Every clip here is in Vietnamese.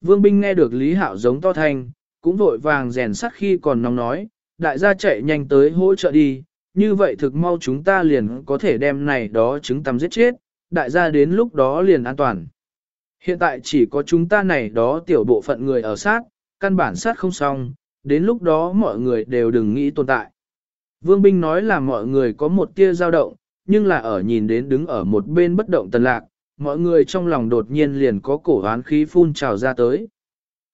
Vương binh nghe được Lý Hạo giống to thanh, cũng vội vàng rèn sắt khi còn nóng nói, đại gia chạy nhanh tới hỗ trợ đi, như vậy thực mau chúng ta liền có thể đem này đó trứng tắm giết chết, đại gia đến lúc đó liền an toàn. Hiện tại chỉ có chúng ta này đó tiểu bộ phận người ở sát, căn bản sát không xong, đến lúc đó mọi người đều đừng nghĩ tồn tại. Vương binh nói là mọi người có một tia dao động, nhưng là ở nhìn đến đứng ở một bên bất động tần lạc, mọi người trong lòng đột nhiên liền có cổ hán khí phun trào ra tới.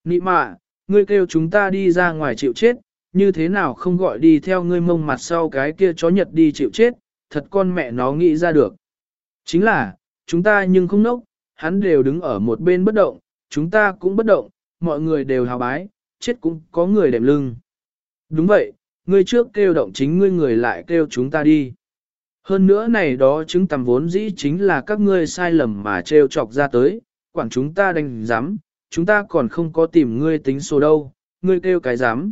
Nị mạ, ngươi kêu chúng ta đi ra ngoài chịu chết, như thế nào không gọi đi theo ngươi mông mặt sau cái kia chó nhật đi chịu chết, thật con mẹ nó nghĩ ra được. Chính là, chúng ta nhưng không nốc, hắn đều đứng ở một bên bất động, chúng ta cũng bất động, mọi người đều hào bái, chết cũng có người đệm lưng. Đúng vậy, ngươi trước kêu động chính ngươi người lại kêu chúng ta đi. Hơn nữa này đó chứng tầm vốn dĩ chính là các ngươi sai lầm mà trêu chọc ra tới, quản chúng ta đành dám, chúng ta còn không có tìm ngươi tính số đâu, ngươi kêu cái dám.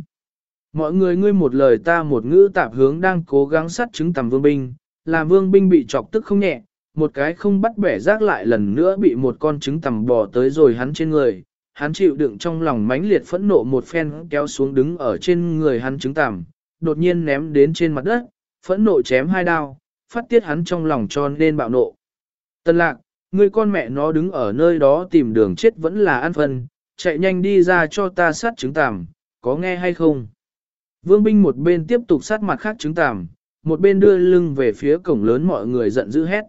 Mọi người ngươi một lời ta một ngữ tạp hướng đang cố gắng sát chứng tầm vương binh, làm vương binh bị chọc tức không nhẹ, một cái không bắt bẻ rác lại lần nữa bị một con trứng tầm bò tới rồi hắn trên người. Hắn chịu đựng trong lòng mãnh liệt phẫn nộ một phen kéo xuống đứng ở trên người hắn trứng tầm, đột nhiên ném đến trên mặt đất, phẫn nộ chém hai đao, phát tiết hắn trong lòng cho nên bạo nộ. Tân lạc, người con mẹ nó đứng ở nơi đó tìm đường chết vẫn là ăn phân, chạy nhanh đi ra cho ta sát trứng tàm, có nghe hay không? Vương binh một bên tiếp tục sát mặt khác trứng tàm, một bên đưa lưng về phía cổng lớn mọi người giận dữ hét.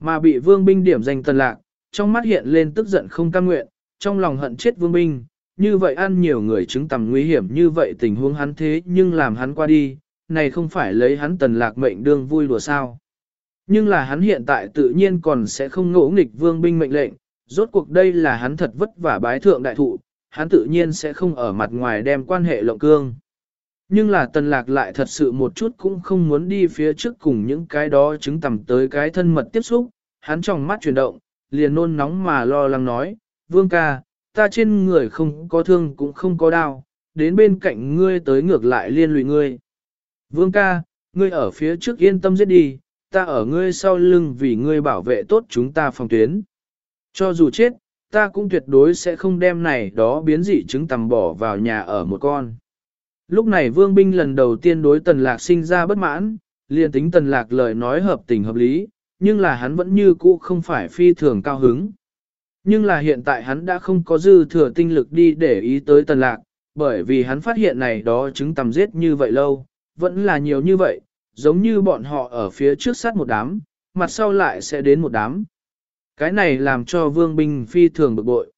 Mà bị vương binh điểm danh tần lạc, trong mắt hiện lên tức giận không cam nguyện, trong lòng hận chết vương binh, như vậy ăn nhiều người chứng tầm nguy hiểm như vậy tình huống hắn thế nhưng làm hắn qua đi, này không phải lấy hắn tần lạc mệnh đương vui đùa sao. Nhưng là hắn hiện tại tự nhiên còn sẽ không ngỗ nghịch vương binh mệnh lệnh, rốt cuộc đây là hắn thật vất vả bái thượng đại thụ, hắn tự nhiên sẽ không ở mặt ngoài đem quan hệ lộng cương. Nhưng là tần lạc lại thật sự một chút cũng không muốn đi phía trước cùng những cái đó chứng tầm tới cái thân mật tiếp xúc, hắn trong mắt chuyển động, liền nôn nóng mà lo lắng nói, vương ca, ta trên người không có thương cũng không có đau, đến bên cạnh ngươi tới ngược lại liên lụy ngươi. Vương ca, ngươi ở phía trước yên tâm giết đi, ta ở ngươi sau lưng vì ngươi bảo vệ tốt chúng ta phòng tuyến. Cho dù chết, ta cũng tuyệt đối sẽ không đem này đó biến dị trứng tầm bỏ vào nhà ở một con. Lúc này vương binh lần đầu tiên đối tần lạc sinh ra bất mãn, liền tính tần lạc lời nói hợp tình hợp lý, nhưng là hắn vẫn như cũ không phải phi thường cao hứng. Nhưng là hiện tại hắn đã không có dư thừa tinh lực đi để ý tới tần lạc, bởi vì hắn phát hiện này đó trứng tầm giết như vậy lâu, vẫn là nhiều như vậy, giống như bọn họ ở phía trước sát một đám, mặt sau lại sẽ đến một đám. Cái này làm cho vương binh phi thường bực bội.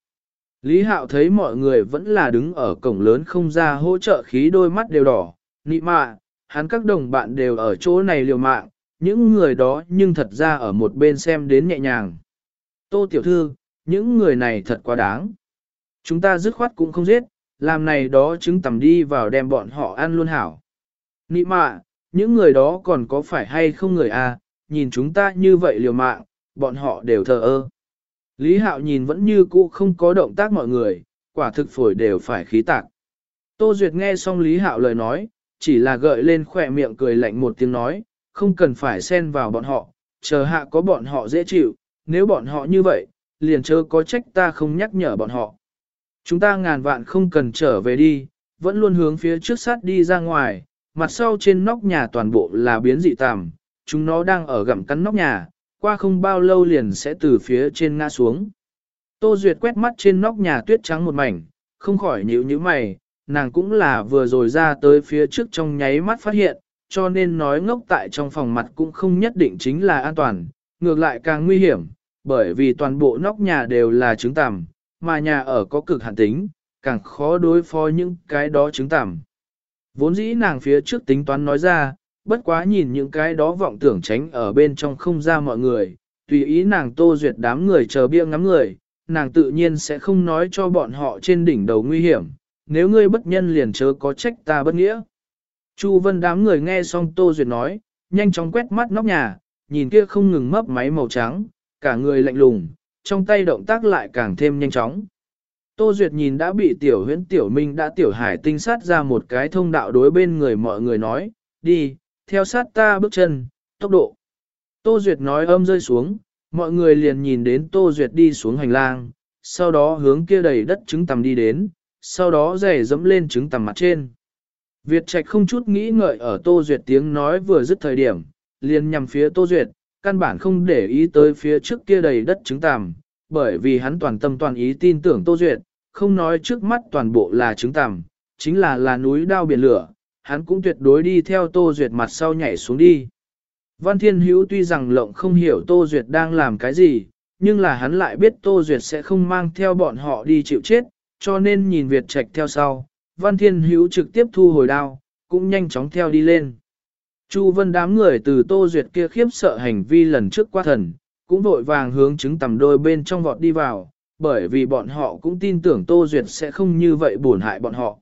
Lý Hạo thấy mọi người vẫn là đứng ở cổng lớn không ra hỗ trợ khí đôi mắt đều đỏ, nị mạ, hắn các đồng bạn đều ở chỗ này liều mạng, những người đó nhưng thật ra ở một bên xem đến nhẹ nhàng. Tô tiểu thư, những người này thật quá đáng. Chúng ta dứt khoát cũng không giết, làm này đó chứng tầm đi vào đem bọn họ ăn luôn hảo. Nị mạ, những người đó còn có phải hay không người à, nhìn chúng ta như vậy liều mạng, bọn họ đều thờ ơ. Lý Hạo nhìn vẫn như cũ không có động tác mọi người, quả thực phổi đều phải khí tạc. Tô Duyệt nghe xong Lý Hạo lời nói, chỉ là gợi lên khỏe miệng cười lạnh một tiếng nói, không cần phải xen vào bọn họ, chờ hạ có bọn họ dễ chịu, nếu bọn họ như vậy, liền chớ có trách ta không nhắc nhở bọn họ. Chúng ta ngàn vạn không cần trở về đi, vẫn luôn hướng phía trước sát đi ra ngoài, mặt sau trên nóc nhà toàn bộ là biến dị tàm, chúng nó đang ở gặm cắn nóc nhà, qua không bao lâu liền sẽ từ phía trên ngã xuống. Tô Duyệt quét mắt trên nóc nhà tuyết trắng một mảnh, không khỏi nhíu nhíu mày, nàng cũng là vừa rồi ra tới phía trước trong nháy mắt phát hiện, cho nên nói ngốc tại trong phòng mặt cũng không nhất định chính là an toàn, ngược lại càng nguy hiểm, bởi vì toàn bộ nóc nhà đều là trứng tằm, mà nhà ở có cực hạn tính, càng khó đối phó những cái đó trứng tằm. Vốn dĩ nàng phía trước tính toán nói ra, bất quá nhìn những cái đó vọng tưởng tránh ở bên trong không ra mọi người, tùy ý nàng tô duyệt đám người chờ bia ngắm người, nàng tự nhiên sẽ không nói cho bọn họ trên đỉnh đầu nguy hiểm, nếu ngươi bất nhân liền chớ có trách ta bất nghĩa. Chu vân đám người nghe xong tô duyệt nói, nhanh chóng quét mắt nóc nhà, nhìn kia không ngừng mấp máy màu trắng, cả người lạnh lùng, trong tay động tác lại càng thêm nhanh chóng. Tô Duyệt nhìn đã bị tiểu huyễn tiểu minh đã tiểu hải tinh sát ra một cái thông đạo đối bên người mọi người nói, đi, theo sát ta bước chân, tốc độ. Tô Duyệt nói âm rơi xuống, mọi người liền nhìn đến Tô Duyệt đi xuống hành lang, sau đó hướng kia đầy đất trứng tầm đi đến, sau đó giày dẫm lên trứng tầm mặt trên. Việt Trạch không chút nghĩ ngợi ở Tô Duyệt tiếng nói vừa dứt thời điểm, liền nhằm phía Tô Duyệt, căn bản không để ý tới phía trước kia đầy đất trứng tằm, bởi vì hắn toàn tâm toàn ý tin tưởng Tô Duyệt, không nói trước mắt toàn bộ là trứng tằm, chính là là núi đao biển lửa, hắn cũng tuyệt đối đi theo Tô Duyệt mặt sau nhảy xuống đi. Văn Thiên Hữu tuy rằng lộng không hiểu Tô Duyệt đang làm cái gì, nhưng là hắn lại biết Tô Duyệt sẽ không mang theo bọn họ đi chịu chết, cho nên nhìn Việt Trạch theo sau, Văn Thiên Hữu trực tiếp thu hồi đao, cũng nhanh chóng theo đi lên. Chu Vân đám người từ Tô Duyệt kia khiếp sợ hành vi lần trước qua thần, cũng vội vàng hướng chứng tầm đôi bên trong vọt đi vào, bởi vì bọn họ cũng tin tưởng Tô Duyệt sẽ không như vậy buồn hại bọn họ.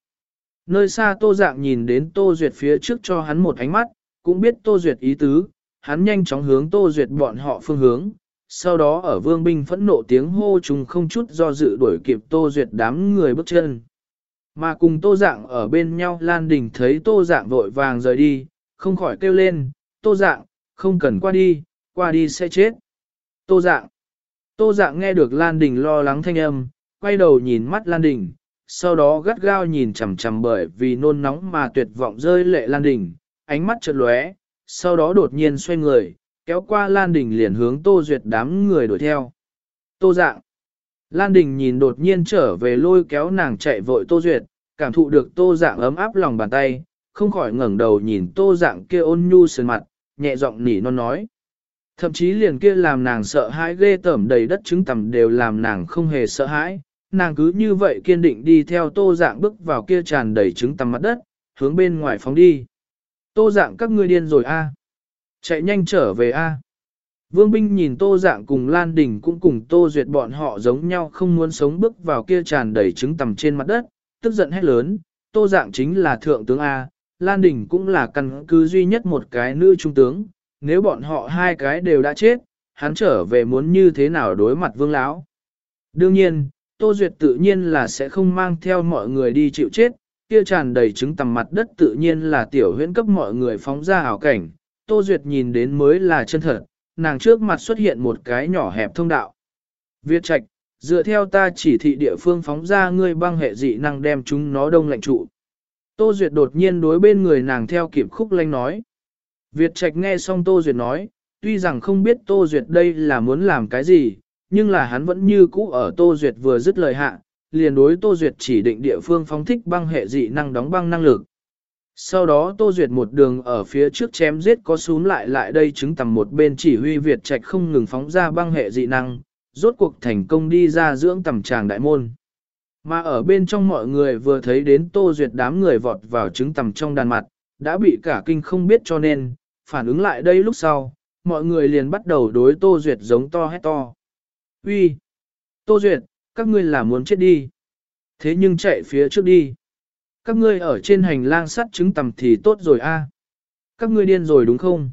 Nơi xa Tô Dạng nhìn đến Tô Duyệt phía trước cho hắn một ánh mắt, cũng biết Tô Duyệt ý tứ, hắn nhanh chóng hướng Tô Duyệt bọn họ phương hướng, sau đó ở vương binh phẫn nộ tiếng hô chung không chút do dự đuổi kịp Tô Duyệt đám người bước chân. Mà cùng Tô Dạng ở bên nhau Lan Đình thấy Tô Dạng vội vàng rời đi, không khỏi kêu lên, Tô Dạng, không cần qua đi, qua đi sẽ chết. Tô Dạng. Tô Dạng nghe được Lan Đình lo lắng thanh âm, quay đầu nhìn mắt Lan Đình, sau đó gắt gao nhìn chằm chằm bởi vì nôn nóng mà tuyệt vọng rơi lệ Lan Đình, ánh mắt chợt lóe, sau đó đột nhiên xoay người, kéo qua Lan Đình liền hướng Tô Duyệt đám người đuổi theo. Tô Dạng. Lan Đình nhìn đột nhiên trở về lôi kéo nàng chạy vội Tô Duyệt, cảm thụ được Tô Dạng ấm áp lòng bàn tay, không khỏi ngẩng đầu nhìn Tô Dạng kia ôn nhu sườn mặt, nhẹ giọng nỉ non nói. Thậm chí liền kia làm nàng sợ hãi ghê tởm đầy đất trứng tầm đều làm nàng không hề sợ hãi, nàng cứ như vậy kiên định đi theo Tô Dạng bước vào kia tràn đầy trứng tầm mặt đất, hướng bên ngoài phóng đi. Tô Dạng các ngươi điên rồi a, Chạy nhanh trở về a. Vương binh nhìn tô dạng cùng Lan Đình cũng cùng tô duyệt bọn họ giống nhau không muốn sống bước vào kia tràn đầy trứng tầm trên mặt đất, tức giận hét lớn, tô dạng chính là thượng tướng A, Lan Đình cũng là căn cứ duy nhất một cái nữ trung tướng, nếu bọn họ hai cái đều đã chết, hắn trở về muốn như thế nào đối mặt vương lão. Đương nhiên, Tô Duyệt tự nhiên là sẽ không mang theo mọi người đi chịu chết, kia tràn đầy trứng tầm mặt đất tự nhiên là tiểu huyễn cấp mọi người phóng ra hảo cảnh, Tô Duyệt nhìn đến mới là chân thật, nàng trước mặt xuất hiện một cái nhỏ hẹp thông đạo. Việt Trạch, dựa theo ta chỉ thị địa phương phóng ra ngươi băng hệ dị năng đem chúng nó đông lạnh trụ. Tô Duyệt đột nhiên đối bên người nàng theo kịp khúc lanh nói. Việt Trạch nghe xong Tô Duyệt nói, tuy rằng không biết Tô Duyệt đây là muốn làm cái gì, nhưng là hắn vẫn như cũ ở Tô Duyệt vừa dứt lời hạ, liền đối Tô Duyệt chỉ định địa phương phóng thích băng hệ dị năng đóng băng năng lực. Sau đó Tô Duyệt một đường ở phía trước chém giết có xuống lại lại đây chứng tầm một bên chỉ huy Việt Trạch không ngừng phóng ra băng hệ dị năng, rốt cuộc thành công đi ra dưỡng tầm tràng đại môn. Mà ở bên trong mọi người vừa thấy đến Tô Duyệt đám người vọt vào trứng tầm trong đàn mặt, đã bị cả kinh không biết cho nên, phản ứng lại đây lúc sau, mọi người liền bắt đầu đối Tô Duyệt giống to hét to. Uy, Tô Duyệt, các ngươi là muốn chết đi. Thế nhưng chạy phía trước đi. Các ngươi ở trên hành lang sắt trứng tầm thì tốt rồi a. Các ngươi điên rồi đúng không?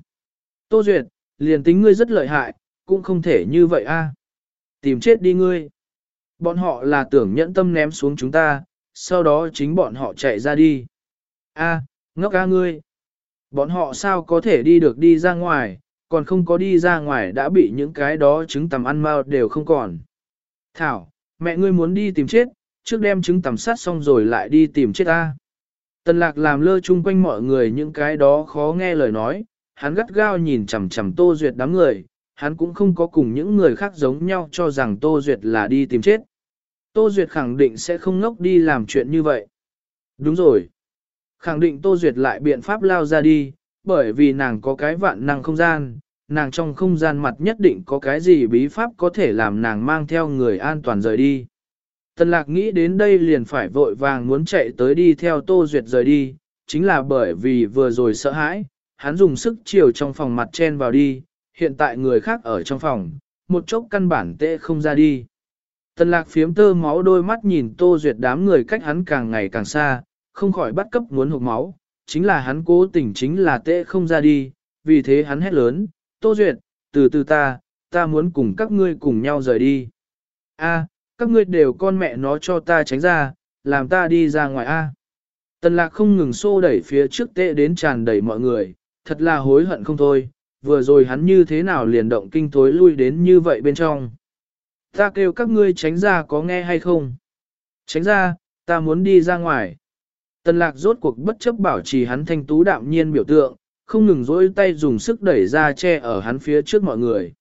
Tô Duyệt, liền tính ngươi rất lợi hại, cũng không thể như vậy a. Tìm chết đi ngươi. Bọn họ là tưởng nhẫn tâm ném xuống chúng ta, sau đó chính bọn họ chạy ra đi. A, ngốc ca ngươi. Bọn họ sao có thể đi được đi ra ngoài, còn không có đi ra ngoài đã bị những cái đó trứng tầm ăn mau đều không còn. Thảo, mẹ ngươi muốn đi tìm chết, trước đem trứng tầm sát xong rồi lại đi tìm chết ta. Tần lạc làm lơ chung quanh mọi người những cái đó khó nghe lời nói, hắn gắt gao nhìn chằm chằm Tô Duyệt đám người, hắn cũng không có cùng những người khác giống nhau cho rằng Tô Duyệt là đi tìm chết. Tô Duyệt khẳng định sẽ không ngốc đi làm chuyện như vậy. Đúng rồi. Khẳng định Tô Duyệt lại biện pháp lao ra đi, bởi vì nàng có cái vạn năng không gian, nàng trong không gian mặt nhất định có cái gì bí pháp có thể làm nàng mang theo người an toàn rời đi. Tần lạc nghĩ đến đây liền phải vội vàng muốn chạy tới đi theo Tô Duyệt rời đi, chính là bởi vì vừa rồi sợ hãi, hắn dùng sức chiều trong phòng mặt chen vào đi, hiện tại người khác ở trong phòng, một chốc căn bản tệ không ra đi. Tần lạc phiếm tơ máu đôi mắt nhìn Tô Duyệt đám người cách hắn càng ngày càng xa, không khỏi bắt cấp muốn hụt máu, chính là hắn cố tình chính là tệ không ra đi, vì thế hắn hét lớn, Tô Duyệt, từ từ ta, ta muốn cùng các ngươi cùng nhau rời đi. A, các ngươi đều con mẹ nó cho ta tránh ra, làm ta đi ra ngoài A. Tần lạc không ngừng xô đẩy phía trước tệ đến tràn đầy mọi người, thật là hối hận không thôi, vừa rồi hắn như thế nào liền động kinh thối lui đến như vậy bên trong. Ta kêu các ngươi tránh ra có nghe hay không? Tránh ra, ta muốn đi ra ngoài. Tần lạc rốt cuộc bất chấp bảo trì hắn thanh tú đạm nhiên biểu tượng, không ngừng dỗi tay dùng sức đẩy ra che ở hắn phía trước mọi người.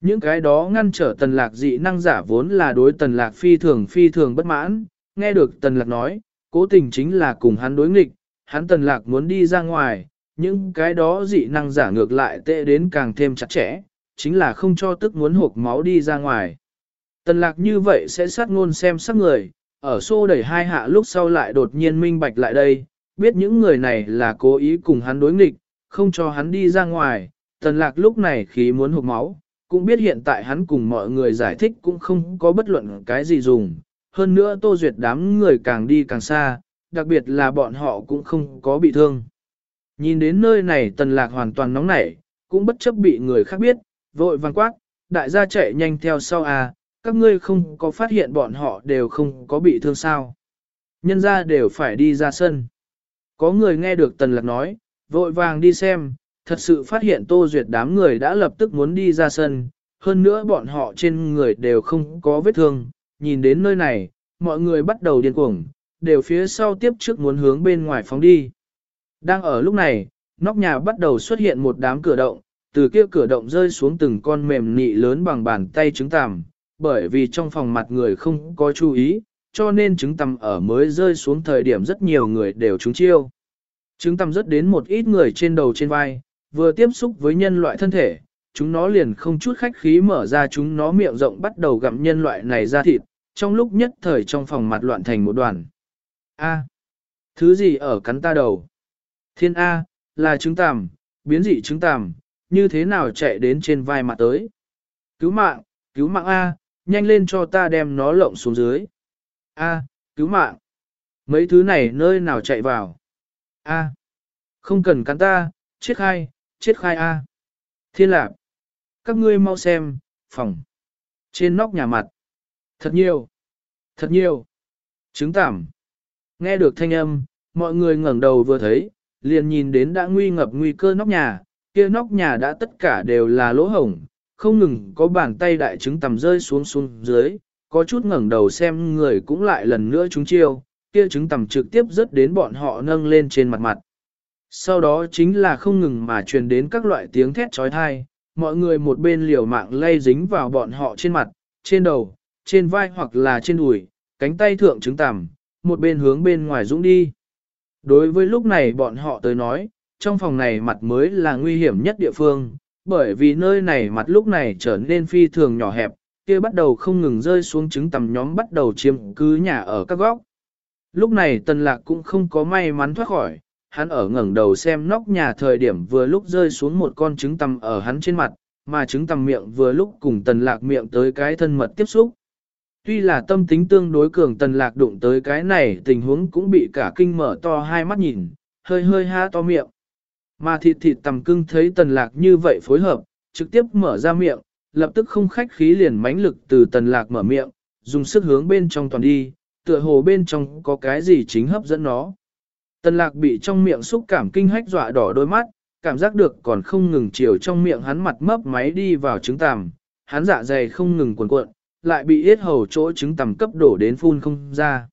Những cái đó ngăn trở tần lạc dị năng giả vốn là đối tần lạc phi thường phi thường bất mãn, nghe được tần lạc nói, cố tình chính là cùng hắn đối nghịch, hắn tần lạc muốn đi ra ngoài, những cái đó dị năng giả ngược lại tệ đến càng thêm chặt chẽ, chính là không cho tức muốn hộp máu đi ra ngoài. Tần lạc như vậy sẽ sát ngôn xem sắc người, ở xô đẩy hai hạ lúc sau lại đột nhiên minh bạch lại đây, biết những người này là cố ý cùng hắn đối nghịch, không cho hắn đi ra ngoài, tần lạc lúc này khí muốn hụt máu, cũng biết hiện tại hắn cùng mọi người giải thích cũng không có bất luận cái gì dùng, hơn nữa tô duyệt đám người càng đi càng xa, đặc biệt là bọn họ cũng không có bị thương. Nhìn đến nơi này tần lạc hoàn toàn nóng nảy, cũng bất chấp bị người khác biết, vội vàng quát, đại gia chạy nhanh theo sau à, các ngươi không có phát hiện bọn họ đều không có bị thương sao. Nhân ra đều phải đi ra sân. Có người nghe được tần lạc nói, vội vàng đi xem, thật sự phát hiện tô duyệt đám người đã lập tức muốn đi ra sân, hơn nữa bọn họ trên người đều không có vết thương, nhìn đến nơi này, mọi người bắt đầu điên cuồng, đều phía sau tiếp trước muốn hướng bên ngoài phóng đi. Đang ở lúc này, nóc nhà bắt đầu xuất hiện một đám cửa động, từ kia cửa động rơi xuống từng con mềm nị lớn bằng bàn tay trứng tằm, bởi vì trong phòng mặt người không có chú ý, cho nên trứng tầm ở mới rơi xuống thời điểm rất nhiều người đều trúng chiêu. Trứng tầm rớt đến một ít người trên đầu trên vai, vừa tiếp xúc với nhân loại thân thể, chúng nó liền không chút khách khí mở ra chúng nó miệng rộng bắt đầu gặm nhân loại này ra thịt, trong lúc nhất thời trong phòng mặt loạn thành một đoàn. A. thứ gì ở cắn ta đầu? Thiên A, là trứng tằm, biến dị trứng tằm, như thế nào chạy đến trên vai mặt tới? Cứu mạng, cứu mạng A, nhanh lên cho ta đem nó lộng xuống dưới. A, cứu mạng. Mấy thứ này nơi nào chạy vào? A, không cần cắn ta, chết khai, chết khai A. Thiên lạc. Các ngươi mau xem, phòng. Trên nóc nhà mặt. Thật nhiều. Thật nhiều. Trứng tảm. Nghe được thanh âm, mọi người ngẩng đầu vừa thấy, liền nhìn đến đã nguy ngập nguy cơ nóc nhà, kia nóc nhà đã tất cả đều là lỗ hổng, không ngừng có bàn tay đại trứng tầm rơi xuống xuống dưới, có chút ngẩng đầu xem người cũng lại lần nữa chúng chiêu, kia trứng tầm trực tiếp rớt đến bọn họ nâng lên trên mặt mặt. Sau đó chính là không ngừng mà truyền đến các loại tiếng thét trói thai, mọi người một bên liều mạng lay dính vào bọn họ trên mặt, trên đầu, trên vai hoặc là trên đùi, cánh tay thượng trứng tầm, một bên hướng bên ngoài dũng đi. Đối với lúc này bọn họ tới nói, trong phòng này mặt mới là nguy hiểm nhất địa phương, bởi vì nơi này mặt lúc này trở nên phi thường nhỏ hẹp, kia bắt đầu không ngừng rơi xuống trứng tầm nhóm bắt đầu chiếm cứ nhà ở các góc. Lúc này tần lạc cũng không có may mắn thoát khỏi, hắn ở ngẩng đầu xem nóc nhà thời điểm vừa lúc rơi xuống một con trứng tầm ở hắn trên mặt, mà trứng tầm miệng vừa lúc cùng tần lạc miệng tới cái thân mật tiếp xúc. Tuy là tâm tính tương đối cường tần lạc đụng tới cái này tình huống cũng bị cả kinh mở to hai mắt nhìn, hơi hơi ha to miệng. Mà thịt thịt tầm cưng thấy tần lạc như vậy phối hợp, trực tiếp mở ra miệng, lập tức không khách khí liền mãnh lực từ tần lạc mở miệng, dùng sức hướng bên trong toàn đi, tựa hồ bên trong có cái gì chính hấp dẫn nó. Tần lạc bị trong miệng xúc cảm kinh hách dọa đỏ đôi mắt, cảm giác được còn không ngừng chiều trong miệng hắn mặt mấp máy đi vào trứng tằm, hắn dạ dày không ngừng cuộn cuộn, lại bị yết hầu chỗ trứng tằm cấp đổ đến phun không ra.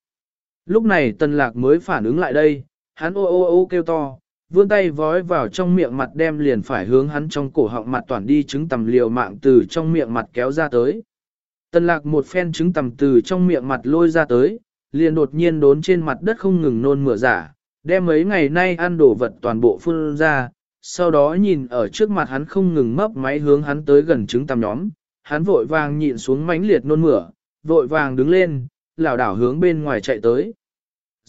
Lúc này tần lạc mới phản ứng lại đây, hắn ô ô ô kêu to, vươn tay vói vào trong miệng mặt đem liền phải hướng hắn trong cổ họng mặt toàn đi trứng tầm liều mạng từ trong miệng mặt kéo ra tới. Tần lạc một phen trứng tầm từ trong miệng mặt lôi ra tới, liền đột nhiên đốn trên mặt đất không ngừng nôn mửa giả, đem mấy ngày nay ăn đồ vật toàn bộ phun ra, sau đó nhìn ở trước mặt hắn không ngừng mấp máy hướng hắn tới gần trứng tầm nhóm, hắn vội vàng nhịn xuống mánh liệt nôn mửa, vội vàng đứng lên, lảo đảo hướng bên ngoài chạy tới.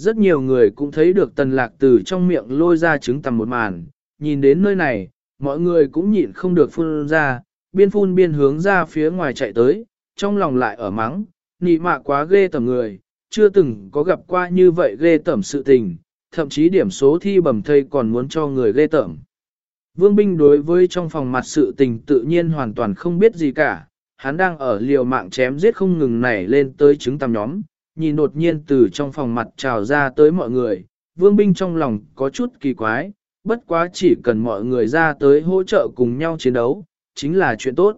Rất nhiều người cũng thấy được tần lạc từ trong miệng lôi ra trứng tầm một màn, nhìn đến nơi này, mọi người cũng nhịn không được phun ra, biên phun biên hướng ra phía ngoài chạy tới, trong lòng lại ở mắng, nị mạ quá ghê tầm người, chưa từng có gặp qua như vậy ghê tẩm sự tình, thậm chí điểm số thi bẩm thây còn muốn cho người ghê tẩm. Vương binh đối với trong phòng mặt sự tình tự nhiên hoàn toàn không biết gì cả, hắn đang ở liều mạng chém giết không ngừng nảy lên tới trứng tầm nhóm, nhìn đột nhiên từ trong phòng mặt trào ra tới mọi người, vương binh trong lòng có chút kỳ quái, bất quá chỉ cần mọi người ra tới hỗ trợ cùng nhau chiến đấu, chính là chuyện tốt.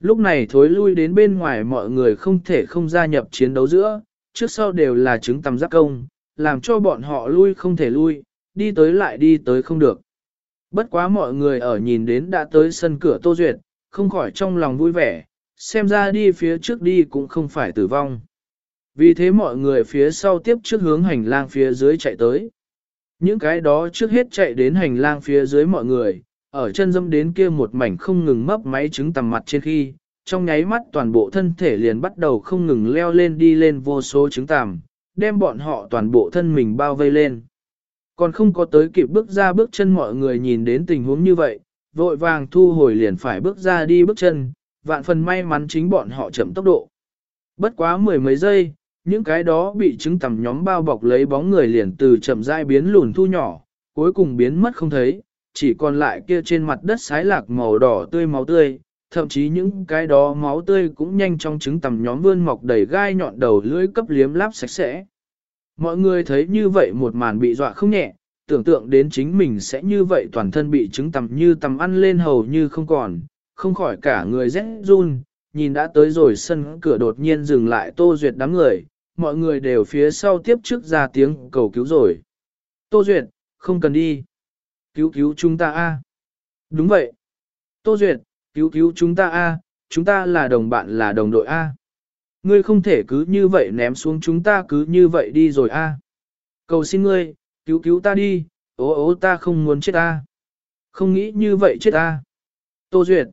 Lúc này thối lui đến bên ngoài mọi người không thể không gia nhập chiến đấu giữa, trước sau đều là chứng tầm giác công, làm cho bọn họ lui không thể lui, đi tới lại đi tới không được. Bất quá mọi người ở nhìn đến đã tới sân cửa Tô Duyệt, không khỏi trong lòng vui vẻ, xem ra đi phía trước đi cũng không phải tử vong. Vì thế mọi người phía sau tiếp trước hướng hành lang phía dưới chạy tới. Những cái đó trước hết chạy đến hành lang phía dưới mọi người, ở chân dâm đến kia một mảnh không ngừng mấp máy trứng tầm mặt trên khi, trong nháy mắt toàn bộ thân thể liền bắt đầu không ngừng leo lên đi lên vô số trứng tằm, đem bọn họ toàn bộ thân mình bao vây lên. Còn không có tới kịp bước ra bước chân mọi người nhìn đến tình huống như vậy, vội vàng thu hồi liền phải bước ra đi bước chân, vạn phần may mắn chính bọn họ chậm tốc độ. Bất quá mười mấy giây, những cái đó bị trứng tầm nhóm bao bọc lấy bóng người liền từ chậm rãi biến lùn thu nhỏ, cuối cùng biến mất không thấy, chỉ còn lại kia trên mặt đất sái lạc màu đỏ tươi máu tươi, thậm chí những cái đó máu tươi cũng nhanh trong trứng tầm nhóm vươn mọc đầy gai nhọn đầu lưỡi cấp liếm láp sạch sẽ. Mọi người thấy như vậy một màn bị dọa không nhẹ, tưởng tượng đến chính mình sẽ như vậy toàn thân bị trứng tầm như tầm ăn lên hầu như không còn, không khỏi cả người rét run, nhìn đã tới rồi sân cửa đột nhiên dừng lại Tô Duyệt đám người, mọi người đều phía sau tiếp trước ra tiếng cầu cứu rồi. Tô Duyệt, không cần đi. Cứu cứu chúng ta a. Đúng vậy. Tô Duyệt, cứu cứu chúng ta a, chúng ta là đồng bạn là đồng đội a. Ngươi không thể cứ như vậy ném xuống chúng ta cứ như vậy đi rồi a. Cầu xin ngươi, cứu cứu ta đi, ố ố ta không muốn chết a. Không nghĩ như vậy chết a. Tô Duyệt,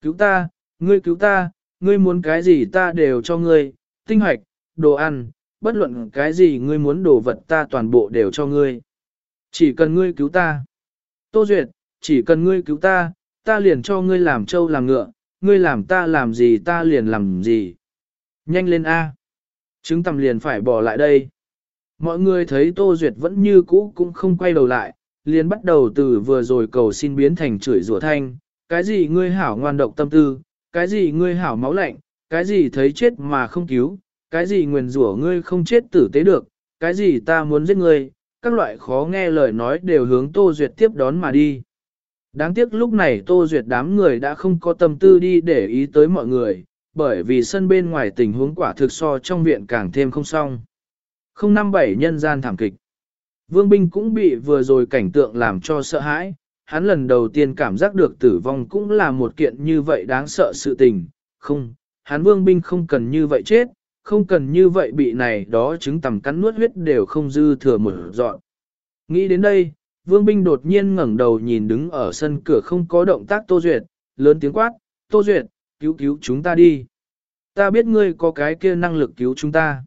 cứu ta, ngươi cứu ta, ngươi muốn cái gì ta đều cho ngươi, tinh hoạch, đồ ăn, bất luận cái gì ngươi muốn đồ vật ta toàn bộ đều cho ngươi. Chỉ cần ngươi cứu ta. Tô Duyệt, chỉ cần ngươi cứu ta, ta liền cho ngươi làm trâu làm ngựa, ngươi làm ta làm gì ta liền làm gì. Nhanh lên A. Trứng tầm liền phải bỏ lại đây. Mọi người thấy Tô Duyệt vẫn như cũ cũng không quay đầu lại, liền bắt đầu từ vừa rồi cầu xin biến thành chửi rủa thanh, cái gì ngươi hảo ngoan độc tâm tư, cái gì ngươi hảo máu lạnh, cái gì thấy chết mà không cứu, cái gì nguyền rủa ngươi không chết tử tế được, cái gì ta muốn giết ngươi, các loại khó nghe lời nói đều hướng Tô Duyệt tiếp đón mà đi. Đáng tiếc lúc này Tô Duyệt đám người đã không có tâm tư đi để ý tới mọi người, bởi vì sân bên ngoài tình huống quả thực so trong viện càng thêm không xong. 057 nhân gian thảm kịch. Vương Binh cũng bị vừa rồi cảnh tượng làm cho sợ hãi, hắn lần đầu tiên cảm giác được tử vong cũng là một kiện như vậy đáng sợ sự tình, không, hắn Vương Binh không cần như vậy chết, không cần như vậy bị này đó chứng tầm cắn nuốt huyết đều không dư thừa một dọn. Nghĩ đến đây, Vương Binh đột nhiên ngẩng đầu nhìn đứng ở sân cửa không có động tác Tô Duyệt, lớn tiếng quát, Tô Duyệt, cứu cứu chúng ta đi. Ta biết ngươi có cái kia năng lực cứu chúng ta.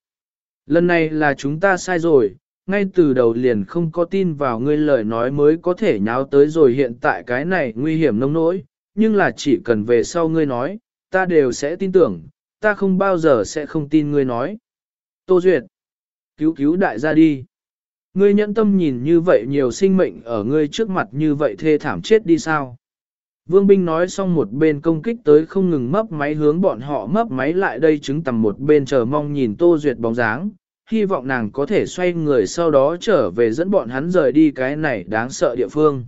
Lần này là chúng ta sai rồi, ngay từ đầu liền không có tin vào ngươi lời nói mới có thể nháo tới rồi hiện tại cái này nguy hiểm nông nỗi, nhưng là chỉ cần về sau ngươi nói, ta đều sẽ tin tưởng, ta không bao giờ sẽ không tin ngươi nói. Tô Duyệt, cứu cứu đại gia đi. Ngươi nhẫn tâm nhìn như vậy nhiều sinh mệnh ở ngươi trước mặt như vậy thê thảm chết đi sao? Vương binh nói xong một bên công kích tới không ngừng mấp máy hướng bọn họ mấp máy lại đây chứng tầm một bên chờ mong nhìn Tô Duyệt bóng dáng, hy vọng nàng có thể xoay người sau đó trở về dẫn bọn hắn rời đi cái này đáng sợ địa phương.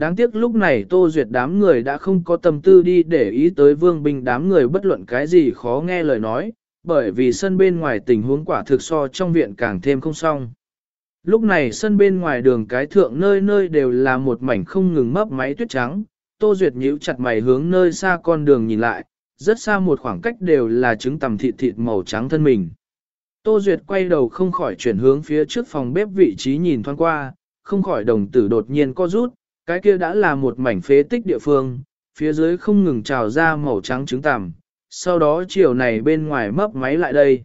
Đáng tiếc lúc này Tô Duyệt đám người đã không có tâm tư đi để ý tới vương binh đám người bất luận cái gì khó nghe lời nói, bởi vì sân bên ngoài tình huống quả thực so trong viện càng thêm không xong. Lúc này sân bên ngoài đường cái thượng nơi nơi đều là một mảnh không ngừng mấp máy tuyết trắng, Tô Duyệt nhíu chặt mày hướng nơi xa con đường nhìn lại, rất xa một khoảng cách đều là trứng tầm thịt thịt màu trắng thân mình. Tô Duyệt quay đầu không khỏi chuyển hướng phía trước phòng bếp vị trí nhìn thoáng qua, không khỏi đồng tử đột nhiên co rút, cái kia đã là một mảnh phế tích địa phương, phía dưới không ngừng trào ra màu trắng trứng tằm, sau đó chiều này bên ngoài mấp máy lại đây.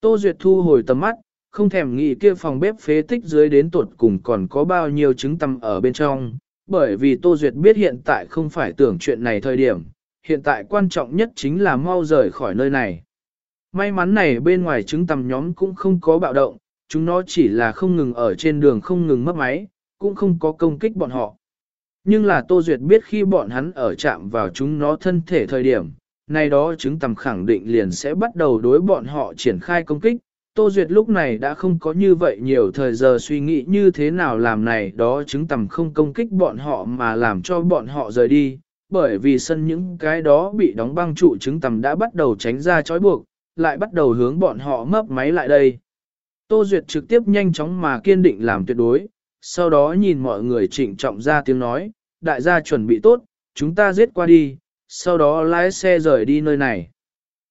Tô Duyệt thu hồi tầm mắt, không thèm nghĩ kia phòng bếp phế tích dưới đến tuột cùng còn có bao nhiêu trứng tằm ở bên trong, bởi vì Tô Duyệt biết hiện tại không phải tưởng chuyện này thời điểm, hiện tại quan trọng nhất chính là mau rời khỏi nơi này. May mắn này bên ngoài trứng tằm nhóm cũng không có bạo động, chúng nó chỉ là không ngừng ở trên đường không ngừng mất máy, cũng không có công kích bọn họ. Nhưng là Tô Duyệt biết khi bọn hắn ở chạm vào chúng nó thân thể thời điểm, nay đó chứng tầm khẳng định liền sẽ bắt đầu đối bọn họ triển khai công kích. Tô Duyệt lúc này đã không có như vậy nhiều thời giờ suy nghĩ như thế nào làm này đó chứng tầm không công kích bọn họ mà làm cho bọn họ rời đi, bởi vì sân những cái đó bị đóng băng trụ chứng tầm đã bắt đầu tránh ra trói buộc, lại bắt đầu hướng bọn họ mấp máy lại đây. Tô Duyệt trực tiếp nhanh chóng mà kiên định làm tuyệt đối, sau đó nhìn mọi người trịnh trọng ra tiếng nói, đại gia chuẩn bị tốt, chúng ta giết qua đi, sau đó lái xe rời đi nơi này.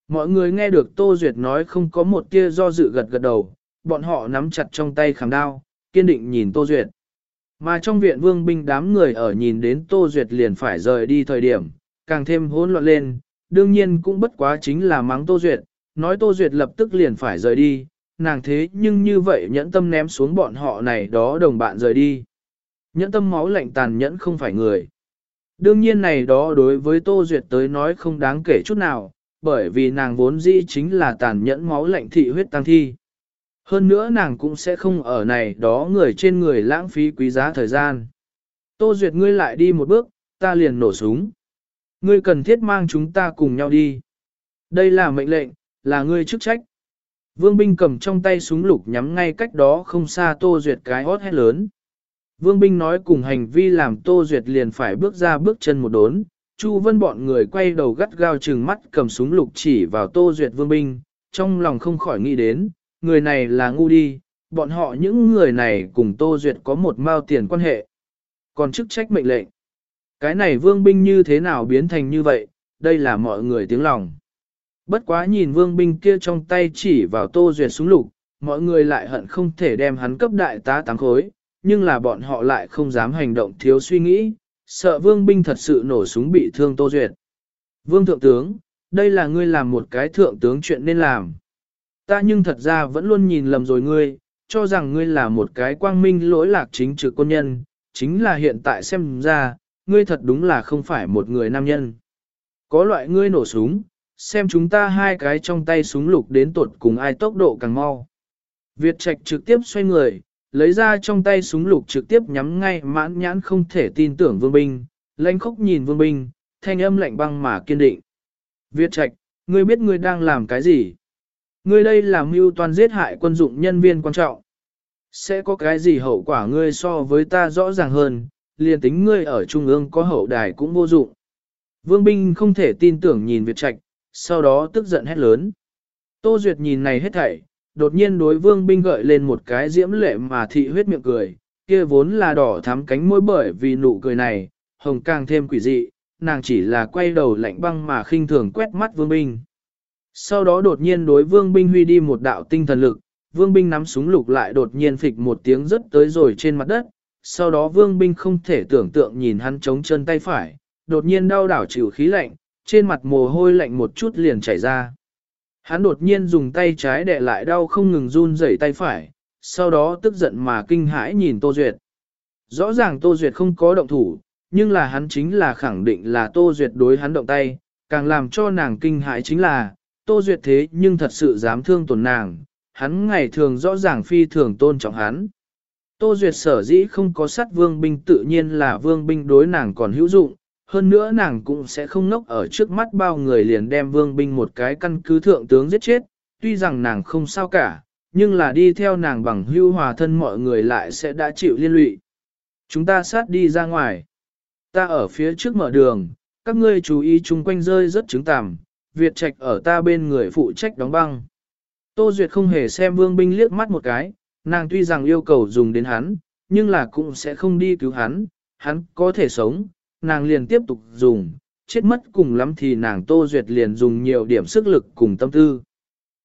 Mọi người nghe được Tô Duyệt nói không có một tia do dự gật gật đầu, bọn họ nắm chặt trong tay khảm đao, kiên định nhìn Tô Duyệt. Mà trong viện vương binh đám người ở nhìn đến Tô Duyệt liền phải rời đi thời điểm, càng thêm hỗn loạn lên, đương nhiên cũng bất quá chính là mắng Tô Duyệt, nói Tô Duyệt lập tức liền phải rời đi, nàng thế nhưng như vậy nhẫn tâm ném xuống bọn họ này đó đồng bạn rời đi. Nhẫn tâm máu lạnh tàn nhẫn không phải người. Đương nhiên này đó đối với Tô Duyệt tới nói không đáng kể chút nào, bởi vì nàng vốn dĩ chính là tàn nhẫn máu lạnh thị huyết tăng thi. Hơn nữa nàng cũng sẽ không ở này đó người trên người lãng phí quý giá thời gian. Tô Duyệt ngươi lại đi một bước, ta liền nổ súng. Ngươi cần thiết mang chúng ta cùng nhau đi. Đây là mệnh lệnh, là ngươi chức trách. Vương binh cầm trong tay súng lục nhắm ngay cách đó không xa Tô Duyệt cái hót hét lớn. Vương binh nói cùng hành vi làm Tô Duyệt liền phải bước ra bước chân một đốn. Chu vân bọn người quay đầu gắt gao trừng mắt cầm súng lục chỉ vào Tô Duyệt vương binh, trong lòng không khỏi nghĩ đến, người này là ngu đi, bọn họ những người này cùng Tô Duyệt có một mao tiền quan hệ. Còn chức trách mệnh lệnh. Cái này vương binh như thế nào biến thành như vậy, đây là mọi người tiếng lòng. Bất quá nhìn vương binh kia trong tay chỉ vào Tô Duyệt súng lục, mọi người lại hận không thể đem hắn cấp đại tá tám khối, nhưng là bọn họ lại không dám hành động thiếu suy nghĩ, sợ vương binh thật sự nổ súng bị thương Tô Duyệt. Vương thượng tướng, đây là ngươi làm một cái thượng tướng chuyện nên làm. Ta nhưng thật ra vẫn luôn nhìn lầm rồi ngươi, cho rằng ngươi là một cái quang minh lỗi lạc chính trực quân nhân, chính là hiện tại xem ra, ngươi thật đúng là không phải một người nam nhân. Có loại ngươi nổ súng, xem chúng ta hai cái trong tay súng lục đến tột cùng ai tốc độ càng mau. Việt Trạch trực tiếp xoay người, lấy ra trong tay súng lục trực tiếp nhắm ngay mãn nhãn không thể tin tưởng vương binh, lãnh khốc nhìn vương binh, thanh âm lạnh băng mà kiên định. Việt Trạch, ngươi biết ngươi đang làm cái gì? Ngươi đây là mưu toàn giết hại quân dụng nhân viên quan trọng. Sẽ có cái gì hậu quả ngươi so với ta rõ ràng hơn, liền tính ngươi ở trung ương có hậu đài cũng vô dụng. Vương binh không thể tin tưởng nhìn Việt Trạch, sau đó tức giận hét lớn. Tô Duyệt nhìn này hết thảy, đột nhiên đối vương binh gợi lên một cái diễm lệ mà thị huyết miệng cười, kia vốn là đỏ thắm cánh môi bởi vì nụ cười này, hồng càng thêm quỷ dị, nàng chỉ là quay đầu lạnh băng mà khinh thường quét mắt vương binh. Sau đó đột nhiên đối vương binh huy đi một đạo tinh thần lực, vương binh nắm súng lục lại đột nhiên phịch một tiếng rất tới rồi trên mặt đất, sau đó vương binh không thể tưởng tượng nhìn hắn chống chân tay phải, đột nhiên đau đảo chịu khí lạnh, trên mặt mồ hôi lạnh một chút liền chảy ra. Hắn đột nhiên dùng tay trái đè lại đau không ngừng run rẩy tay phải, sau đó tức giận mà kinh hãi nhìn Tô Duyệt. Rõ ràng Tô Duyệt không có động thủ, nhưng là hắn chính là khẳng định là Tô Duyệt đối hắn động tay, càng làm cho nàng kinh hãi chính là, Tô Duyệt thế nhưng thật sự dám thương tổn nàng, hắn ngày thường rõ ràng phi thường tôn trọng hắn. Tô Duyệt sở dĩ không có sát vương binh tự nhiên là vương binh đối nàng còn hữu dụng, hơn nữa nàng cũng sẽ không ngốc ở trước mắt bao người liền đem vương binh một cái căn cứ thượng tướng giết chết, tuy rằng nàng không sao cả, nhưng là đi theo nàng bằng hưu hòa thân mọi người lại sẽ đã chịu liên lụy. Chúng ta sát đi ra ngoài. Ta ở phía trước mở đường, các ngươi chú ý chung quanh rơi rất trứng tằm, Việt Trạch ở ta bên người phụ trách đóng băng. Tô Duyệt không hề xem vương binh liếc mắt một cái, nàng tuy rằng yêu cầu dùng đến hắn, nhưng là cũng sẽ không đi cứu hắn, hắn có thể sống, nàng liền tiếp tục dùng, chết mất cùng lắm thì nàng Tô Duyệt liền dùng nhiều điểm sức lực cùng tâm tư.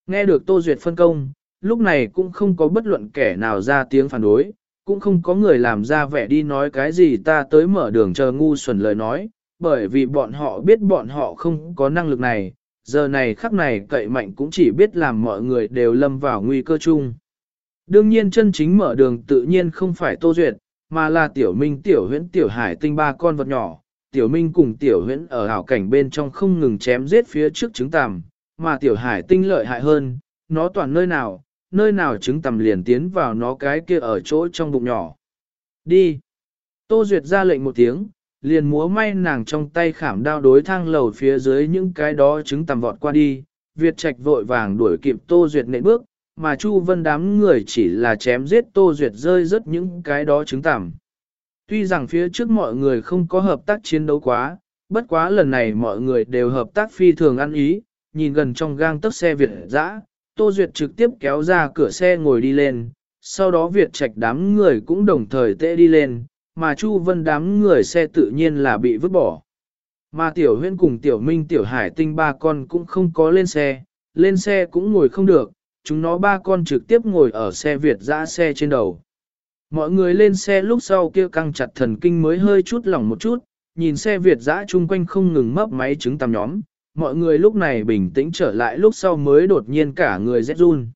Nghe được Tô Duyệt phân công, lúc này cũng không có bất luận kẻ nào ra tiếng phản đối, cũng không có người làm ra vẻ đi nói cái gì ta tới mở đường chờ ngu xuẩn lời nói, bởi vì bọn họ biết bọn họ không có năng lực này, giờ này khắc này cậy mạnh cũng chỉ biết làm mọi người đều lâm vào nguy cơ chung. Đương nhiên chân chính mở đường tự nhiên không phải Tô Duyệt, mà là tiểu minh tiểu huyễn tiểu hải tinh ba con vật nhỏ. Tiểu minh cùng tiểu huyễn ở hảo cảnh bên trong không ngừng chém giết phía trước trứng tằm, mà tiểu hải tinh lợi hại hơn, nó toàn nơi nào, nơi nào trứng tằm liền tiến vào nó cái kia ở chỗ trong bụng nhỏ. Đi! Tô Duyệt ra lệnh một tiếng, liền múa may nàng trong tay khảm đao đối thang lầu phía dưới những cái đó trứng tằm vọt qua đi. Việt Trạch vội vàng đuổi kịp Tô Duyệt nện bước, mà Chu Vân đám người chỉ là chém giết Tô Duyệt rơi rất những cái đó chứng tạm. Tuy rằng phía trước mọi người không có hợp tác chiến đấu quá, Bất quá lần này mọi người đều hợp tác phi thường ăn ý, nhìn gần trong gang tấc xe Việt dã, Tô Duyệt trực tiếp kéo ra cửa xe ngồi đi lên, sau đó Việt Trạch đám người cũng đồng thời tệ đi lên, mà Chu Vân đám người xe tự nhiên là bị vứt bỏ. Mà Tiểu Huyên cùng Tiểu Minh Tiểu Hải Tinh ba con cũng không có lên xe, lên xe cũng ngồi không được, chúng nó ba con trực tiếp ngồi ở xe Việt dã xe trên đầu. Mọi người lên xe lúc sau kia căng chặt thần kinh mới hơi chút lỏng một chút, nhìn xe Việt dã chung quanh không ngừng mấp máy trứng tầm nhóm, mọi người lúc này bình tĩnh trở lại lúc sau mới đột nhiên cả người rét run.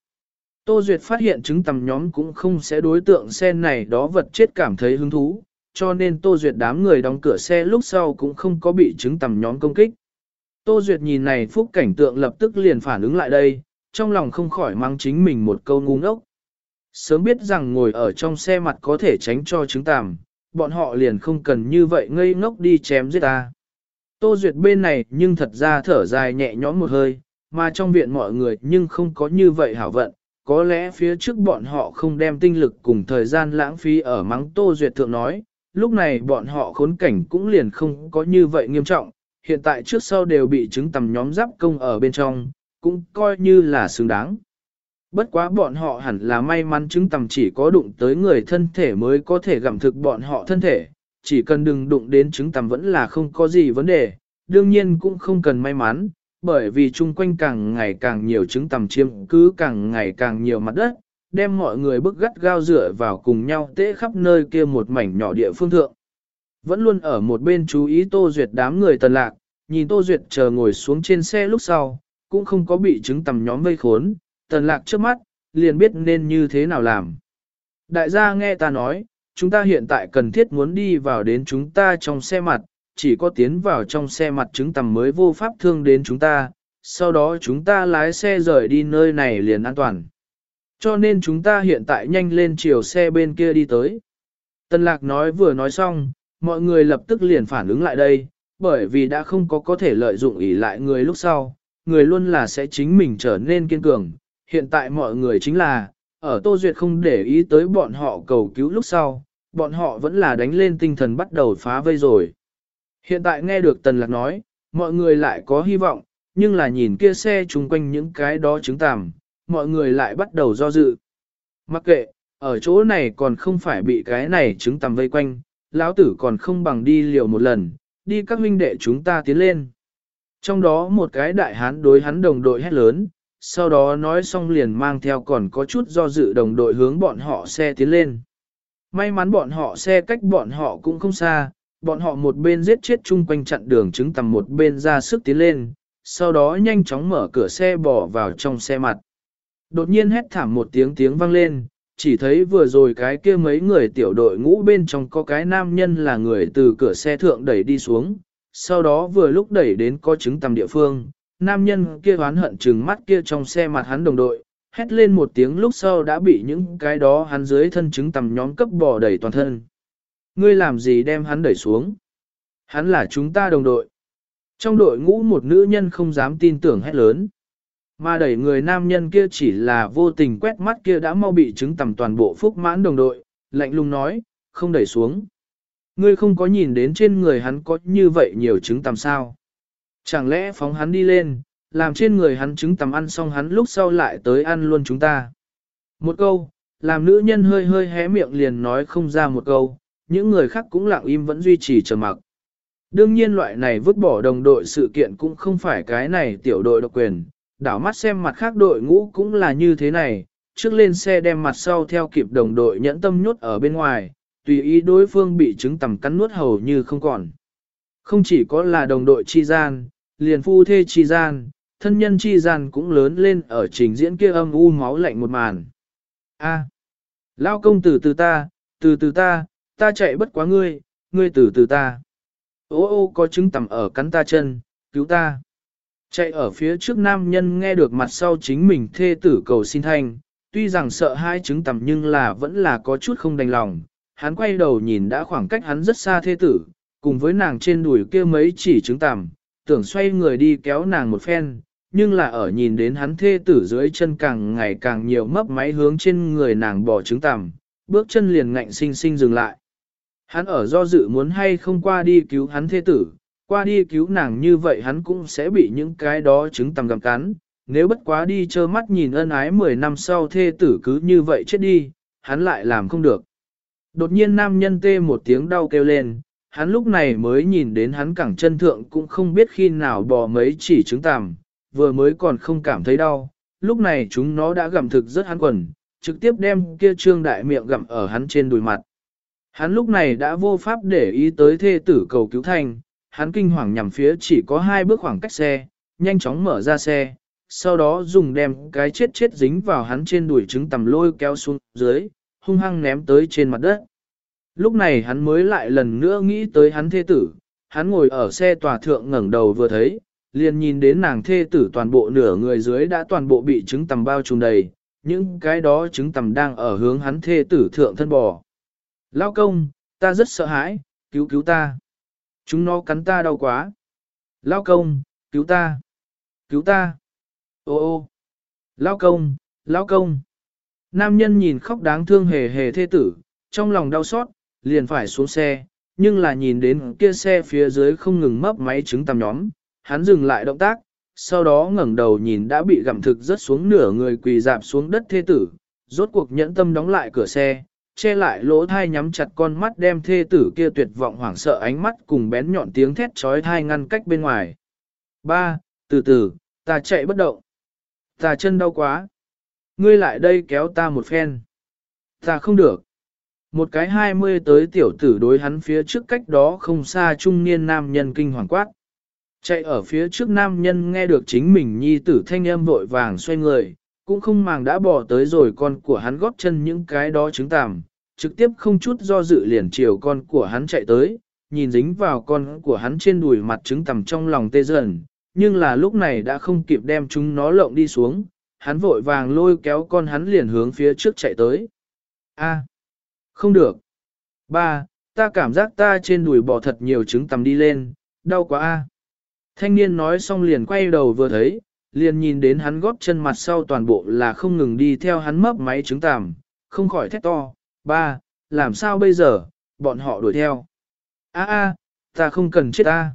Tô Duyệt phát hiện trứng tầm nhóm cũng không sẽ đối tượng xe này đó vật chết cảm thấy hứng thú, cho nên Tô Duyệt đám người đóng cửa xe lúc sau cũng không có bị trứng tầm nhóm công kích. Tô Duyệt nhìn này phúc cảnh tượng lập tức liền phản ứng lại đây, trong lòng không khỏi mang chính mình một câu ngu ngốc. Sớm biết rằng ngồi ở trong xe mặt có thể tránh cho trứng tằm, bọn họ liền không cần như vậy ngây ngốc đi chém giết ta. Tô Duyệt bên này nhưng thật ra thở dài nhẹ nhõm một hơi, mà trong viện mọi người nhưng không có như vậy hảo vận, có lẽ phía trước bọn họ không đem tinh lực cùng thời gian lãng phí ở mắng Tô Duyệt thượng nói, lúc này bọn họ khốn cảnh cũng liền không có như vậy nghiêm trọng, hiện tại trước sau đều bị chứng tầm nhóm giáp công ở bên trong, cũng coi như là xứng đáng. Bất quá bọn họ hẳn là may mắn chứng tầm chỉ có đụng tới người thân thể mới có thể gặm thực bọn họ thân thể, chỉ cần đừng đụng đến trứng tầm vẫn là không có gì vấn đề, đương nhiên cũng không cần may mắn, bởi vì chung quanh càng ngày càng nhiều trứng tầm chiếm cứ càng ngày càng nhiều mặt đất, đem mọi người bức gắt gao dựa vào cùng nhau tế khắp nơi kia một mảnh nhỏ địa phương thượng. Vẫn luôn ở một bên chú ý Tô Duyệt đám người tần lạc, nhìn Tô Duyệt chờ ngồi xuống trên xe lúc sau, cũng không có bị trứng tầm nhóm vây khốn, tần lạc trước mắt, liền biết nên như thế nào làm. Đại gia nghe ta nói, chúng ta hiện tại cần thiết muốn đi vào đến chúng ta trong xe mặt, chỉ có tiến vào trong xe mặt chứng tầm mới vô pháp thương đến chúng ta, sau đó chúng ta lái xe rời đi nơi này liền an toàn. Cho nên chúng ta hiện tại nhanh lên chiều xe bên kia đi tới. Tân lạc nói vừa nói xong, mọi người lập tức liền phản ứng lại đây, bởi vì đã không có có thể lợi dụng ỷ lại người lúc sau, người luôn là sẽ chính mình trở nên kiên cường. Hiện tại mọi người chính là, ở Tô Duyệt không để ý tới bọn họ cầu cứu lúc sau, bọn họ vẫn là đánh lên tinh thần bắt đầu phá vây rồi. Hiện tại nghe được Tần Lạc nói, mọi người lại có hy vọng, nhưng là nhìn kia xe chung quanh những cái đó chứng tàm, mọi người lại bắt đầu do dự. Mặc kệ, ở chỗ này còn không phải bị cái này chứng tầm vây quanh, lão tử còn không bằng đi liều một lần, đi các huynh đệ chúng ta tiến lên. Trong đó một cái đại hán đối hắn đồng đội hét lớn, sau đó nói xong liền mang theo còn có chút do dự đồng đội hướng bọn họ xe tiến lên. May mắn bọn họ xe cách bọn họ cũng không xa, bọn họ một bên giết chết chung quanh chặn đường chứng tầm một bên ra sức tiến lên, sau đó nhanh chóng mở cửa xe bỏ vào trong xe mặt. Đột nhiên hét thảm một tiếng tiếng vang lên, chỉ thấy vừa rồi cái kia mấy người tiểu đội ngũ bên trong có cái nam nhân là người từ cửa xe thượng đẩy đi xuống, sau đó vừa lúc đẩy đến có chứng tầm địa phương, nam nhân kia oán hận trừng mắt kia trong xe mặt hắn đồng đội, hét lên một tiếng lúc sau đã bị những cái đó hắn dưới thân chứng tầm nhóm cấp bò đẩy toàn thân. Ngươi làm gì đem hắn đẩy xuống? Hắn là chúng ta đồng đội. Trong đội ngũ một nữ nhân không dám tin tưởng hét lớn. Mà đẩy người nam nhân kia chỉ là vô tình quét mắt kia đã mau bị chứng tầm toàn bộ phúc mãn đồng đội, lạnh lùng nói, không đẩy xuống. Ngươi không có nhìn đến trên người hắn có như vậy nhiều trứng tằm sao. Chẳng lẽ phóng hắn đi lên, làm trên người hắn trứng tằm ăn xong hắn lúc sau lại tới ăn luôn chúng ta. Một câu, làm nữ nhân hơi hơi hé miệng liền nói không ra một câu, những người khác cũng lặng im vẫn duy trì trầm mặc. Đương nhiên loại này vứt bỏ đồng đội sự kiện cũng không phải cái này tiểu đội độc quyền, đảo mắt xem mặt khác đội ngũ cũng là như thế này, trước lên xe đem mặt sau theo kịp đồng đội nhẫn tâm nhốt ở bên ngoài, tùy ý đối phương bị trứng tầm cắn nuốt hầu như không còn. Không chỉ có là đồng đội chi gian, liền phu thê chi gian, thân nhân chi gian cũng lớn lên ở trình diễn kia âm u máu lạnh một màn. A. Lao công từ từ ta, từ từ ta, ta chạy bất quá ngươi, ngươi từ từ ta. Ô ô có trứng tầm ở cắn ta chân, cứu ta. Chạy ở phía trước nam nhân nghe được mặt sau chính mình thê tử cầu xin thanh, tuy rằng sợ hai trứng tầm nhưng là vẫn là có chút không đành lòng. Hắn quay đầu nhìn đã khoảng cách hắn rất xa thê tử, cùng với nàng trên đùi kia mấy chỉ trứng tằm, tưởng xoay người đi kéo nàng một phen, nhưng là ở nhìn đến hắn thê tử dưới chân càng ngày càng nhiều mấp máy hướng trên người nàng bỏ trứng tằm, bước chân liền ngạnh sinh sinh dừng lại. Hắn ở do dự muốn hay không qua đi cứu hắn thê tử, Qua đi cứu nàng như vậy hắn cũng sẽ bị những cái đó trứng tằm gặm cắn, nếu bất quá đi trơ mắt nhìn ân ái 10 năm sau thê tử cứ như vậy chết đi, hắn lại làm không được. Đột nhiên nam nhân tê một tiếng đau kêu lên, hắn lúc này mới nhìn đến hắn cẳng chân thượng cũng không biết khi nào bò mấy chỉ trứng tằm, vừa mới còn không cảm thấy đau, lúc này chúng nó đã gặm thực rất hắn quần, trực tiếp đem kia trương đại miệng gặm ở hắn trên đùi mặt. Hắn lúc này đã vô pháp để ý tới thê tử cầu cứu thành, hắn kinh hoàng nhằm phía chỉ có hai bước khoảng cách xe, nhanh chóng mở ra xe, sau đó dùng đem cái chết chết dính vào hắn trên đùi trứng tầm lôi kéo xuống dưới, hung hăng ném tới trên mặt đất. Lúc này hắn mới lại lần nữa nghĩ tới hắn thê tử, hắn ngồi ở xe tòa thượng ngẩng đầu vừa thấy, liền nhìn đến nàng thê tử toàn bộ nửa người dưới đã toàn bộ bị trứng tầm bao trùm đầy, những cái đó trứng tầm đang ở hướng hắn thê tử thượng thân bò. Lao công, ta rất sợ hãi, cứu cứu ta. Chúng nó cắn ta đau quá. Lao công, cứu ta. Cứu ta. Ô ô. Lao công, lao công. Nam nhân nhìn khóc đáng thương hề hề thê tử, trong lòng đau xót, liền phải xuống xe, nhưng là nhìn đến kia xe phía dưới không ngừng mấp máy trứng tằm nhóm, hắn dừng lại động tác, sau đó ngẩng đầu nhìn đã bị gặm thực rất xuống nửa người quỳ dạp xuống đất thê tử, rốt cuộc nhẫn tâm đóng lại cửa xe, che lại lỗ thai nhắm chặt con mắt đem thê tử kia tuyệt vọng hoảng sợ ánh mắt cùng bén nhọn tiếng thét trói thai ngăn cách bên ngoài. Ba, từ từ, ta chạy bất động. Ta chân đau quá. Ngươi lại đây kéo ta một phen. Ta không được. Một cái hai mươi tới tiểu tử đối hắn phía trước cách đó không xa trung niên nam nhân kinh hoàng quát. Chạy ở phía trước nam nhân nghe được chính mình nhi tử thanh âm vội vàng xoay người, cũng không màng đã bỏ tới rồi con của hắn góp chân những cái đó trứng tàm, trực tiếp không chút do dự liền chiều con của hắn chạy tới, nhìn dính vào con của hắn trên đùi mặt trứng tằm trong lòng tê dần, nhưng là lúc này đã không kịp đem chúng nó lộng đi xuống, hắn vội vàng lôi kéo con hắn liền hướng phía trước chạy tới. A, không được. Ba, ta cảm giác ta trên đùi bò thật nhiều trứng tầm đi lên, đau quá a. Thanh niên nói xong liền quay đầu vừa thấy, liền nhìn đến hắn góp chân mặt sau toàn bộ là không ngừng đi theo hắn mấp máy trứng tằm, không khỏi thét to, ba, làm sao bây giờ, bọn họ đuổi theo. A a, ta không cần chết a.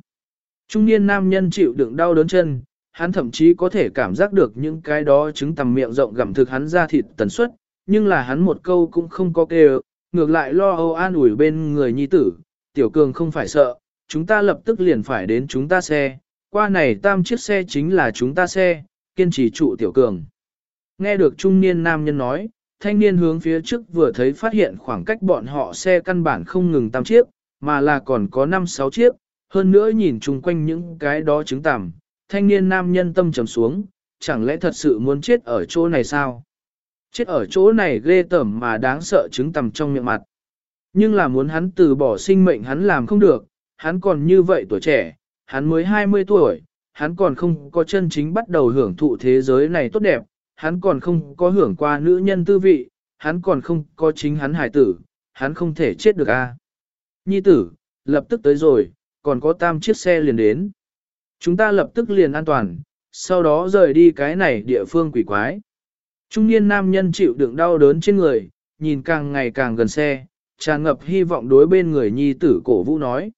Trung niên nam nhân chịu đựng đau đớn chân, hắn thậm chí có thể cảm giác được những cái đó trứng tầm miệng rộng gặm thực hắn ra thịt tần suất, nhưng là hắn một câu cũng không có kêu, ngược lại lo âu an ủi bên người nhi tử, tiểu cường không phải sợ, chúng ta lập tức liền phải đến chúng ta xe, qua này tam chiếc xe chính là chúng ta xe, kiên trì trụ tiểu cường. Nghe được trung niên nam nhân nói, thanh niên hướng phía trước vừa thấy phát hiện khoảng cách bọn họ xe căn bản không ngừng tam chiếc, mà là còn có 5-6 chiếc, hơn nữa nhìn chung quanh những cái đó chứng tằm, thanh niên nam nhân tâm trầm xuống, chẳng lẽ thật sự muốn chết ở chỗ này sao? Chết ở chỗ này ghê tởm mà đáng sợ trứng tầm trong miệng mặt. Nhưng là muốn hắn từ bỏ sinh mệnh hắn làm không được, hắn còn như vậy tuổi trẻ, hắn mới 20 tuổi, hắn còn không có chân chính bắt đầu hưởng thụ thế giới này tốt đẹp, hắn còn không có hưởng qua nữ nhân tư vị, hắn còn không có chính hắn hải tử, hắn không thể chết được a. Nhi tử, lập tức tới rồi, còn có tam chiếc xe liền đến. Chúng ta lập tức liền an toàn, sau đó rời đi cái này địa phương quỷ quái. Trung niên nam nhân chịu đựng đau đớn trên người, nhìn càng ngày càng gần xe, tràn ngập hy vọng đối bên người nhi tử cổ vũ nói.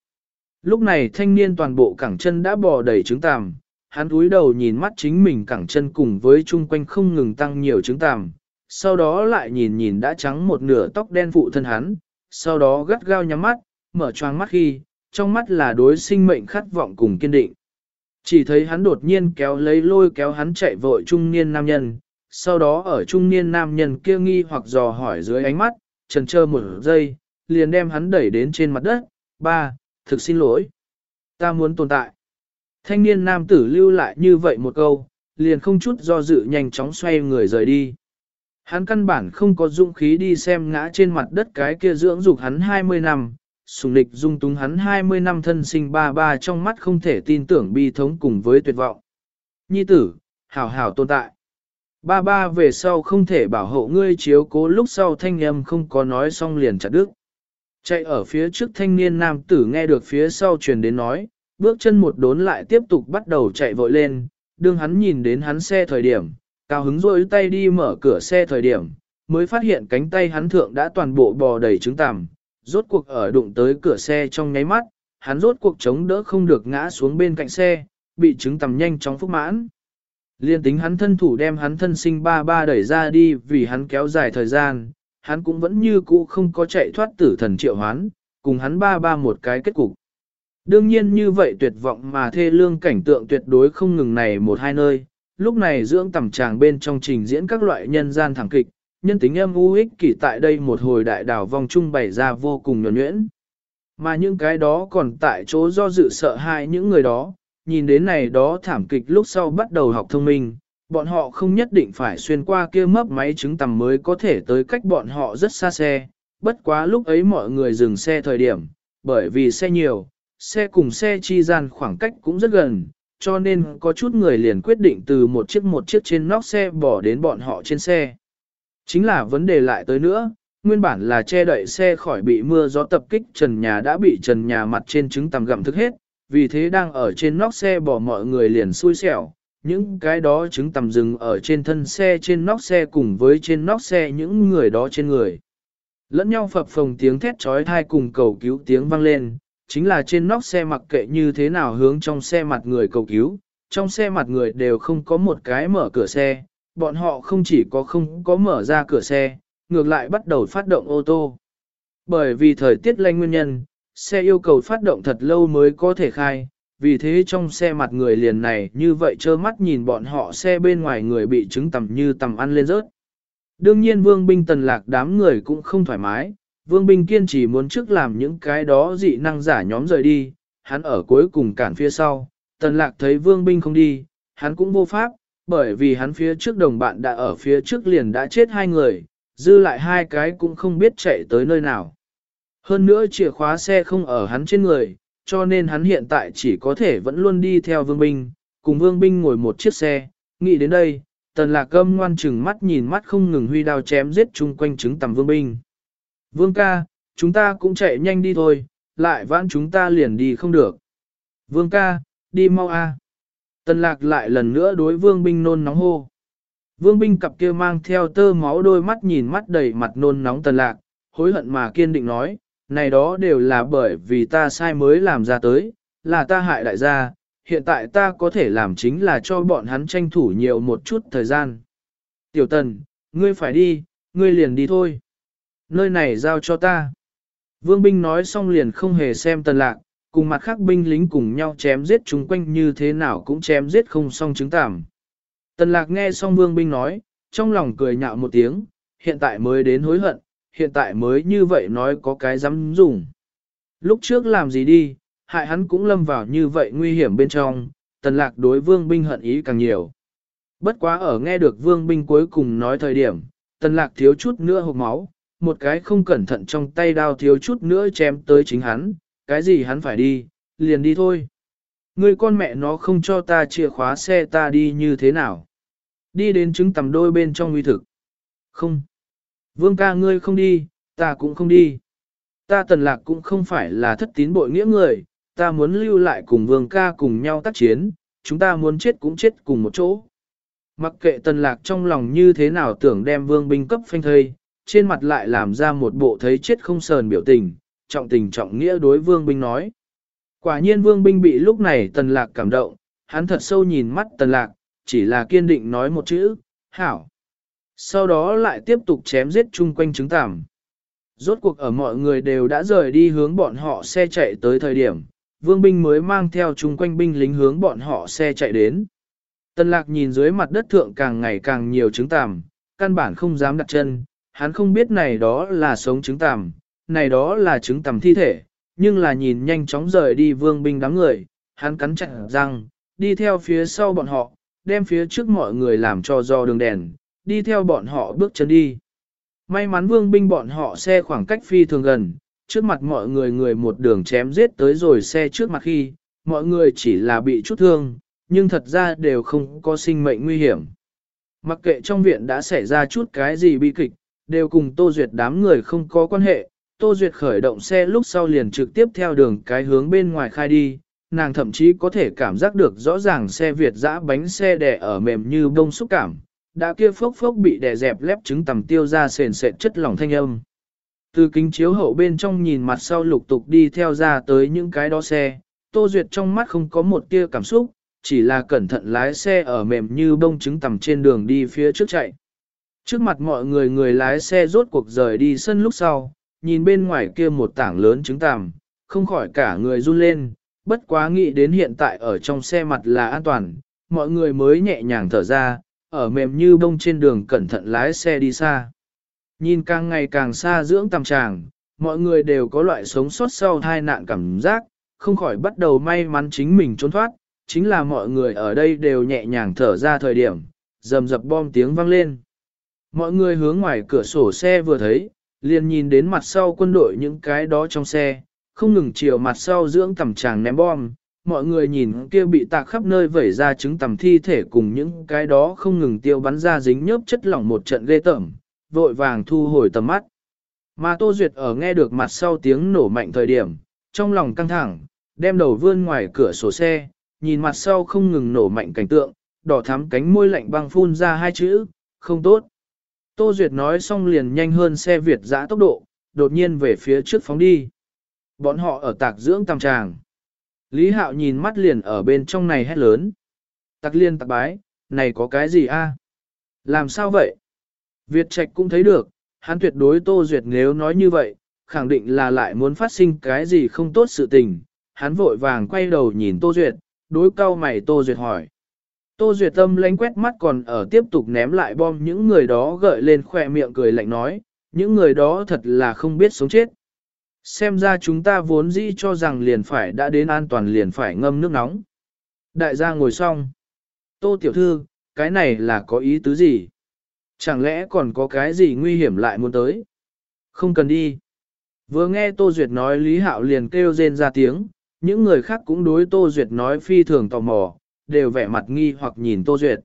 Lúc này thanh niên toàn bộ cẳng chân đã bò đầy trứng tàm, hắn cúi đầu nhìn mắt chính mình cẳng chân cùng với chung quanh không ngừng tăng nhiều trứng tàm, sau đó lại nhìn nhìn đã trắng một nửa tóc đen phụ thân hắn, sau đó gắt gao nhắm mắt, mở choáng mắt khi, trong mắt là đối sinh mệnh khát vọng cùng kiên định. Chỉ thấy hắn đột nhiên kéo lấy lôi kéo hắn chạy vội trung niên nam nhân, sau đó ở trung niên nam nhân kia nghi hoặc dò hỏi dưới ánh mắt, trần chờ một giây, liền đem hắn đẩy đến trên mặt đất, ba, thực xin lỗi. Ta muốn tồn tại. Thanh niên nam tử lưu lại như vậy một câu, liền không chút do dự nhanh chóng xoay người rời đi. Hắn căn bản không có dũng khí đi xem ngã trên mặt đất cái kia dưỡng dục hắn 20 năm, sùng nịch dung túng hắn 20 năm thân sinh ba ba trong mắt không thể tin tưởng bi thống cùng với tuyệt vọng. Nhi tử, hảo hảo tồn tại. Ba ba về sau không thể bảo hộ ngươi chiếu cố lúc sau thanh âm không có nói xong liền chặt đứt. Chạy ở phía trước thanh niên nam tử nghe được phía sau truyền đến nói, bước chân một đốn lại tiếp tục bắt đầu chạy vội lên, đương hắn nhìn đến hắn xe thời điểm, cao hứng rôi tay đi mở cửa xe thời điểm, mới phát hiện cánh tay hắn thượng đã toàn bộ bò đầy trứng tằm, rốt cuộc ở đụng tới cửa xe trong nháy mắt, hắn rốt cuộc chống đỡ không được ngã xuống bên cạnh xe, bị trứng tầm nhanh chóng phúc mãn. Liên tính hắn thân thủ đem hắn thân sinh ba ba đẩy ra đi vì hắn kéo dài thời gian, hắn cũng vẫn như cũ không có chạy thoát tử thần triệu hoán, cùng hắn ba ba một cái kết cục. Đương nhiên như vậy tuyệt vọng mà thê lương cảnh tượng tuyệt đối không ngừng này một hai nơi, lúc này dưỡng tầm tràng bên trong trình diễn các loại nhân gian thẳng kịch, nhân tính âm u ích kỷ tại đây một hồi đại đảo vòng trung bày ra vô cùng nhuẩn nhuyễn. Mà những cái đó còn tại chỗ do dự sợ hãi những người đó, nhìn đến này đó thảm kịch lúc sau bắt đầu học thông minh, bọn họ không nhất định phải xuyên qua kia mấp máy trứng tầm mới có thể tới cách bọn họ rất xa xe, bất quá lúc ấy mọi người dừng xe thời điểm, bởi vì xe nhiều, xe cùng xe chi gian khoảng cách cũng rất gần, cho nên có chút người liền quyết định từ một chiếc một chiếc trên nóc xe bỏ đến bọn họ trên xe. Chính là vấn đề lại tới nữa, nguyên bản là che đậy xe khỏi bị mưa gió tập kích trần nhà đã bị trần nhà mặt trên trứng tầm gặm thức hết, vì thế đang ở trên nóc xe bỏ mọi người liền xui xẻo. Những cái đó trứng tầm rừng ở trên thân xe trên nóc xe cùng với trên nóc xe những người đó trên người. Lẫn nhau phập phồng tiếng thét trói thai cùng cầu cứu tiếng vang lên, chính là trên nóc xe mặc kệ như thế nào hướng trong xe mặt người cầu cứu, trong xe mặt người đều không có một cái mở cửa xe, bọn họ không chỉ có không có mở ra cửa xe, ngược lại bắt đầu phát động ô tô. Bởi vì thời tiết lạnh nguyên nhân, xe yêu cầu phát động thật lâu mới có thể khai, vì thế trong xe mặt người liền này như vậy trơ mắt nhìn bọn họ xe bên ngoài người bị trứng tầm như tầm ăn lên rớt. Đương nhiên vương binh tần lạc đám người cũng không thoải mái, vương binh kiên trì muốn trước làm những cái đó dị năng giả nhóm rời đi, hắn ở cuối cùng cản phía sau, tần lạc thấy vương binh không đi, hắn cũng vô pháp, bởi vì hắn phía trước đồng bạn đã ở phía trước liền đã chết hai người, dư lại hai cái cũng không biết chạy tới nơi nào. Hơn nữa chìa khóa xe không ở hắn trên người, cho nên hắn hiện tại chỉ có thể vẫn luôn đi theo vương binh, cùng vương binh ngồi một chiếc xe, nghĩ đến đây, tần lạc âm ngoan chừng mắt nhìn mắt không ngừng huy đao chém giết chung quanh trứng tầm vương binh. Vương ca, chúng ta cũng chạy nhanh đi thôi, lại vãn chúng ta liền đi không được. Vương ca, đi mau a. Tần lạc lại lần nữa đối vương binh nôn nóng hô. Vương binh cặp kia mang theo tơ máu đôi mắt nhìn mắt đầy mặt nôn nóng tần lạc, hối hận mà kiên định nói, này đó đều là bởi vì ta sai mới làm ra tới, là ta hại đại gia, hiện tại ta có thể làm chính là cho bọn hắn tranh thủ nhiều một chút thời gian. Tiểu tần, ngươi phải đi, ngươi liền đi thôi. Nơi này giao cho ta. Vương binh nói xong liền không hề xem tần lạc, cùng mặt khác binh lính cùng nhau chém giết chúng quanh như thế nào cũng chém giết không xong chứng tạm. Tần lạc nghe xong vương binh nói, trong lòng cười nhạo một tiếng, hiện tại mới đến hối hận, hiện tại mới như vậy nói có cái dám dùng. Lúc trước làm gì đi, hại hắn cũng lâm vào như vậy nguy hiểm bên trong, tần lạc đối vương binh hận ý càng nhiều. Bất quá ở nghe được vương binh cuối cùng nói thời điểm, tần lạc thiếu chút nữa hộp máu, một cái không cẩn thận trong tay đao thiếu chút nữa chém tới chính hắn, cái gì hắn phải đi, liền đi thôi. Người con mẹ nó không cho ta chìa khóa xe ta đi như thế nào. Đi đến trứng tầm đôi bên trong nguy thực. Không. Vương ca ngươi không đi, ta cũng không đi. Ta tần lạc cũng không phải là thất tín bội nghĩa người, ta muốn lưu lại cùng vương ca cùng nhau tác chiến, chúng ta muốn chết cũng chết cùng một chỗ. Mặc kệ tần lạc trong lòng như thế nào tưởng đem vương binh cấp phanh thây, trên mặt lại làm ra một bộ thấy chết không sờn biểu tình, trọng tình trọng nghĩa đối vương binh nói. Quả nhiên vương binh bị lúc này tần lạc cảm động, hắn thật sâu nhìn mắt tần lạc, chỉ là kiên định nói một chữ, hảo. Sau đó lại tiếp tục chém giết chung quanh trứng tảm. Rốt cuộc ở mọi người đều đã rời đi hướng bọn họ xe chạy tới thời điểm, vương binh mới mang theo chung quanh binh lính hướng bọn họ xe chạy đến. Tần lạc nhìn dưới mặt đất thượng càng ngày càng nhiều trứng tằm, căn bản không dám đặt chân, hắn không biết này đó là sống trứng tằm, này đó là trứng tầm thi thể, nhưng là nhìn nhanh chóng rời đi vương binh đám người, hắn cắn chặt răng, đi theo phía sau bọn họ, đem phía trước mọi người làm cho do đường đèn, đi theo bọn họ bước chân đi. May mắn vương binh bọn họ xe khoảng cách phi thường gần, trước mặt mọi người người một đường chém giết tới rồi xe trước mặt khi, mọi người chỉ là bị chút thương, nhưng thật ra đều không có sinh mệnh nguy hiểm. Mặc kệ trong viện đã xảy ra chút cái gì bi kịch, đều cùng Tô Duyệt đám người không có quan hệ, Tô Duyệt khởi động xe lúc sau liền trực tiếp theo đường cái hướng bên ngoài khai đi, nàng thậm chí có thể cảm giác được rõ ràng xe Việt dã bánh xe đè ở mềm như bông xúc cảm, đã kia phốc phốc bị đè dẹp lép trứng tầm tiêu ra sền sệt chất lỏng thanh âm. Từ kính chiếu hậu bên trong nhìn mặt sau lục tục đi theo ra tới những cái đó xe, Tô Duyệt trong mắt không có một tia cảm xúc, chỉ là cẩn thận lái xe ở mềm như bông trứng tầm trên đường đi phía trước chạy. Trước mặt mọi người người lái xe rốt cuộc rời đi sân lúc sau, nhìn bên ngoài kia một tảng lớn trứng tằm, không khỏi cả người run lên, bất quá nghĩ đến hiện tại ở trong xe mặt là an toàn, mọi người mới nhẹ nhàng thở ra, ở mềm như bông trên đường cẩn thận lái xe đi xa. Nhìn càng ngày càng xa dưỡng tầm tràng, mọi người đều có loại sống sót sau tai nạn cảm giác, không khỏi bắt đầu may mắn chính mình trốn thoát, chính là mọi người ở đây đều nhẹ nhàng thở ra thời điểm, rầm rập bom tiếng vang lên. Mọi người hướng ngoài cửa sổ xe vừa thấy, liền nhìn đến mặt sau quân đội những cái đó trong xe, không ngừng chiều mặt sau dưỡng tầm tràng ném bom. Mọi người nhìn kia bị tạc khắp nơi vẩy ra trứng tầm thi thể cùng những cái đó không ngừng tiêu bắn ra dính nhớp chất lỏng một trận ghê tởm, vội vàng thu hồi tầm mắt. Mà Tô Duyệt ở nghe được mặt sau tiếng nổ mạnh thời điểm, trong lòng căng thẳng, đem đầu vươn ngoài cửa sổ xe, nhìn mặt sau không ngừng nổ mạnh cảnh tượng, đỏ thắm cánh môi lạnh băng phun ra hai chữ, không tốt. Tô Duyệt nói xong liền nhanh hơn xe Việt giã tốc độ, đột nhiên về phía trước phóng đi. Bọn họ ở tạc dưỡng tam tràng. Lý Hạo nhìn mắt liền ở bên trong này hét lớn. Tạc liên tạc bái, này có cái gì a? Làm sao vậy? Việt Trạch cũng thấy được, hắn tuyệt đối Tô Duyệt nếu nói như vậy, khẳng định là lại muốn phát sinh cái gì không tốt sự tình. Hắn vội vàng quay đầu nhìn Tô Duyệt, đối cao mày Tô Duyệt hỏi. Tô Duyệt Tâm lánh quét mắt còn ở tiếp tục ném lại bom những người đó gợi lên khỏe miệng cười lạnh nói, những người đó thật là không biết sống chết. Xem ra chúng ta vốn dĩ cho rằng liền phải đã đến an toàn liền phải ngâm nước nóng. Đại gia ngồi xong. Tô Tiểu Thư, cái này là có ý tứ gì? Chẳng lẽ còn có cái gì nguy hiểm lại muốn tới? Không cần đi. Vừa nghe Tô Duyệt nói Lý Hạo liền kêu rên ra tiếng, những người khác cũng đối Tô Duyệt nói phi thường tò mò, đều vẻ mặt nghi hoặc nhìn Tô Duyệt.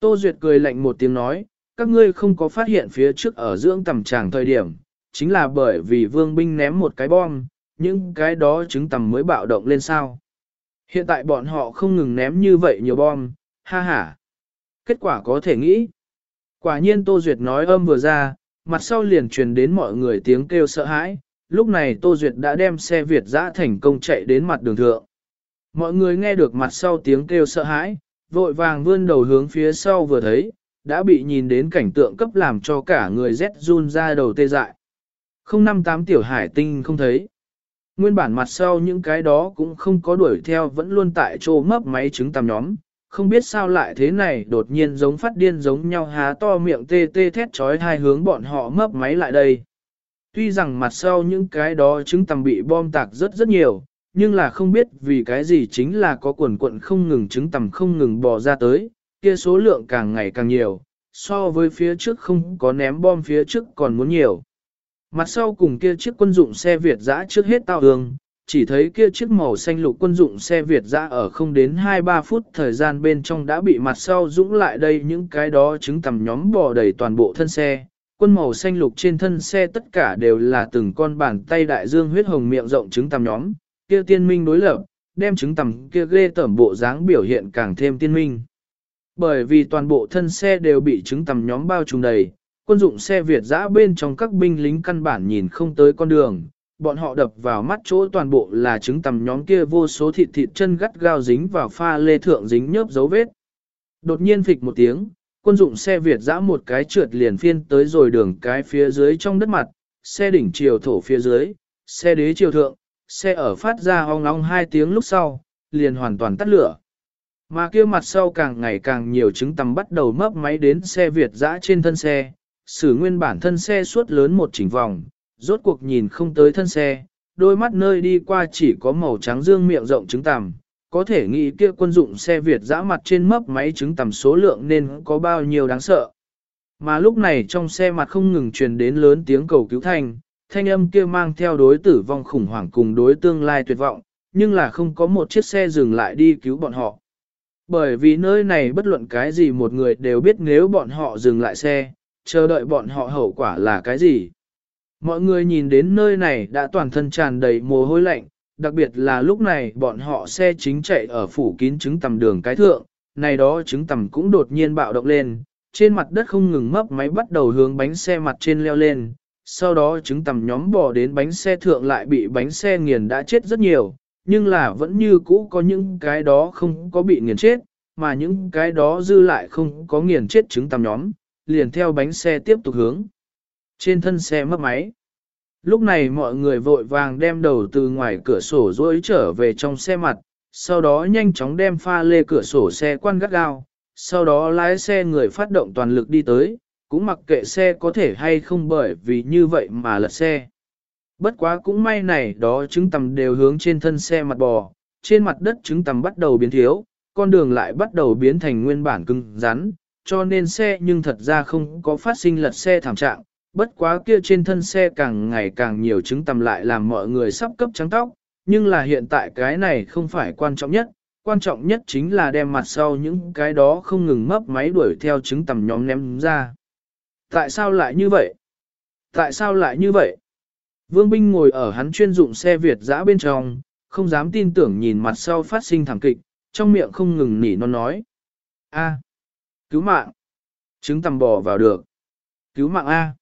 Tô Duyệt cười lạnh một tiếng nói, các ngươi không có phát hiện phía trước ở dưỡng tầm tràng thời điểm, chính là bởi vì vương binh ném một cái bom, những cái đó chứng tầm mới bạo động lên sao. Hiện tại bọn họ không ngừng ném như vậy nhiều bom, ha ha. Kết quả có thể nghĩ. Quả nhiên Tô Duyệt nói âm vừa ra, mặt sau liền truyền đến mọi người tiếng kêu sợ hãi, lúc này Tô Duyệt đã đem xe Việt dã thành công chạy đến mặt đường thượng. Mọi người nghe được mặt sau tiếng kêu sợ hãi, vội vàng vươn đầu hướng phía sau vừa thấy, đã bị nhìn đến cảnh tượng cấp làm cho cả người rét run ra đầu tê dại. 058 tiểu hải tinh không thấy. Nguyên bản mặt sau những cái đó cũng không có đuổi theo vẫn luôn tại chỗ mấp máy trứng tầm nhóm, không biết sao lại thế này đột nhiên giống phát điên giống nhau há to miệng tê tê thét trói hai hướng bọn họ mấp máy lại đây. Tuy rằng mặt sau những cái đó trứng tầm bị bom tạc rất rất nhiều, nhưng là không biết vì cái gì chính là có quần quận không ngừng trứng tầm không ngừng bò ra tới, kia số lượng càng ngày càng nhiều, so với phía trước không có ném bom phía trước còn muốn nhiều. Mặt sau cùng kia chiếc quân dụng xe Việt dã trước hết tao hương, chỉ thấy kia chiếc màu xanh lục quân dụng xe Việt dã ở không đến 2-3 phút thời gian bên trong đã bị mặt sau dũng lại đây những cái đó trứng tầm nhóm bò đầy toàn bộ thân xe. Quân màu xanh lục trên thân xe tất cả đều là từng con bàn tay đại dương huyết hồng miệng rộng trứng tầm nhóm, kia tiên minh đối lập, đem trứng tầm kia ghê tẩm bộ dáng biểu hiện càng thêm tiên minh. Bởi vì toàn bộ thân xe đều bị trứng tầm nhóm bao trùm đầy, quân dụng xe Việt giã bên trong các binh lính căn bản nhìn không tới con đường, bọn họ đập vào mắt chỗ toàn bộ là trứng tầm nhóm kia vô số thịt thịt chân gắt gao dính vào pha lê thượng dính nhớp dấu vết. Đột nhiên phịch một tiếng, quân dụng xe Việt giã một cái trượt liền phiên tới rồi đường cái phía dưới trong đất mặt, xe đỉnh chiều thổ phía dưới, xe đế chiều thượng, xe ở phát ra ong ong hai tiếng lúc sau, liền hoàn toàn tắt lửa. Mà kia mặt sau càng ngày càng nhiều trứng tầm bắt đầu mấp máy đến xe Việt dã trên thân xe, xử nguyên bản thân xe suốt lớn một chỉnh vòng, rốt cuộc nhìn không tới thân xe, đôi mắt nơi đi qua chỉ có màu trắng dương miệng rộng trứng tầm, có thể nghĩ kia quân dụng xe Việt dã mặt trên mấp máy trứng tầm số lượng nên có bao nhiêu đáng sợ. Mà lúc này trong xe mặt không ngừng truyền đến lớn tiếng cầu cứu thành thanh âm kia mang theo đối tử vong khủng hoảng cùng đối tương lai tuyệt vọng, nhưng là không có một chiếc xe dừng lại đi cứu bọn họ. Bởi vì nơi này bất luận cái gì một người đều biết nếu bọn họ dừng lại xe, chờ đợi bọn họ hậu quả là cái gì. Mọi người nhìn đến nơi này đã toàn thân tràn đầy mồ hôi lạnh, đặc biệt là lúc này bọn họ xe chính chạy ở phủ kín trứng tầm đường cái thượng, này đó trứng tầm cũng đột nhiên bạo động lên, trên mặt đất không ngừng mấp máy bắt đầu hướng bánh xe mặt trên leo lên, sau đó trứng tầm nhóm bò đến bánh xe thượng lại bị bánh xe nghiền đã chết rất nhiều, nhưng là vẫn như cũ có những cái đó không có bị nghiền chết, mà những cái đó dư lại không có nghiền chết trứng tầm nhóm, liền theo bánh xe tiếp tục hướng. Trên thân xe mất máy. Lúc này mọi người vội vàng đem đầu từ ngoài cửa sổ rối trở về trong xe mặt, sau đó nhanh chóng đem pha lê cửa sổ xe quan gắt gao, sau đó lái xe người phát động toàn lực đi tới, cũng mặc kệ xe có thể hay không bởi vì như vậy mà lật xe. Bất quá cũng may này đó trứng tầm đều hướng trên thân xe mặt bò, trên mặt đất trứng tầm bắt đầu biến thiếu, con đường lại bắt đầu biến thành nguyên bản cứng rắn, cho nên xe nhưng thật ra không có phát sinh lật xe thảm trạng, bất quá kia trên thân xe càng ngày càng nhiều trứng tầm lại làm mọi người sắp cấp trắng tóc, nhưng là hiện tại cái này không phải quan trọng nhất, quan trọng nhất chính là đem mặt sau những cái đó không ngừng mấp máy đuổi theo trứng tầm nhóm ném ra. Tại sao lại như vậy? Tại sao lại như vậy? Vương binh ngồi ở hắn chuyên dụng xe Việt dã bên trong, không dám tin tưởng nhìn mặt sau phát sinh thảm kịch, trong miệng không ngừng nỉ non nói. A. cứu mạng. Trứng tầm bò vào được. Cứu mạng A.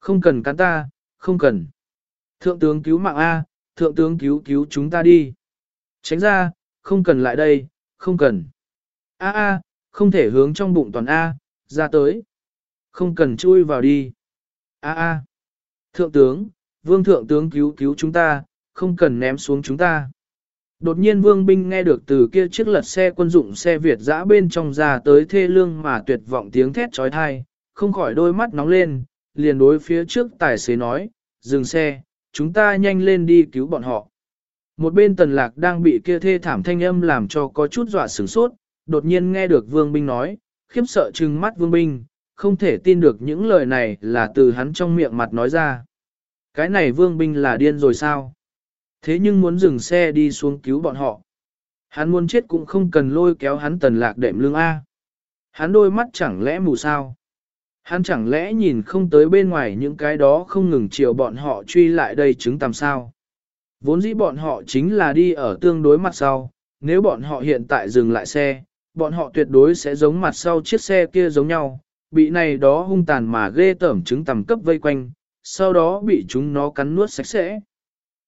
Không cần cắn ta, không cần. Thượng tướng cứu mạng A, thượng tướng cứu cứu chúng ta đi. Tránh ra, không cần lại đây, không cần. A A, không thể hướng trong bụng toàn A, ra tới. Không cần chui vào đi. A A. Thượng tướng, vương thượng tướng cứu cứu chúng ta, không cần ném xuống chúng ta. Đột nhiên vương binh nghe được từ kia chiếc lật xe quân dụng xe Việt dã bên trong ra tới thê lương mà tuyệt vọng tiếng thét trói thai, không khỏi đôi mắt nóng lên, liền đối phía trước tài xế nói, dừng xe, chúng ta nhanh lên đi cứu bọn họ. Một bên tần lạc đang bị kia thê thảm thanh âm làm cho có chút dọa sửng sốt, đột nhiên nghe được vương binh nói, khiếp sợ trừng mắt vương binh, không thể tin được những lời này là từ hắn trong miệng mặt nói ra. Cái này vương binh là điên rồi sao? Thế nhưng muốn dừng xe đi xuống cứu bọn họ. Hắn muốn chết cũng không cần lôi kéo hắn tần lạc đệm lương A. Hắn đôi mắt chẳng lẽ mù sao? Hắn chẳng lẽ nhìn không tới bên ngoài những cái đó không ngừng chiều bọn họ truy lại đây chứng tầm sao? Vốn dĩ bọn họ chính là đi ở tương đối mặt sau, nếu bọn họ hiện tại dừng lại xe, bọn họ tuyệt đối sẽ giống mặt sau chiếc xe kia giống nhau, bị này đó hung tàn mà ghê tởm trứng tầm cấp vây quanh, sau đó bị chúng nó cắn nuốt sạch sẽ.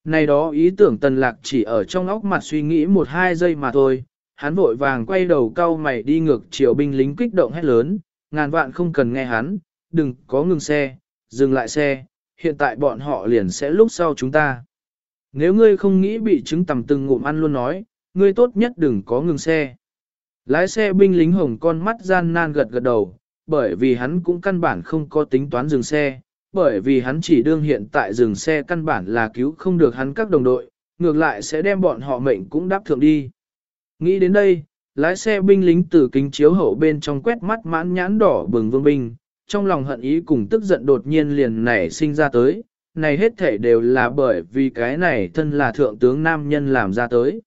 Này đó ý tưởng tần lạc chỉ ở trong óc mặt suy nghĩ một hai giây mà thôi, hắn vội vàng quay đầu cau mày đi ngược chiều binh lính kích động hét lớn, ngàn vạn không cần nghe hắn, đừng có ngừng xe, dừng lại xe, hiện tại bọn họ liền sẽ lúc sau chúng ta. Nếu ngươi không nghĩ bị trứng tầm từng ngụm ăn luôn nói, ngươi tốt nhất đừng có ngừng xe. Lái xe binh lính hồng con mắt gian nan gật gật đầu, bởi vì hắn cũng căn bản không có tính toán dừng xe, bởi vì hắn chỉ đương hiện tại dừng xe căn bản là cứu không được hắn các đồng đội, ngược lại sẽ đem bọn họ mệnh cũng đáp thượng đi. Nghĩ đến đây, lái xe binh lính từ kính chiếu hậu bên trong quét mắt mãn nhãn đỏ bừng vương binh, trong lòng hận ý cùng tức giận đột nhiên liền nảy sinh ra tới, này hết thể đều là bởi vì cái này thân là thượng tướng nam nhân làm ra tới.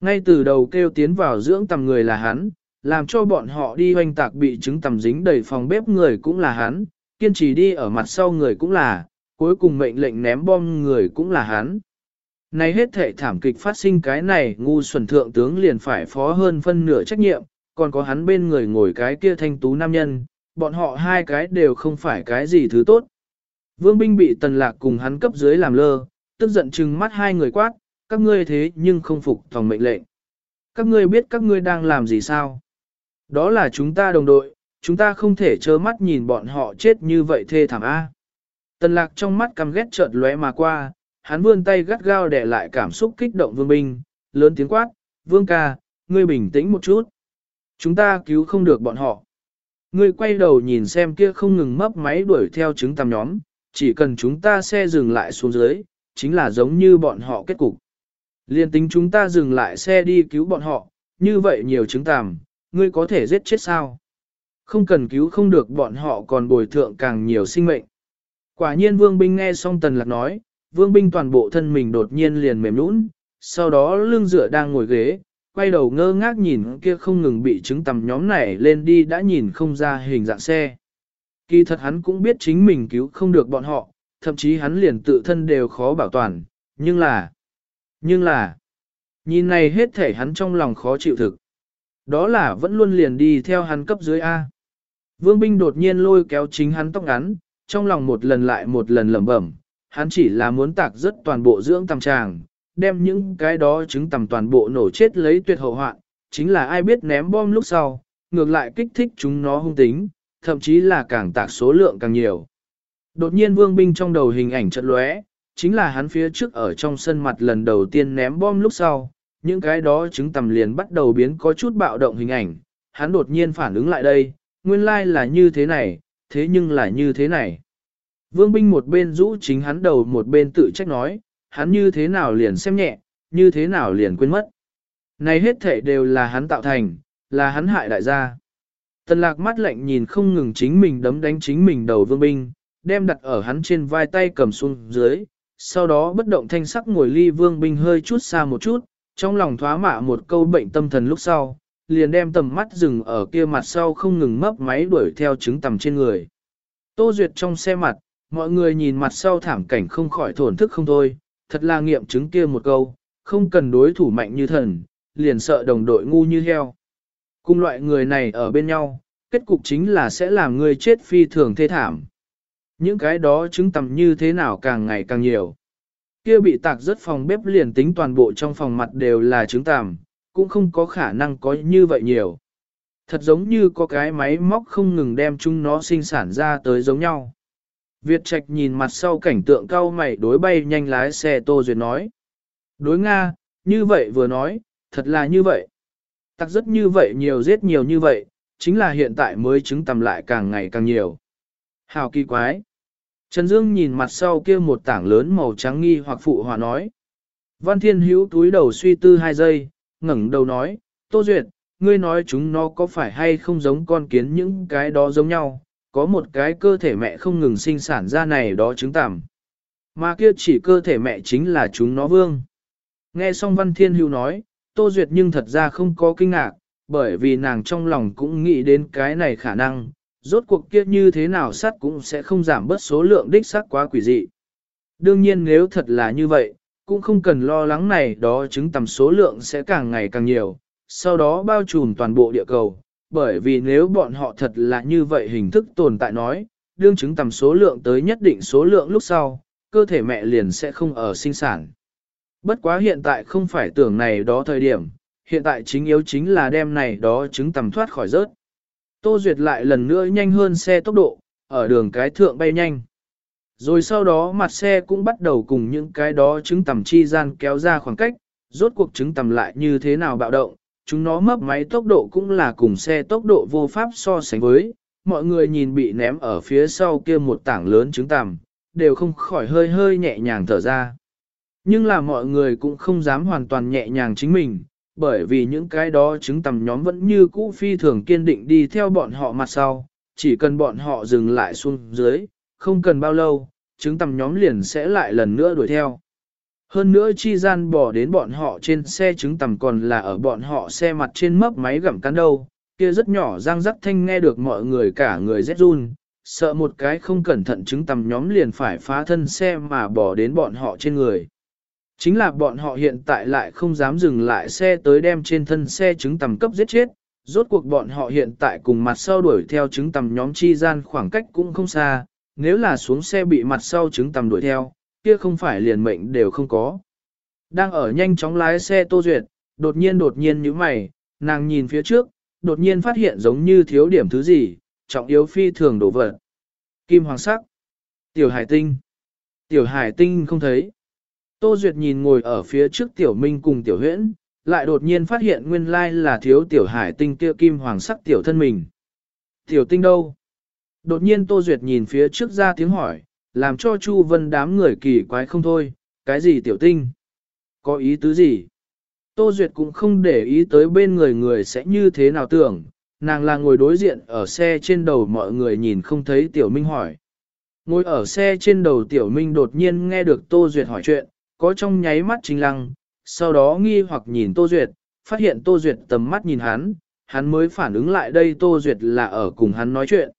Ngay từ đầu kêu tiến vào dưỡng tầm người là hắn, làm cho bọn họ đi hoành tạc bị trứng tầm dính đầy phòng bếp người cũng là hắn, kiên trì đi ở mặt sau người cũng là, cuối cùng mệnh lệnh ném bom người cũng là hắn. Này hết thể thảm kịch phát sinh cái này ngu xuẩn thượng tướng liền phải phó hơn phân nửa trách nhiệm, còn có hắn bên người ngồi cái kia thanh tú nam nhân, bọn họ hai cái đều không phải cái gì thứ tốt. Vương binh bị tần lạc cùng hắn cấp dưới làm lơ, tức giận chừng mắt hai người quát, các ngươi thế nhưng không phục thòng mệnh lệnh. Các ngươi biết các ngươi đang làm gì sao? Đó là chúng ta đồng đội, chúng ta không thể trơ mắt nhìn bọn họ chết như vậy thê thảm A. Tần lạc trong mắt căm ghét chợt lóe mà qua, hắn vươn tay gắt gao để lại cảm xúc kích động vương binh, lớn tiếng quát, vương ca, ngươi bình tĩnh một chút. Chúng ta cứu không được bọn họ. Ngươi quay đầu nhìn xem kia không ngừng mấp máy đuổi theo trứng tầm nhóm, chỉ cần chúng ta xe dừng lại xuống dưới, chính là giống như bọn họ kết cục. Liên tính chúng ta dừng lại xe đi cứu bọn họ, như vậy nhiều trứng tằm, ngươi có thể giết chết sao? Không cần cứu không được bọn họ còn bồi thượng càng nhiều sinh mệnh. Quả nhiên vương binh nghe xong tần lạc nói, vương binh toàn bộ thân mình đột nhiên liền mềm nũng, sau đó lưng dựa đang ngồi ghế, quay đầu ngơ ngác nhìn kia không ngừng bị trứng tầm nhóm này lên đi đã nhìn không ra hình dạng xe. Kỳ thật hắn cũng biết chính mình cứu không được bọn họ, thậm chí hắn liền tự thân đều khó bảo toàn, nhưng là, nhưng là, nhìn này hết thể hắn trong lòng khó chịu thực. Đó là vẫn luôn liền đi theo hắn cấp dưới A. Vương binh đột nhiên lôi kéo chính hắn tóc ngắn, trong lòng một lần lại một lần lẩm bẩm, hắn chỉ là muốn tạc rất toàn bộ dưỡng tầm tràng, đem những cái đó chứng tầm toàn bộ nổ chết lấy tuyệt hậu hoạn, chính là ai biết ném bom lúc sau, ngược lại kích thích chúng nó hung tính, thậm chí là càng tạc số lượng càng nhiều. Đột nhiên vương binh trong đầu hình ảnh trận lóe, chính là hắn phía trước ở trong sân mặt lần đầu tiên ném bom lúc sau, những cái đó trứng tầm liền bắt đầu biến có chút bạo động hình ảnh, hắn đột nhiên phản ứng lại đây, nguyên lai like là như thế này, thế nhưng là như thế này. Vương binh một bên rũ chính hắn đầu một bên tự trách nói, hắn như thế nào liền xem nhẹ, như thế nào liền quên mất. Này hết thể đều là hắn tạo thành, là hắn hại đại gia. Tần lạc mắt lạnh nhìn không ngừng chính mình đấm đánh chính mình đầu vương binh, đem đặt ở hắn trên vai tay cầm xuống dưới, sau đó bất động thanh sắc ngồi ly vương binh hơi chút xa một chút, trong lòng thoá mạ một câu bệnh tâm thần lúc sau, liền đem tầm mắt dừng ở kia mặt sau không ngừng mấp máy đuổi theo trứng tầm trên người. Tô Duyệt trong xe mặt, mọi người nhìn mặt sau thảm cảnh không khỏi thổn thức không thôi, thật là nghiệm chứng kia một câu, không cần đối thủ mạnh như thần, liền sợ đồng đội ngu như heo. Cùng loại người này ở bên nhau, kết cục chính là sẽ làm người chết phi thường thê thảm. Những cái đó chứng tầm như thế nào càng ngày càng nhiều. Kia bị tạc rất phòng bếp liền tính toàn bộ trong phòng mặt đều là trứng tằm, cũng không có khả năng có như vậy nhiều. Thật giống như có cái máy móc không ngừng đem chúng nó sinh sản ra tới giống nhau. Việt Trạch nhìn mặt sau cảnh tượng cao mày đối bay nhanh lái xe Tô Duyệt nói. Đối Nga, như vậy vừa nói, thật là như vậy. Tặc rất như vậy nhiều giết nhiều như vậy, chính là hiện tại mới chứng tầm lại càng ngày càng nhiều. Hào kỳ quái. Trần Dương nhìn mặt sau kia một tảng lớn màu trắng nghi hoặc phụ hòa nói. Văn Thiên Hữu túi đầu suy tư hai giây, ngẩng đầu nói, Tô Duyệt, ngươi nói chúng nó có phải hay không giống con kiến những cái đó giống nhau, có một cái cơ thể mẹ không ngừng sinh sản ra này đó trứng tằm. Mà kia chỉ cơ thể mẹ chính là chúng nó vương. Nghe xong Văn Thiên Hữu nói, Tô Duyệt nhưng thật ra không có kinh ngạc, bởi vì nàng trong lòng cũng nghĩ đến cái này khả năng, rốt cuộc kia như thế nào sắt cũng sẽ không giảm bớt số lượng đích sắc quá quỷ dị. Đương nhiên nếu thật là như vậy, cũng không cần lo lắng này đó chứng tầm số lượng sẽ càng ngày càng nhiều, sau đó bao trùm toàn bộ địa cầu, bởi vì nếu bọn họ thật là như vậy hình thức tồn tại nói, đương chứng tầm số lượng tới nhất định số lượng lúc sau, cơ thể mẹ liền sẽ không ở sinh sản. Bất quá hiện tại không phải tưởng này đó thời điểm, hiện tại chính yếu chính là đem này đó chứng tầm thoát khỏi rớt. Tô Duyệt lại lần nữa nhanh hơn xe tốc độ, ở đường cái thượng bay nhanh. Rồi sau đó mặt xe cũng bắt đầu cùng những cái đó trứng tầm chi gian kéo ra khoảng cách, rốt cuộc trứng tầm lại như thế nào bạo động, chúng nó mấp máy tốc độ cũng là cùng xe tốc độ vô pháp so sánh với, mọi người nhìn bị ném ở phía sau kia một tảng lớn trứng tầm, đều không khỏi hơi hơi nhẹ nhàng thở ra. Nhưng là mọi người cũng không dám hoàn toàn nhẹ nhàng chính mình, bởi vì những cái đó chứng tầm nhóm vẫn như cũ phi thường kiên định đi theo bọn họ mặt sau, chỉ cần bọn họ dừng lại xuống dưới, không cần bao lâu, chứng tầm nhóm liền sẽ lại lần nữa đuổi theo. Hơn nữa chi gian bỏ đến bọn họ trên xe chứng tầm còn là ở bọn họ xe mặt trên mấp máy gặm cắn đâu, kia rất nhỏ răng rắc thanh nghe được mọi người cả người rét run, sợ một cái không cẩn thận chứng tầm nhóm liền phải phá thân xe mà bỏ đến bọn họ trên người. Chính là bọn họ hiện tại lại không dám dừng lại xe tới đem trên thân xe trứng tầm cấp giết chết, rốt cuộc bọn họ hiện tại cùng mặt sau đuổi theo trứng tầm nhóm chi gian khoảng cách cũng không xa, nếu là xuống xe bị mặt sau trứng tầm đuổi theo, kia không phải liền mệnh đều không có. Đang ở nhanh chóng lái xe Tô Duyệt, đột nhiên đột nhiên như mày, nàng nhìn phía trước, đột nhiên phát hiện giống như thiếu điểm thứ gì, trọng yếu phi thường đổ vật. Kim hoàng sắc. Tiểu hải tinh. Tiểu hải tinh không thấy. Tô Duyệt nhìn ngồi ở phía trước tiểu minh cùng tiểu huyễn, lại đột nhiên phát hiện nguyên lai là thiếu tiểu hải tinh kia kim hoàng sắc tiểu thân mình. Tiểu tinh đâu? Đột nhiên Tô Duyệt nhìn phía trước ra tiếng hỏi, làm cho Chu Vân đám người kỳ quái không thôi, cái gì tiểu tinh? Có ý tứ gì? Tô Duyệt cũng không để ý tới bên người người sẽ như thế nào tưởng, nàng là ngồi đối diện ở xe trên đầu mọi người nhìn không thấy tiểu minh hỏi. Ngồi ở xe trên đầu tiểu minh đột nhiên nghe được Tô Duyệt hỏi chuyện, có trong nháy mắt chính lăng, sau đó nghi hoặc nhìn Tô Duyệt, phát hiện Tô Duyệt tầm mắt nhìn hắn, hắn mới phản ứng lại đây Tô Duyệt là ở cùng hắn nói chuyện.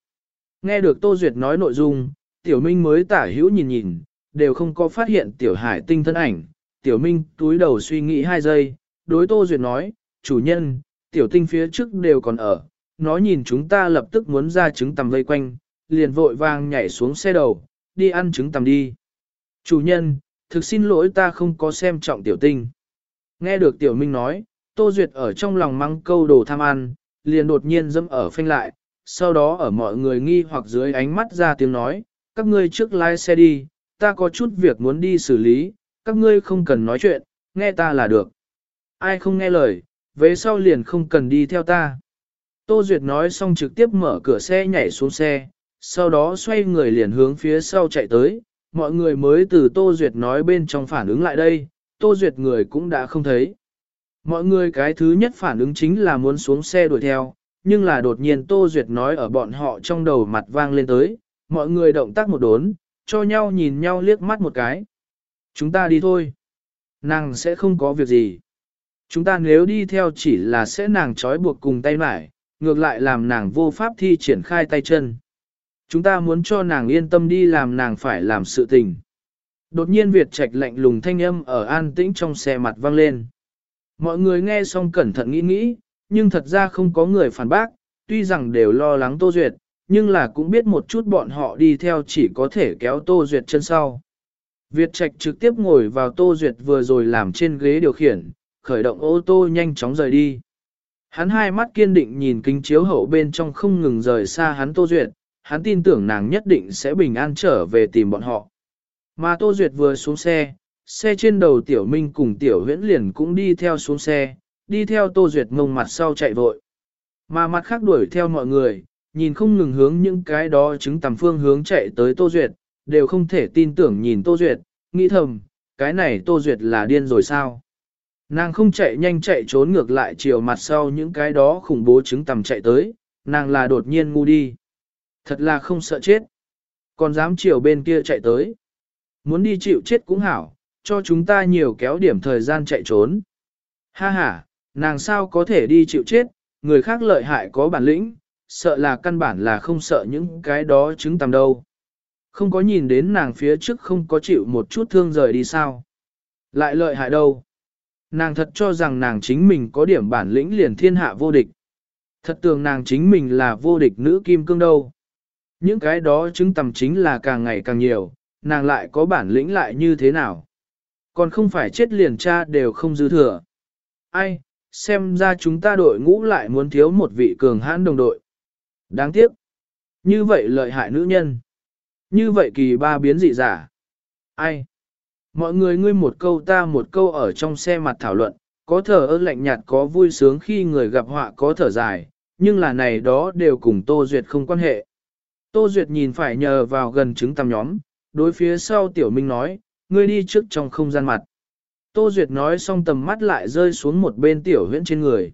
Nghe được Tô Duyệt nói nội dung, Tiểu Minh mới tả hữu nhìn nhìn, đều không có phát hiện Tiểu Hải tinh thân ảnh. Tiểu Minh túi đầu suy nghĩ hai giây, đối Tô Duyệt nói, chủ nhân, Tiểu Tinh phía trước đều còn ở, nó nhìn chúng ta lập tức muốn ra trứng tầm vây quanh, liền vội vàng nhảy xuống xe đầu, đi ăn trứng tầm đi. Chủ nhân, thực xin lỗi ta không có xem trọng tiểu tinh. Nghe được tiểu minh nói, Tô Duyệt ở trong lòng mắng câu đồ tham ăn, liền đột nhiên dâm ở phanh lại, sau đó ở mọi người nghi hoặc dưới ánh mắt ra tiếng nói, các ngươi trước lái xe đi, ta có chút việc muốn đi xử lý, các ngươi không cần nói chuyện, nghe ta là được. Ai không nghe lời, về sau liền không cần đi theo ta. Tô Duyệt nói xong trực tiếp mở cửa xe nhảy xuống xe, sau đó xoay người liền hướng phía sau chạy tới, mọi người mới từ Tô Duyệt nói bên trong phản ứng lại đây, Tô Duyệt người cũng đã không thấy. Mọi người cái thứ nhất phản ứng chính là muốn xuống xe đuổi theo, nhưng là đột nhiên Tô Duyệt nói ở bọn họ trong đầu mặt vang lên tới, mọi người động tác một đốn, cho nhau nhìn nhau liếc mắt một cái. Chúng ta đi thôi. Nàng sẽ không có việc gì. Chúng ta nếu đi theo chỉ là sẽ nàng trói buộc cùng tay mải, ngược lại làm nàng vô pháp thi triển khai tay chân. Chúng ta muốn cho nàng yên tâm đi làm nàng phải làm sự tình. Đột nhiên Việt Trạch lạnh lùng thanh âm ở an tĩnh trong xe mặt vang lên. Mọi người nghe xong cẩn thận nghĩ nghĩ, nhưng thật ra không có người phản bác, tuy rằng đều lo lắng Tô Duyệt, nhưng là cũng biết một chút bọn họ đi theo chỉ có thể kéo Tô Duyệt chân sau. Việt Trạch trực tiếp ngồi vào Tô Duyệt vừa rồi làm trên ghế điều khiển, khởi động ô tô nhanh chóng rời đi. Hắn hai mắt kiên định nhìn kính chiếu hậu bên trong không ngừng rời xa hắn Tô Duyệt, hắn tin tưởng nàng nhất định sẽ bình an trở về tìm bọn họ. Mà Tô Duyệt vừa xuống xe, xe trên đầu Tiểu Minh cùng Tiểu Huyễn liền cũng đi theo xuống xe, đi theo Tô Duyệt ngông mặt sau chạy vội. Mà mặt khác đuổi theo mọi người, nhìn không ngừng hướng những cái đó chứng tầm phương hướng chạy tới Tô Duyệt, đều không thể tin tưởng nhìn Tô Duyệt, nghĩ thầm, cái này Tô Duyệt là điên rồi sao? Nàng không chạy nhanh chạy trốn ngược lại chiều mặt sau những cái đó khủng bố chứng tầm chạy tới, nàng là đột nhiên ngu đi. Thật là không sợ chết. Còn dám chiều bên kia chạy tới. Muốn đi chịu chết cũng hảo, cho chúng ta nhiều kéo điểm thời gian chạy trốn. Ha ha, nàng sao có thể đi chịu chết, người khác lợi hại có bản lĩnh, sợ là căn bản là không sợ những cái đó chứng tầm đâu. Không có nhìn đến nàng phía trước không có chịu một chút thương rời đi sao. Lại lợi hại đâu. Nàng thật cho rằng nàng chính mình có điểm bản lĩnh liền thiên hạ vô địch. Thật tưởng nàng chính mình là vô địch nữ kim cương đâu. Những cái đó chứng tầm chính là càng ngày càng nhiều, nàng lại có bản lĩnh lại như thế nào. Còn không phải chết liền cha đều không dư thừa. Ai, xem ra chúng ta đội ngũ lại muốn thiếu một vị cường hãn đồng đội. Đáng tiếc. Như vậy lợi hại nữ nhân. Như vậy kỳ ba biến dị giả. Ai? Mọi người ngươi một câu ta một câu ở trong xe mặt thảo luận, có thở ơ lạnh nhạt có vui sướng khi người gặp họa có thở dài, nhưng là này đó đều cùng Tô Duyệt không quan hệ. Tô Duyệt nhìn phải nhờ vào gần chứng tam nhóm, đối phía sau Tiểu Minh nói, ngươi đi trước trong không gian mặt. Tô Duyệt nói xong tầm mắt lại rơi xuống một bên Tiểu huyễn trên người.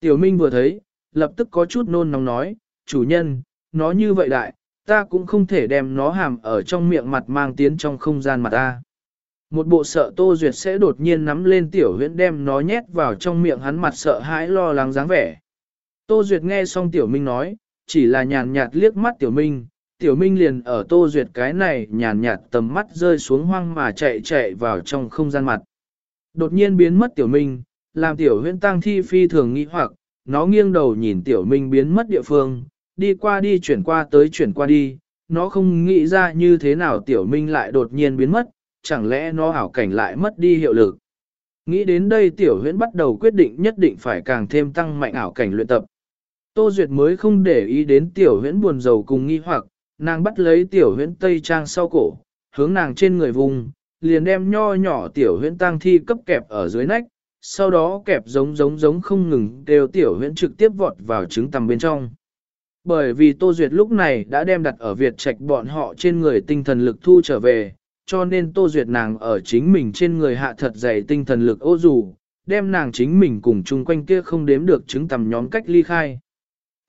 Tiểu Minh vừa thấy, lập tức có chút nôn nóng nói, chủ nhân, nó như vậy đại, ta cũng không thể đem nó hàm ở trong miệng mặt mang tiến trong không gian mặt ta. Một bộ sợ Tô Duyệt sẽ đột nhiên nắm lên tiểu huyễn đem nó nhét vào trong miệng hắn mặt sợ hãi lo lắng dáng vẻ. Tô Duyệt nghe xong tiểu minh nói, chỉ là nhàn nhạt liếc mắt tiểu minh, tiểu minh liền ở Tô Duyệt cái này nhàn nhạt tầm mắt rơi xuống hoang mà chạy chạy vào trong không gian mặt. Đột nhiên biến mất tiểu minh, làm tiểu huyễn tăng thi phi thường nghĩ hoặc, nó nghiêng đầu nhìn tiểu minh biến mất địa phương, đi qua đi chuyển qua tới chuyển qua đi, nó không nghĩ ra như thế nào tiểu minh lại đột nhiên biến mất, chẳng lẽ nó ảo cảnh lại mất đi hiệu lực. Nghĩ đến đây tiểu huyễn bắt đầu quyết định nhất định phải càng thêm tăng mạnh ảo cảnh luyện tập. Tô Duyệt mới không để ý đến tiểu huyễn buồn rầu cùng nghi hoặc, nàng bắt lấy tiểu huyễn tây trang sau cổ, hướng nàng trên người vùng, liền đem nho nhỏ tiểu huyễn tăng thi cấp kẹp ở dưới nách, sau đó kẹp giống giống giống không ngừng đều tiểu huyễn trực tiếp vọt vào trứng tầm bên trong. Bởi vì Tô Duyệt lúc này đã đem đặt ở Việt Trạch bọn họ trên người tinh thần lực thu trở về, cho nên Tô Duyệt nàng ở chính mình trên người hạ thật dày tinh thần lực ô dù, đem nàng chính mình cùng chung quanh kia không đếm được trứng tầm nhóm cách ly khai.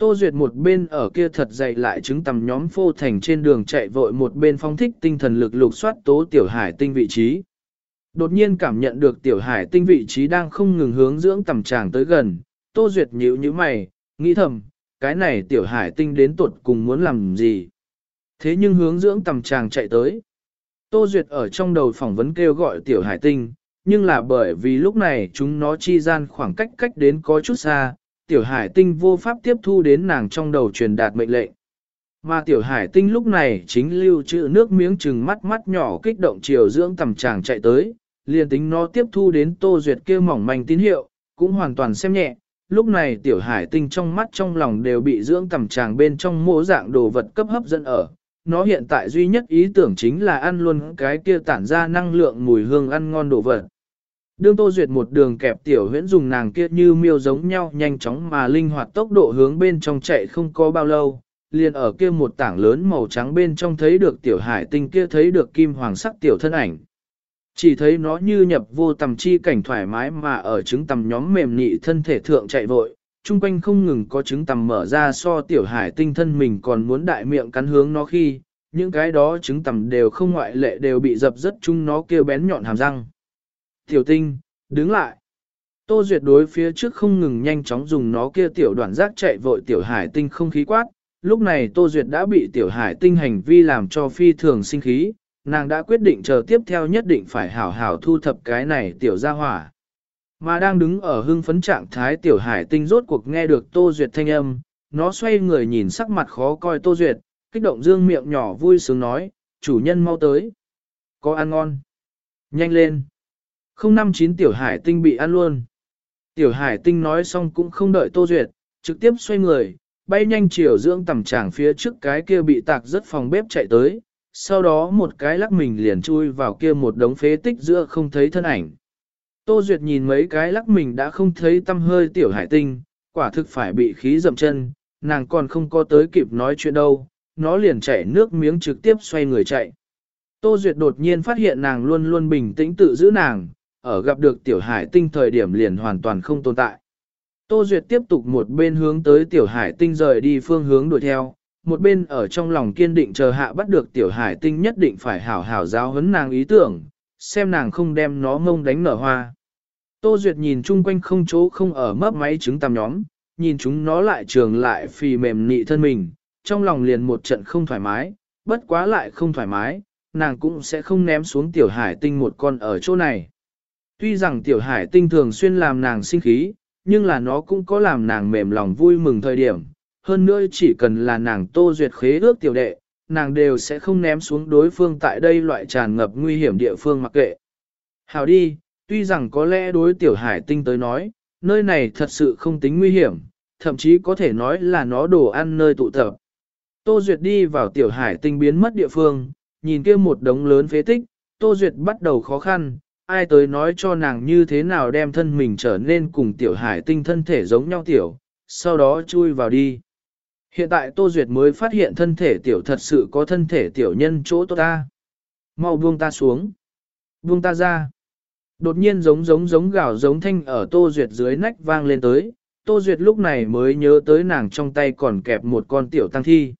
Tô Duyệt một bên ở kia thật dày lại chứng tầm nhóm phô thành trên đường chạy vội một bên phong thích tinh thần lực lục soát tố tiểu hải tinh vị trí. Đột nhiên cảm nhận được tiểu hải tinh vị trí đang không ngừng hướng dưỡng tầm tràng tới gần, Tô Duyệt nhíu như mày, nghĩ thầm, cái này tiểu hải tinh đến tuột cùng muốn làm gì. Thế nhưng hướng dưỡng tầm tràng chạy tới. Tô Duyệt ở trong đầu phỏng vấn kêu gọi tiểu hải tinh, nhưng là bởi vì lúc này chúng nó chi gian khoảng cách cách đến có chút xa, tiểu hải tinh vô pháp tiếp thu đến nàng trong đầu truyền đạt mệnh lệnh. Mà tiểu hải tinh lúc này chính lưu trữ nước miếng trừng mắt mắt nhỏ kích động chiều dưỡng tầm chàng chạy tới, liền tính nó tiếp thu đến tô duyệt kia mỏng manh tín hiệu, cũng hoàn toàn xem nhẹ. Lúc này tiểu hải tinh trong mắt trong lòng đều bị dưỡng tầm chàng bên trong mô dạng đồ vật cấp hấp dẫn ở. Nó hiện tại duy nhất ý tưởng chính là ăn luôn cái kia tản ra năng lượng mùi hương ăn ngon đồ vật. Đương Tô Duyệt một đường kẹp tiểu huyễn dùng nàng kia như miêu giống nhau nhanh chóng mà linh hoạt tốc độ hướng bên trong chạy không có bao lâu, liền ở kia một tảng lớn màu trắng bên trong thấy được tiểu hải tinh kia thấy được kim hoàng sắc tiểu thân ảnh. Chỉ thấy nó như nhập vô tầm chi cảnh thoải mái mà ở trứng tầm nhóm mềm nị thân thể thượng chạy vội, chung quanh không ngừng có trứng tầm mở ra so tiểu hải tinh thân mình còn muốn đại miệng cắn hướng nó khi, những cái đó trứng tầm đều không ngoại lệ đều bị dập rất chung nó kêu bén nhọn hàm răng. Tiểu tinh, đứng lại. Tô Duyệt đối phía trước không ngừng nhanh chóng dùng nó kia tiểu đoạn giác chạy vội tiểu hải tinh không khí quát, lúc này Tô Duyệt đã bị tiểu hải tinh hành vi làm cho phi thường sinh khí, nàng đã quyết định chờ tiếp theo nhất định phải hảo hảo thu thập cái này tiểu gia hỏa. Mà đang đứng ở hưng phấn trạng thái tiểu hải tinh rốt cuộc nghe được Tô Duyệt thanh âm, nó xoay người nhìn sắc mặt khó coi Tô Duyệt, kích động dương miệng nhỏ vui sướng nói, chủ nhân mau tới. Có ăn ngon. Nhanh lên. Không năm chín tiểu hải tinh bị ăn luôn. Tiểu hải tinh nói xong cũng không đợi Tô Duyệt, trực tiếp xoay người, bay nhanh chiều dưỡng tầm tràng phía trước cái kia bị tạc rất phòng bếp chạy tới, sau đó một cái lắc mình liền chui vào kia một đống phế tích giữa không thấy thân ảnh. Tô Duyệt nhìn mấy cái lắc mình đã không thấy tâm hơi tiểu hải tinh, quả thực phải bị khí dậm chân, nàng còn không có tới kịp nói chuyện đâu, nó liền chảy nước miếng trực tiếp xoay người chạy. Tô Duyệt đột nhiên phát hiện nàng luôn luôn bình tĩnh tự giữ nàng, ở gặp được tiểu hải tinh thời điểm liền hoàn toàn không tồn tại. Tô Duyệt tiếp tục một bên hướng tới tiểu hải tinh rời đi phương hướng đuổi theo, một bên ở trong lòng kiên định chờ hạ bắt được tiểu hải tinh nhất định phải hảo hảo giáo huấn nàng ý tưởng, xem nàng không đem nó ngông đánh nở hoa. Tô Duyệt nhìn chung quanh không chỗ không ở mấp máy trứng tằm nhóm, nhìn chúng nó lại trường lại phì mềm nị thân mình, trong lòng liền một trận không thoải mái, bất quá lại không thoải mái, nàng cũng sẽ không ném xuống tiểu hải tinh một con ở chỗ này. Tuy rằng tiểu hải tinh thường xuyên làm nàng sinh khí, nhưng là nó cũng có làm nàng mềm lòng vui mừng thời điểm. Hơn nữa chỉ cần là nàng tô duyệt khế ước tiểu đệ, nàng đều sẽ không ném xuống đối phương tại đây loại tràn ngập nguy hiểm địa phương mặc kệ. Hào đi, tuy rằng có lẽ đối tiểu hải tinh tới nói, nơi này thật sự không tính nguy hiểm, thậm chí có thể nói là nó đồ ăn nơi tụ tập. Tô Duyệt đi vào tiểu hải tinh biến mất địa phương, nhìn kia một đống lớn phế tích, Tô Duyệt bắt đầu khó khăn, ai tới nói cho nàng như thế nào đem thân mình trở nên cùng tiểu hải tinh thân thể giống nhau tiểu, sau đó chui vào đi. Hiện tại Tô Duyệt mới phát hiện thân thể tiểu thật sự có thân thể tiểu nhân chỗ tốt ta. Mau buông ta xuống. Buông ta ra. Đột nhiên giống giống giống gạo giống thanh ở Tô Duyệt dưới nách vang lên tới. Tô Duyệt lúc này mới nhớ tới nàng trong tay còn kẹp một con tiểu tăng thi.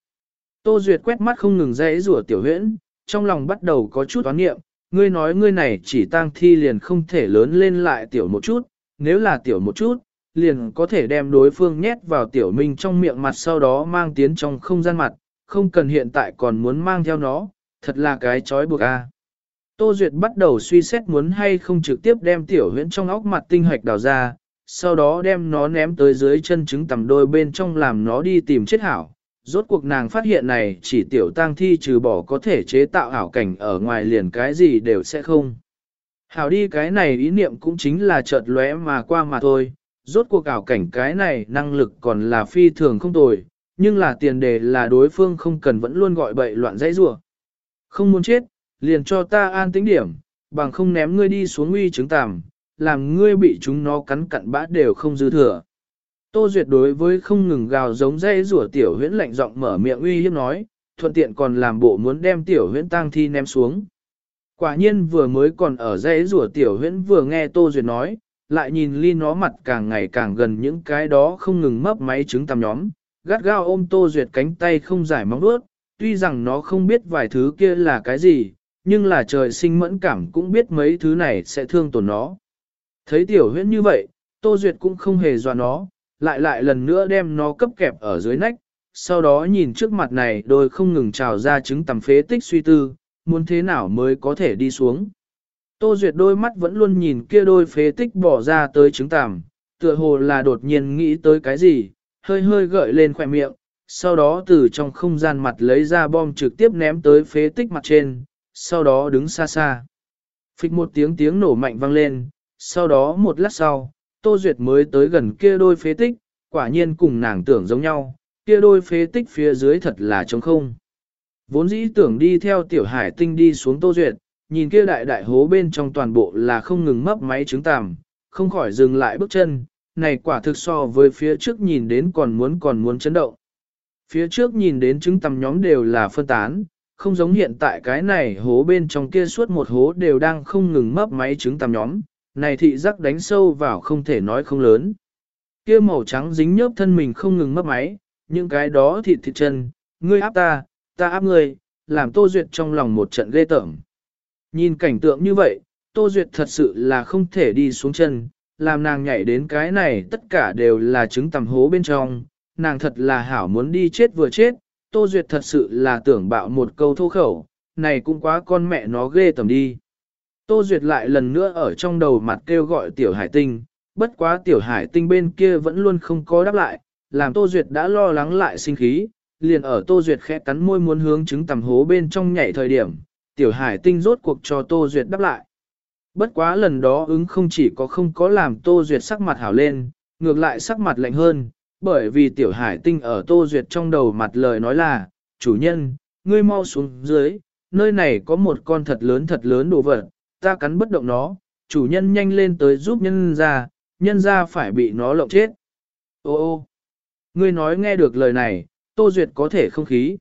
Tô Duyệt quét mắt không ngừng dãy rủa tiểu huyễn, trong lòng bắt đầu có chút toán nghiệm, ngươi nói ngươi này chỉ tang thi liền không thể lớn lên lại tiểu một chút, nếu là tiểu một chút, liền có thể đem đối phương nhét vào tiểu minh trong miệng mặt sau đó mang tiến trong không gian mặt, không cần hiện tại còn muốn mang theo nó, thật là cái chói buộc a. Tô Duyệt bắt đầu suy xét muốn hay không trực tiếp đem tiểu huyễn trong óc mặt tinh hoạch đào ra, sau đó đem nó ném tới dưới chân trứng tầm đôi bên trong làm nó đi tìm chết hảo, rốt cuộc nàng phát hiện này chỉ tiểu tang thi trừ bỏ có thể chế tạo ảo cảnh ở ngoài liền cái gì đều sẽ không. Hảo đi cái này ý niệm cũng chính là chợt lóe mà qua mà thôi, rốt cuộc ảo cảnh cái này năng lực còn là phi thường không tồi, nhưng là tiền đề là đối phương không cần vẫn luôn gọi bậy loạn dãy rủa. Không muốn chết, liền cho ta an tĩnh điểm, bằng không ném ngươi đi xuống uy chứng tàm, làm ngươi bị chúng nó cắn cặn bã đều không dư thừa. Tô Duyệt đối với không ngừng gào giống dây rủa tiểu huyễn lạnh giọng mở miệng uy hiếp nói, thuận tiện còn làm bộ muốn đem tiểu huyễn tang thi ném xuống. Quả nhiên vừa mới còn ở dây rủa tiểu huyễn vừa nghe Tô Duyệt nói, lại nhìn ly nó mặt càng ngày càng gần những cái đó không ngừng mấp máy trứng tầm nhóm, gắt gao ôm Tô Duyệt cánh tay không giải móng đuốt, tuy rằng nó không biết vài thứ kia là cái gì, nhưng là trời sinh mẫn cảm cũng biết mấy thứ này sẽ thương tổn nó. Thấy tiểu huyễn như vậy, Tô Duyệt cũng không hề dọa nó, lại lại lần nữa đem nó cấp kẹp ở dưới nách, sau đó nhìn trước mặt này đôi không ngừng trào ra trứng tầm phế tích suy tư, muốn thế nào mới có thể đi xuống. Tô Duyệt đôi mắt vẫn luôn nhìn kia đôi phế tích bỏ ra tới trứng tằm, tựa hồ là đột nhiên nghĩ tới cái gì, hơi hơi gợi lên khỏe miệng, sau đó từ trong không gian mặt lấy ra bom trực tiếp ném tới phế tích mặt trên, sau đó đứng xa xa. phịch một tiếng tiếng nổ mạnh vang lên, sau đó một lát sau, Tô Duyệt mới tới gần kia đôi phế tích, quả nhiên cùng nàng tưởng giống nhau, kia đôi phế tích phía dưới thật là trống không. Vốn dĩ tưởng đi theo tiểu hải tinh đi xuống Tô Duyệt, nhìn kia đại đại hố bên trong toàn bộ là không ngừng mấp máy trứng tằm, không khỏi dừng lại bước chân, này quả thực so với phía trước nhìn đến còn muốn còn muốn chấn động. Phía trước nhìn đến trứng tằm nhóm đều là phân tán, không giống hiện tại cái này hố bên trong kia suốt một hố đều đang không ngừng mấp máy trứng tằm nhóm, này thị giác đánh sâu vào không thể nói không lớn. Kia màu trắng dính nhớp thân mình không ngừng mấp máy, những cái đó thịt thịt chân, ngươi áp ta, ta áp ngươi, làm Tô Duyệt trong lòng một trận ghê tởm. Nhìn cảnh tượng như vậy, Tô Duyệt thật sự là không thể đi xuống chân, làm nàng nhảy đến cái này tất cả đều là trứng tầm hố bên trong, nàng thật là hảo muốn đi chết vừa chết, Tô Duyệt thật sự là tưởng bạo một câu thô khẩu, này cũng quá con mẹ nó ghê tầm đi. Tô Duyệt lại lần nữa ở trong đầu mặt kêu gọi tiểu hải tinh, bất quá tiểu hải tinh bên kia vẫn luôn không có đáp lại, làm Tô Duyệt đã lo lắng lại sinh khí, liền ở Tô Duyệt khẽ cắn môi muốn hướng trứng tầm hố bên trong nhảy thời điểm, tiểu hải tinh rốt cuộc cho Tô Duyệt đáp lại. Bất quá lần đó ứng không chỉ có không có làm Tô Duyệt sắc mặt hảo lên, ngược lại sắc mặt lạnh hơn, bởi vì tiểu hải tinh ở Tô Duyệt trong đầu mặt lời nói là, chủ nhân, ngươi mau xuống dưới, nơi này có một con thật lớn thật lớn đồ vật, ta cắn bất động nó, chủ nhân nhanh lên tới giúp nhân ra, nhân ra phải bị nó lộng chết. Ô ô, ngươi nói nghe được lời này, Tô Duyệt có thể không khí.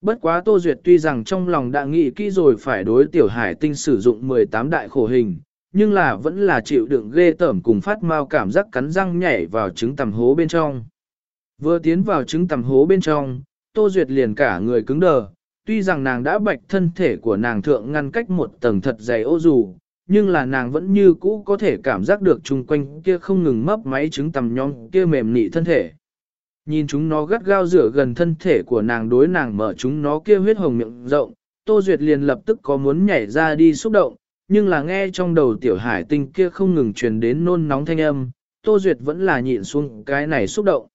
Bất quá Tô Duyệt tuy rằng trong lòng đã nghĩ kỹ rồi phải đối tiểu hải tinh sử dụng 18 đại khổ hình, nhưng là vẫn là chịu đựng ghê tởm cùng phát mau cảm giác cắn răng nhảy vào trứng tầm hố bên trong. Vừa tiến vào trứng tầm hố bên trong, Tô Duyệt liền cả người cứng đờ, tuy rằng nàng đã bạch thân thể của nàng thượng ngăn cách một tầng thật dày ô dù, nhưng là nàng vẫn như cũ có thể cảm giác được chung quanh kia không ngừng mấp máy trứng tầm nhóm kia mềm nị thân thể. Nhìn chúng nó gắt gao rửa gần thân thể của nàng đối nàng mở chúng nó kia huyết hồng miệng rộng, Tô Duyệt liền lập tức có muốn nhảy ra đi xúc động, nhưng là nghe trong đầu tiểu hải tinh kia không ngừng truyền đến nôn nóng thanh âm, Tô Duyệt vẫn là nhịn xuống cái này xúc động.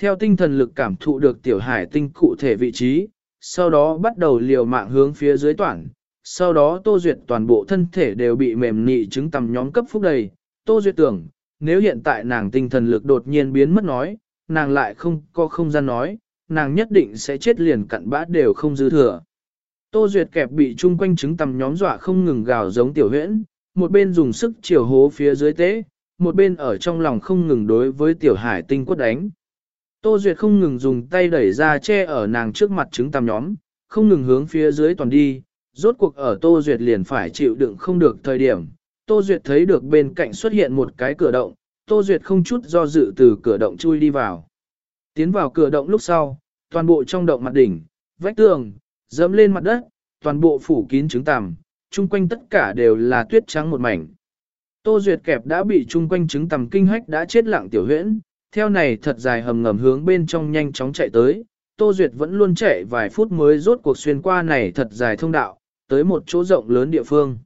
Theo tinh thần lực cảm thụ được tiểu hải tinh cụ thể vị trí, sau đó bắt đầu liều mạng hướng phía dưới toàn, sau đó Tô Duyệt toàn bộ thân thể đều bị mềm nị chứng tầm nhóm cấp phúc đầy, Tô Duyệt tưởng, nếu hiện tại nàng tinh thần lực đột nhiên biến mất nói, nàng lại không có không gian nói, nàng nhất định sẽ chết liền cặn bã đều không dư thừa. Tô Duyệt kẹp bị chung quanh trứng tầm nhóm dọa không ngừng gào giống tiểu huyễn, một bên dùng sức chiều hố phía dưới tế, một bên ở trong lòng không ngừng đối với tiểu hải tinh quất đánh. Tô Duyệt không ngừng dùng tay đẩy ra che ở nàng trước mặt trứng tam nhóm, không ngừng hướng phía dưới toàn đi, rốt cuộc ở Tô Duyệt liền phải chịu đựng không được thời điểm. Tô Duyệt thấy được bên cạnh xuất hiện một cái cửa động, Tô Duyệt không chút do dự từ cửa động chui đi vào. Tiến vào cửa động lúc sau, toàn bộ trong động mặt đỉnh, vách tường, dẫm lên mặt đất, toàn bộ phủ kín trứng tằm, chung quanh tất cả đều là tuyết trắng một mảnh. Tô Duyệt kẹp đã bị chung quanh trứng tằm kinh hách đã chết lặng tiểu huyễn, theo này thật dài hầm ngầm hướng bên trong nhanh chóng chạy tới. Tô Duyệt vẫn luôn chạy vài phút mới rốt cuộc xuyên qua này thật dài thông đạo, tới một chỗ rộng lớn địa phương.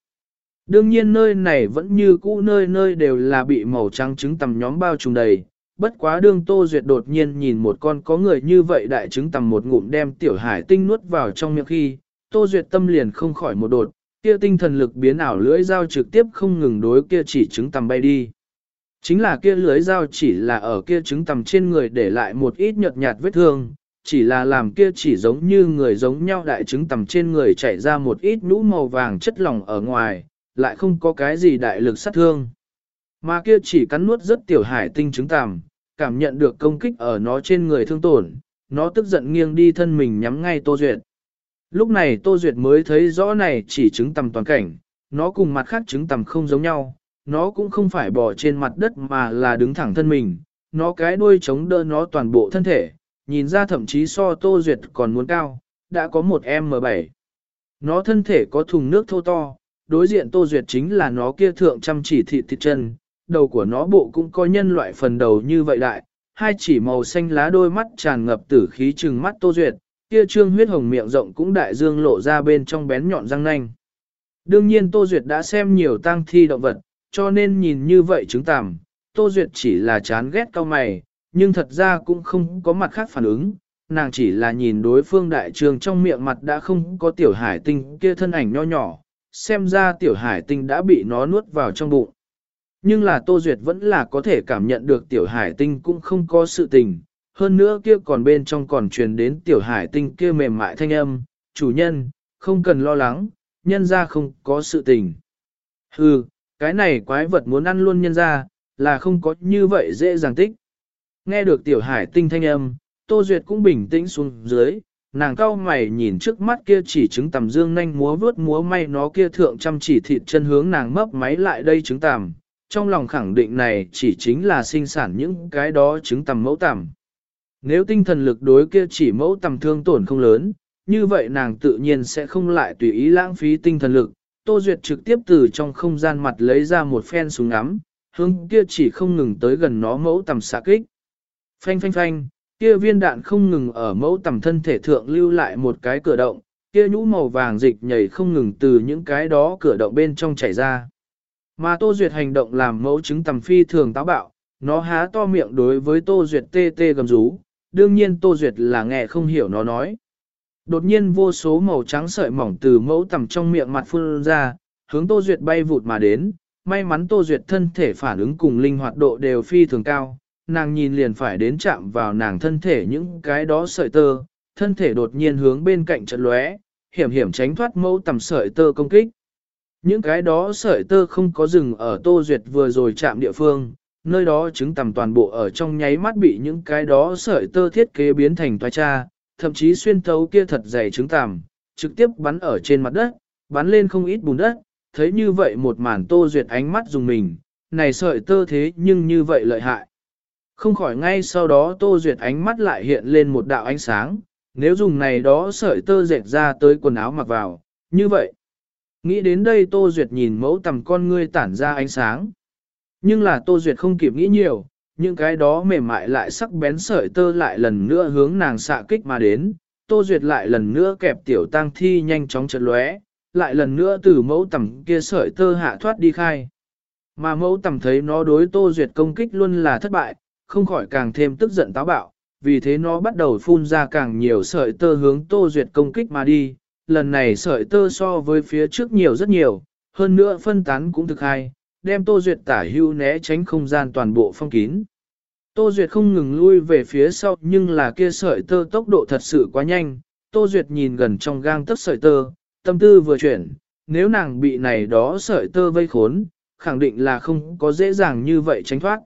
Đương nhiên nơi này vẫn như cũ nơi nơi đều là bị màu trắng trứng tầm nhóm bao trùm đầy. Bất quá đương Tô Duyệt đột nhiên nhìn một con có người như vậy đại trứng tầm một ngụm đem tiểu hải tinh nuốt vào trong miệng khi, Tô Duyệt tâm liền không khỏi một đột, kia tinh thần lực biến ảo lưỡi dao trực tiếp không ngừng đối kia chỉ trứng tầm bay đi. Chính là kia lưới dao chỉ là ở kia trứng tầm trên người để lại một ít nhợt nhạt vết thương, chỉ là làm kia chỉ giống như người giống nhau đại trứng tầm trên người chảy ra một ít nhũ màu vàng chất lỏng ở ngoài, lại không có cái gì đại lực sát thương. Mà kia chỉ cắn nuốt rất tiểu hải tinh trứng tằm, cảm nhận được công kích ở nó trên người thương tổn, nó tức giận nghiêng đi thân mình nhắm ngay Tô Duyệt. Lúc này Tô Duyệt mới thấy rõ này chỉ trứng tầm toàn cảnh, nó cùng mặt khác trứng tầm không giống nhau, nó cũng không phải bò trên mặt đất mà là đứng thẳng thân mình, nó cái đuôi chống đỡ nó toàn bộ thân thể, nhìn ra thậm chí so Tô Duyệt còn muốn cao, đã có một M7. Nó thân thể có thùng nước thô to, đối diện Tô Duyệt chính là nó kia thượng chăm chỉ thịt thịt chân, đầu của nó bộ cũng có nhân loại phần đầu như vậy đại, hai chỉ màu xanh lá đôi mắt tràn ngập tử khí trừng mắt Tô Duyệt, kia trương huyết hồng miệng rộng cũng đại dương lộ ra bên trong bén nhọn răng nanh. Đương nhiên Tô Duyệt đã xem nhiều tang thi động vật, cho nên nhìn như vậy chứng tàm, Tô Duyệt chỉ là chán ghét cao mày, nhưng thật ra cũng không có mặt khác phản ứng. nàng chỉ là nhìn đối phương đại trường trong miệng mặt đã không có tiểu hải tinh kia thân ảnh nho nhỏ, xem ra tiểu hải tinh đã bị nó nuốt vào trong bụng. Nhưng là Tô Duyệt vẫn là có thể cảm nhận được tiểu hải tinh cũng không có sự tình, hơn nữa kia còn bên trong còn truyền đến tiểu hải tinh kia mềm mại thanh âm, chủ nhân, không cần lo lắng, nhân ra không có sự tình. Hừ, cái này quái vật muốn ăn luôn nhân ra, là không có như vậy dễ dàng tích. Nghe được tiểu hải tinh thanh âm, Tô Duyệt cũng bình tĩnh xuống dưới, nàng cao mày nhìn trước mắt kia chỉ trứng tầm dương nhanh múa vướt múa may nó kia thượng chăm chỉ thịt chân hướng nàng mấp máy lại đây trứng tầm, trong lòng khẳng định này chỉ chính là sinh sản những cái đó trứng tầm mẫu tầm. Nếu tinh thần lực đối kia chỉ mẫu tầm thương tổn không lớn, như vậy nàng tự nhiên sẽ không lại tùy ý lãng phí tinh thần lực. Tô Duyệt trực tiếp từ trong không gian mặt lấy ra một phen súng ngắm, hướng kia chỉ không ngừng tới gần nó mẫu tầm xạ kích. Phanh phanh phanh, kia viên đạn không ngừng ở mẫu tầm thân thể thượng lưu lại một cái cửa động, kia nhũ màu vàng dịch nhảy không ngừng từ những cái đó cửa động bên trong chảy ra. Mà Tô Duyệt hành động làm mẫu trứng tầm phi thường táo bạo, nó há to miệng đối với Tô Duyệt tê tê gầm rú, đương nhiên Tô Duyệt là nghe không hiểu nó nói. Đột nhiên vô số màu trắng sợi mỏng từ mẫu tầm trong miệng mặt phun ra, hướng Tô Duyệt bay vụt mà đến, may mắn Tô Duyệt thân thể phản ứng cùng linh hoạt độ đều phi thường cao, nàng nhìn liền phải đến chạm vào nàng thân thể những cái đó sợi tơ, thân thể đột nhiên hướng bên cạnh trận lóe, hiểm hiểm tránh thoát mẫu tầm sợi tơ công kích. Những cái đó sợi tơ không có dừng ở Tô Duyệt vừa rồi chạm địa phương, nơi đó trứng tầm toàn bộ ở trong nháy mắt bị những cái đó sợi tơ thiết kế biến thành toa cha, thậm chí xuyên thấu kia thật dày trứng tằm, trực tiếp bắn ở trên mặt đất, bắn lên không ít bùn đất, thấy như vậy một màn Tô Duyệt ánh mắt dùng mình, này sợi tơ thế nhưng như vậy lợi hại. Không khỏi ngay sau đó Tô Duyệt ánh mắt lại hiện lên một đạo ánh sáng, nếu dùng này đó sợi tơ dệt ra tới quần áo mặc vào, như vậy. Nghĩ đến đây Tô Duyệt nhìn mẫu tầm con ngươi tản ra ánh sáng. Nhưng là Tô Duyệt không kịp nghĩ nhiều, những cái đó mềm mại lại sắc bén sợi tơ lại lần nữa hướng nàng xạ kích mà đến. Tô Duyệt lại lần nữa kẹp tiểu tăng thi nhanh chóng chật lóe, lại lần nữa từ mẫu tầm kia sợi tơ hạ thoát đi khai. Mà mẫu tầm thấy nó đối Tô Duyệt công kích luôn là thất bại, không khỏi càng thêm tức giận táo bạo, vì thế nó bắt đầu phun ra càng nhiều sợi tơ hướng Tô Duyệt công kích mà đi, lần này sợi tơ so với phía trước nhiều rất nhiều, hơn nữa phân tán cũng thực hay, đem Tô Duyệt tả hưu né tránh không gian toàn bộ phong kín. Tô Duyệt không ngừng lui về phía sau nhưng là kia sợi tơ tốc độ thật sự quá nhanh, Tô Duyệt nhìn gần trong gang tấc sợi tơ, tâm tư vừa chuyển, nếu nàng bị này đó sợi tơ vây khốn, khẳng định là không có dễ dàng như vậy tránh thoát.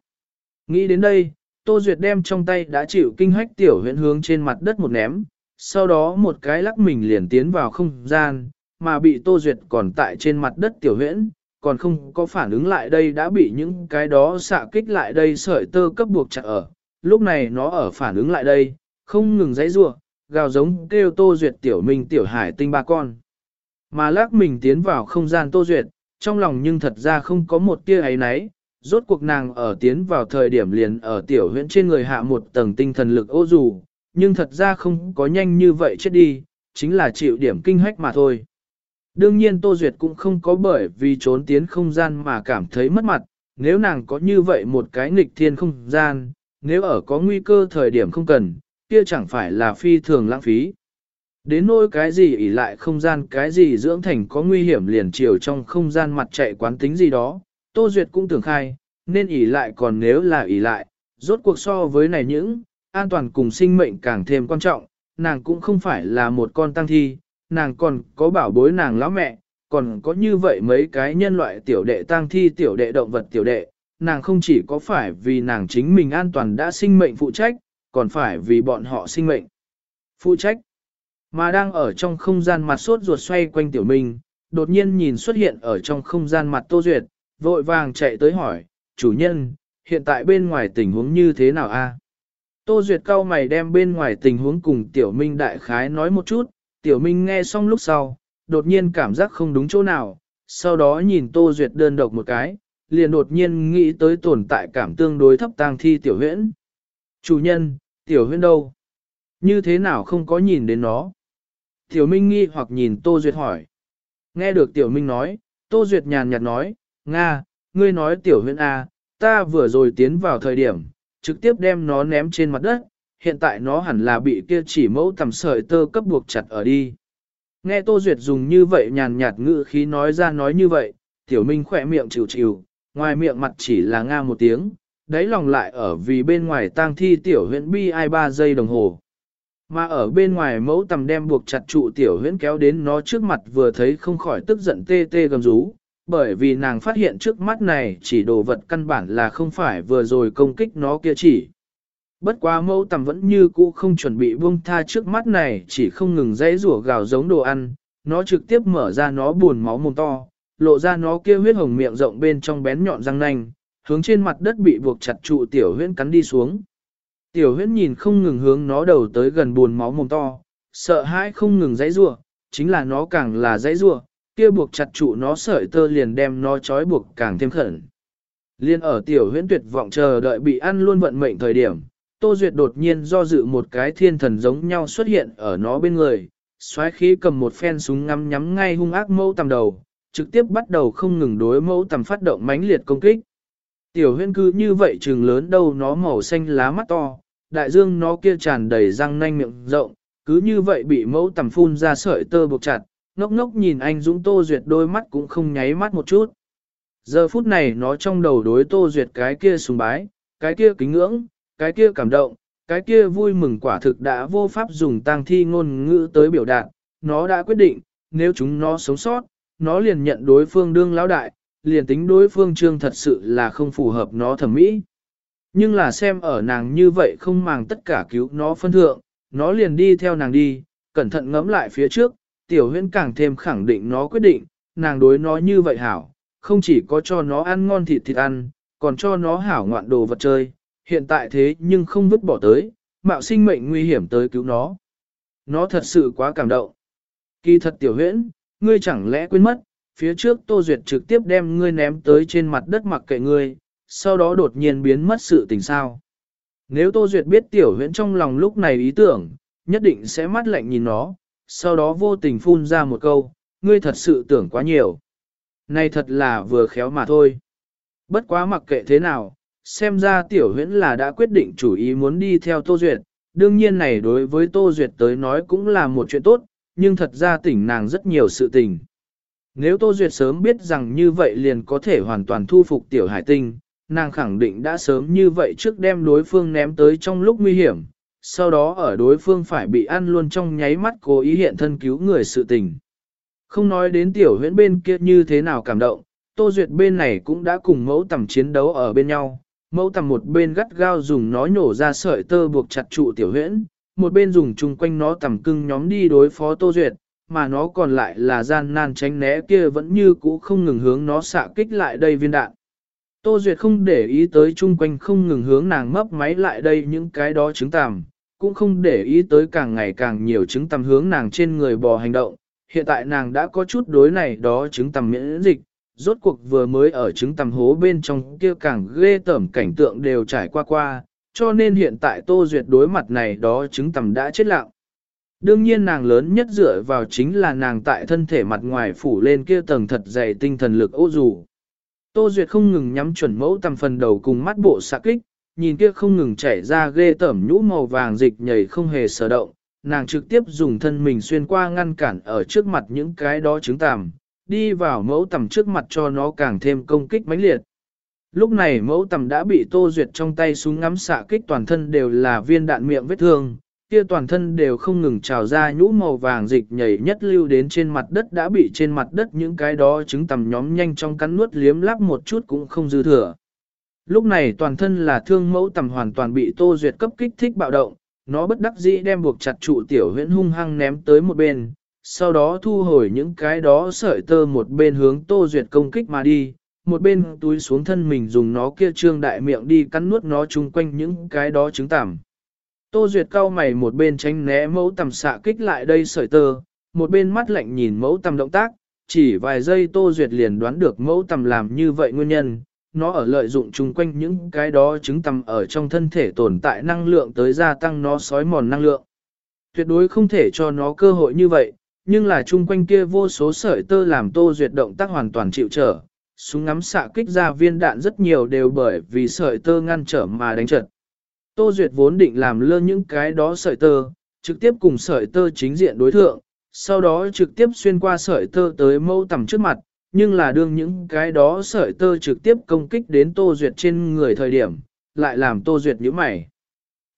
Nghĩ đến đây, Tô Duyệt đem trong tay đã chịu kinh hách tiểu huyện hướng trên mặt đất một ném, sau đó một cái lắc mình liền tiến vào không gian, mà bị Tô Duyệt còn tại trên mặt đất tiểu huyễn, còn không có phản ứng lại đây đã bị những cái đó xạ kích lại đây sợi tơ cấp buộc chặt ở. Lúc này nó ở phản ứng lại đây, không ngừng dãy rua, gào giống kêu Tô Duyệt tiểu minh tiểu hải tinh ba con. Mà lắc mình tiến vào không gian Tô Duyệt, trong lòng nhưng thật ra không có một tia ấy nấy, rốt cuộc nàng ở tiến vào thời điểm liền ở tiểu huyễn trên người hạ một tầng tinh thần lực ô dù, nhưng thật ra không có nhanh như vậy chết đi, chính là chịu điểm kinh hách mà thôi. Đương nhiên Tô Duyệt cũng không có bởi vì trốn tiến không gian mà cảm thấy mất mặt, nếu nàng có như vậy một cái nghịch thiên không gian, nếu ở có nguy cơ thời điểm không cần, kia chẳng phải là phi thường lãng phí. Đến nỗi cái gì ỉ lại không gian cái gì dưỡng thành có nguy hiểm liền chiều trong không gian mặt chạy quán tính gì đó, Tô Duyệt cũng tưởng khai, nên ỉ lại còn nếu là ỉ lại, rốt cuộc so với này những, an toàn cùng sinh mệnh càng thêm quan trọng, nàng cũng không phải là một con tăng thi, nàng còn có bảo bối nàng lão mẹ, còn có như vậy mấy cái nhân loại tiểu đệ tang thi tiểu đệ động vật tiểu đệ, nàng không chỉ có phải vì nàng chính mình an toàn đã sinh mệnh phụ trách, còn phải vì bọn họ sinh mệnh phụ trách. Mà đang ở trong không gian mặt sốt ruột xoay quanh tiểu minh, đột nhiên nhìn xuất hiện ở trong không gian mặt Tô Duyệt, vội vàng chạy tới hỏi, chủ nhân, hiện tại bên ngoài tình huống như thế nào a? Tô Duyệt cao mày đem bên ngoài tình huống cùng Tiểu Minh đại khái nói một chút, Tiểu Minh nghe xong lúc sau, đột nhiên cảm giác không đúng chỗ nào, sau đó nhìn Tô Duyệt đơn độc một cái, liền đột nhiên nghĩ tới tồn tại cảm tương đối thấp tang thi Tiểu Huyễn. Chủ nhân, Tiểu Huyễn đâu? Như thế nào không có nhìn đến nó? Tiểu Minh nghi hoặc nhìn Tô Duyệt hỏi. Nghe được Tiểu Minh nói, Tô Duyệt nhàn nhạt nói, Nga, ngươi nói Tiểu Huyễn A, à, ta vừa rồi tiến vào thời điểm, trực tiếp đem nó ném trên mặt đất, hiện tại nó hẳn là bị kia chỉ mẫu tầm sợi tơ cấp buộc chặt ở đi. Nghe Tô Duyệt dùng như vậy nhàn nhạt ngữ khí nói ra nói như vậy, tiểu minh khỏe miệng chịu chịu, ngoài miệng mặt chỉ là nga một tiếng, đáy lòng lại ở vì bên ngoài tang thi tiểu huyễn bi ai ba giây đồng hồ. Mà ở bên ngoài mẫu tầm đem buộc chặt trụ tiểu huyễn kéo đến nó trước mặt vừa thấy không khỏi tức giận tê tê gầm rú, bởi vì nàng phát hiện trước mắt này chỉ đồ vật căn bản là không phải vừa rồi công kích nó kia chỉ. Bất quá mẫu tầm vẫn như cũ không chuẩn bị buông tha trước mắt này chỉ không ngừng dãy rủa gào giống đồ ăn, nó trực tiếp mở ra nó buồn máu mồm to, lộ ra nó kia huyết hồng miệng rộng bên trong bén nhọn răng nanh, hướng trên mặt đất bị buộc chặt trụ tiểu huyễn cắn đi xuống. Tiểu huyễn nhìn không ngừng hướng nó đầu tới gần buồn máu mồm to, sợ hãi không ngừng dãy rủa, chính là nó càng là dãy rủa, kia buộc chặt trụ nó sợi tơ liền đem nó trói buộc càng thêm khẩn. Liên ở tiểu huyễn tuyệt vọng chờ đợi bị ăn luôn vận mệnh thời điểm, Tô Duyệt đột nhiên do dự một cái thiên thần giống nhau xuất hiện ở nó bên người, xoáy khí cầm một phen súng ngắm nhắm ngay hung ác mẫu tầm đầu, trực tiếp bắt đầu không ngừng đối mẫu tầm phát động mãnh liệt công kích. Tiểu huyên cứ như vậy trừng lớn đâu nó màu xanh lá mắt to, đại dương nó kia tràn đầy răng nanh miệng rộng, cứ như vậy bị mẫu tầm phun ra sợi tơ buộc chặt, ngốc ngốc nhìn anh Dũng Tô Duyệt đôi mắt cũng không nháy mắt một chút. Giờ phút này nó trong đầu đối Tô Duyệt cái kia sùng bái, cái kia kính ngưỡng, cái kia cảm động, cái kia vui mừng quả thực đã vô pháp dùng tang thi ngôn ngữ tới biểu đạt, nó đã quyết định, nếu chúng nó sống sót, nó liền nhận đối phương đương lão đại, liền tính đối phương trương thật sự là không phù hợp nó thẩm mỹ. Nhưng là xem ở nàng như vậy không màng tất cả cứu nó phân thượng, nó liền đi theo nàng đi, cẩn thận ngẫm lại phía trước, tiểu huyễn càng thêm khẳng định nó quyết định, nàng đối nó như vậy hảo, không chỉ có cho nó ăn ngon thịt thịt ăn, còn cho nó hảo ngoạn đồ vật chơi, hiện tại thế nhưng không vứt bỏ tới, mạo sinh mệnh nguy hiểm tới cứu nó. Nó thật sự quá cảm động. Kỳ thật tiểu huyễn, ngươi chẳng lẽ quên mất, phía trước Tô Duyệt trực tiếp đem ngươi ném tới trên mặt đất mặc kệ ngươi, sau đó đột nhiên biến mất sự tình sao. Nếu Tô Duyệt biết tiểu huyễn trong lòng lúc này ý tưởng, nhất định sẽ mắt lạnh nhìn nó, sau đó vô tình phun ra một câu, ngươi thật sự tưởng quá nhiều. Này thật là vừa khéo mà thôi. Bất quá mặc kệ thế nào, xem ra tiểu huyễn là đã quyết định chủ ý muốn đi theo Tô Duyệt, đương nhiên này đối với Tô Duyệt tới nói cũng là một chuyện tốt, nhưng thật ra tỉnh nàng rất nhiều sự tình. Nếu Tô Duyệt sớm biết rằng như vậy liền có thể hoàn toàn thu phục tiểu hải tinh, nàng khẳng định đã sớm như vậy trước đem đối phương ném tới trong lúc nguy hiểm, sau đó ở đối phương phải bị ăn luôn trong nháy mắt cố ý hiện thân cứu người sự tình. Không nói đến tiểu huyễn bên kia như thế nào cảm động, Tô Duyệt bên này cũng đã cùng mẫu tầm chiến đấu ở bên nhau, mẫu tầm một bên gắt gao dùng nó nhổ ra sợi tơ buộc chặt trụ tiểu huyễn, một bên dùng chung quanh nó tầm cưng nhóm đi đối phó Tô Duyệt, mà nó còn lại là gian nan tránh né kia vẫn như cũ không ngừng hướng nó xạ kích lại đây viên đạn. Tô Duyệt không để ý tới chung quanh không ngừng hướng nàng mấp máy lại đây những cái đó trứng tằm, cũng không để ý tới càng ngày càng nhiều trứng tằm hướng nàng trên người bò hành động. Hiện tại nàng đã có chút đối này đó trứng tằm miễn dịch, rốt cuộc vừa mới ở trứng tầm hố bên trong kia càng ghê tởm cảnh tượng đều trải qua qua, cho nên hiện tại Tô Duyệt đối mặt này đó trứng tầm đã chết lặng. Đương nhiên nàng lớn nhất dựa vào chính là nàng tại thân thể mặt ngoài phủ lên kia tầng thật dày tinh thần lực ô dù. Tô Duyệt không ngừng nhắm chuẩn mẫu tầm phần đầu cùng mắt bộ xạ kích, nhìn kia không ngừng chảy ra ghê tẩm nhũ màu vàng dịch nhảy không hề sở động, nàng trực tiếp dùng thân mình xuyên qua ngăn cản ở trước mặt những cái đó trứng tằm, đi vào mẫu tầm trước mặt cho nó càng thêm công kích mãnh liệt. Lúc này mẫu tầm đã bị Tô Duyệt trong tay súng ngắm xạ kích toàn thân đều là viên đạn miệng vết thương, kia toàn thân đều không ngừng trào ra nhũ màu vàng dịch nhảy nhất lưu đến trên mặt đất đã bị trên mặt đất những cái đó trứng tầm nhóm nhanh trong cắn nuốt liếm lắp một chút cũng không dư thừa. Lúc này toàn thân là thương mẫu tầm hoàn toàn bị Tô Duyệt cấp kích thích bạo động, nó bất đắc dĩ đem buộc chặt trụ tiểu huyễn hung hăng ném tới một bên, sau đó thu hồi những cái đó sợi tơ một bên hướng Tô Duyệt công kích mà đi, một bên túi xuống thân mình dùng nó kia trương đại miệng đi cắn nuốt nó chung quanh những cái đó trứng tằm. Tô Duyệt cao mày một bên tránh né mẫu tầm xạ kích lại đây sợi tơ, một bên mắt lạnh nhìn mẫu tầm động tác, chỉ vài giây Tô Duyệt liền đoán được mẫu tầm làm như vậy nguyên nhân, nó ở lợi dụng chung quanh những cái đó trứng tầm ở trong thân thể tồn tại năng lượng tới gia tăng nó sói mòn năng lượng. Tuyệt đối không thể cho nó cơ hội như vậy, nhưng là chung quanh kia vô số sợi tơ làm Tô Duyệt động tác hoàn toàn chịu trở. Súng ngắm xạ kích ra viên đạn rất nhiều đều bởi vì sợi tơ ngăn trở mà đánh trật. Tô Duyệt vốn định làm lơ những cái đó sợi tơ, trực tiếp cùng sợi tơ chính diện đối thượng, sau đó trực tiếp xuyên qua sợi tơ tới mâu tầm trước mặt, nhưng là đương những cái đó sợi tơ trực tiếp công kích đến Tô Duyệt trên người thời điểm, lại làm Tô Duyệt nhíu mày.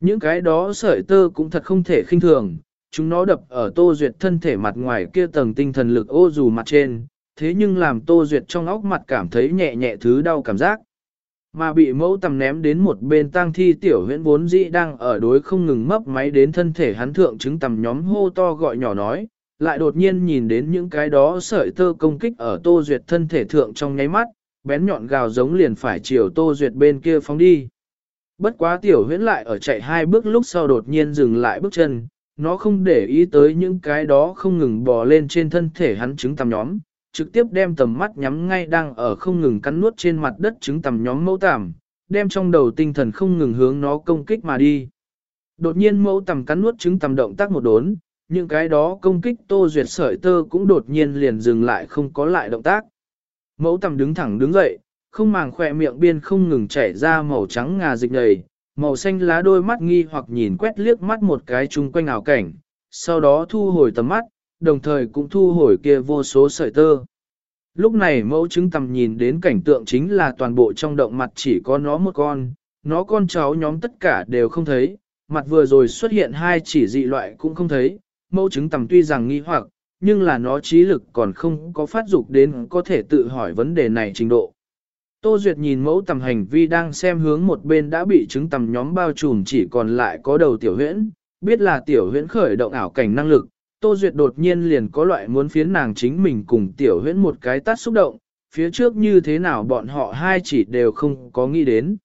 Những cái đó sợi tơ cũng thật không thể khinh thường, chúng nó đập ở Tô Duyệt thân thể mặt ngoài kia tầng tinh thần lực ô dù mặt trên, thế nhưng làm Tô Duyệt trong óc mặt cảm thấy nhẹ nhẹ thứ đau cảm giác. Mà bị mẫu tầm ném đến một bên tang thi tiểu huyễn vốn dĩ đang ở đối không ngừng mấp máy đến thân thể hắn thượng chứng tầm nhóm hô to gọi nhỏ nói, lại đột nhiên nhìn đến những cái đó sợi tơ công kích ở Tô Duyệt thân thể thượng trong nháy mắt, bén nhọn gào giống liền phải chiều Tô Duyệt bên kia phóng đi. Bất quá tiểu huyễn lại ở chạy hai bước lúc sau đột nhiên dừng lại bước chân, nó không để ý tới những cái đó không ngừng bò lên trên thân thể hắn trứng tầm nhóm, trực tiếp đem tầm mắt nhắm ngay đang ở không ngừng cắn nuốt trên mặt đất trứng tầm nhóm mẫu tằm, đem trong đầu tinh thần không ngừng hướng nó công kích mà đi. Đột nhiên mẫu tầm cắn nuốt trứng tầm động tác một đốn, những cái đó công kích tô duyệt sợi tơ cũng đột nhiên liền dừng lại không có lại động tác. Mẫu tầm đứng thẳng đứng dậy, không màng khỏe miệng biên không ngừng chảy ra màu trắng ngà dịch đầy, màu xanh lá đôi mắt nghi hoặc nhìn quét liếc mắt một cái chung quanh ảo cảnh, sau đó thu hồi tầm mắt, đồng thời cũng thu hồi kia vô số sợi tơ. Lúc này mẫu chứng tầm nhìn đến cảnh tượng chính là toàn bộ trong động mặt chỉ có nó một con, nó con cháu nhóm tất cả đều không thấy, mặt vừa rồi xuất hiện hai chỉ dị loại cũng không thấy, mẫu chứng tầm tuy rằng nghi hoặc, nhưng là nó trí lực còn không có phát dục đến có thể tự hỏi vấn đề này trình độ. Tô Duyệt nhìn mẫu tầm hành vi đang xem hướng một bên đã bị chứng tầm nhóm bao trùm chỉ còn lại có đầu tiểu huyễn, biết là tiểu huyễn khởi động ảo cảnh năng lực, Tô Duyệt đột nhiên liền có loại muốn phiến nàng chính mình cùng tiểu huyễn một cái tát xúc động, phía trước như thế nào bọn họ hai chỉ đều không có nghĩ đến.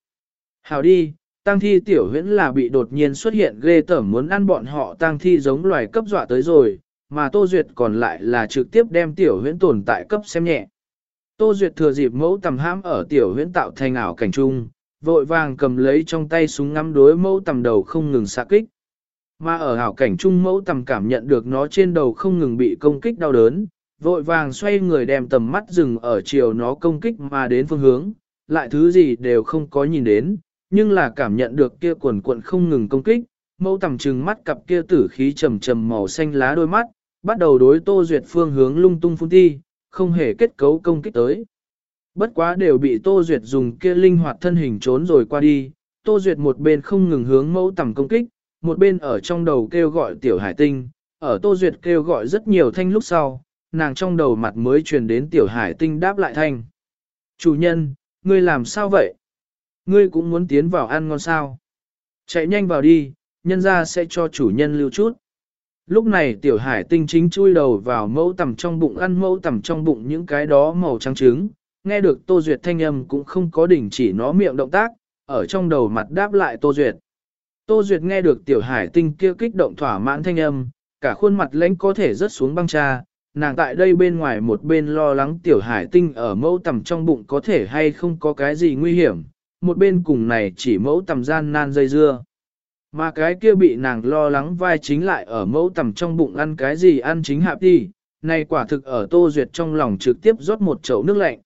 Hào đi, tăng thi tiểu huyễn là bị đột nhiên xuất hiện ghê tởm muốn ăn bọn họ tăng thi giống loài cấp dọa tới rồi, mà Tô Duyệt còn lại là trực tiếp đem tiểu huyễn tồn tại cấp xem nhẹ. Tô Duyệt thừa dịp mẫu tầm hãm ở tiểu huyễn tạo thành ảo cảnh trung, vội vàng cầm lấy trong tay súng ngắm đối mẫu tầm đầu không ngừng xạ kích. Mà ở ảo cảnh trung mẫu tầm cảm nhận được nó trên đầu không ngừng bị công kích đau đớn, vội vàng xoay người đem tầm mắt dừng ở chiều nó công kích mà đến phương hướng, lại thứ gì đều không có nhìn đến, nhưng là cảm nhận được kia quần cuộn không ngừng công kích, mẫu tầm trừng mắt cặp kia tử khí trầm trầm màu xanh lá đôi mắt, bắt đầu đối Tô Duyệt phương hướng lung tung phun thi, không hề kết cấu công kích tới. Bất quá đều bị Tô Duyệt dùng kia linh hoạt thân hình trốn rồi qua đi, Tô Duyệt một bên không ngừng hướng mẫu tầm công kích, một bên ở trong đầu kêu gọi tiểu hải tinh, ở Tô Duyệt kêu gọi rất nhiều thanh lúc sau, nàng trong đầu mặt mới truyền đến tiểu hải tinh đáp lại thanh. Chủ nhân, ngươi làm sao vậy? Ngươi cũng muốn tiến vào ăn ngon sao? Chạy nhanh vào đi, nhân ra sẽ cho chủ nhân lưu chút. Lúc này tiểu hải tinh chính chui đầu vào mẫu tầm trong bụng ăn mẫu tầm trong bụng những cái đó màu trắng trứng, nghe được Tô Duyệt thanh âm cũng không có đỉnh chỉ nó miệng động tác, ở trong đầu mặt đáp lại Tô Duyệt. Tô Duyệt nghe được tiểu hải tinh kia kích động thỏa mãn thanh âm, cả khuôn mặt lãnh có thể rớt xuống băng cha, nàng tại đây bên ngoài một bên lo lắng tiểu hải tinh ở mẫu tầm trong bụng có thể hay không có cái gì nguy hiểm, một bên cùng này chỉ mẫu tầm gian nan dây dưa. Mà cái kia bị nàng lo lắng vai chính lại ở mẫu tầm trong bụng ăn cái gì ăn chính hạp đi, này quả thực ở Tô Duyệt trong lòng trực tiếp rót một chậu nước lạnh.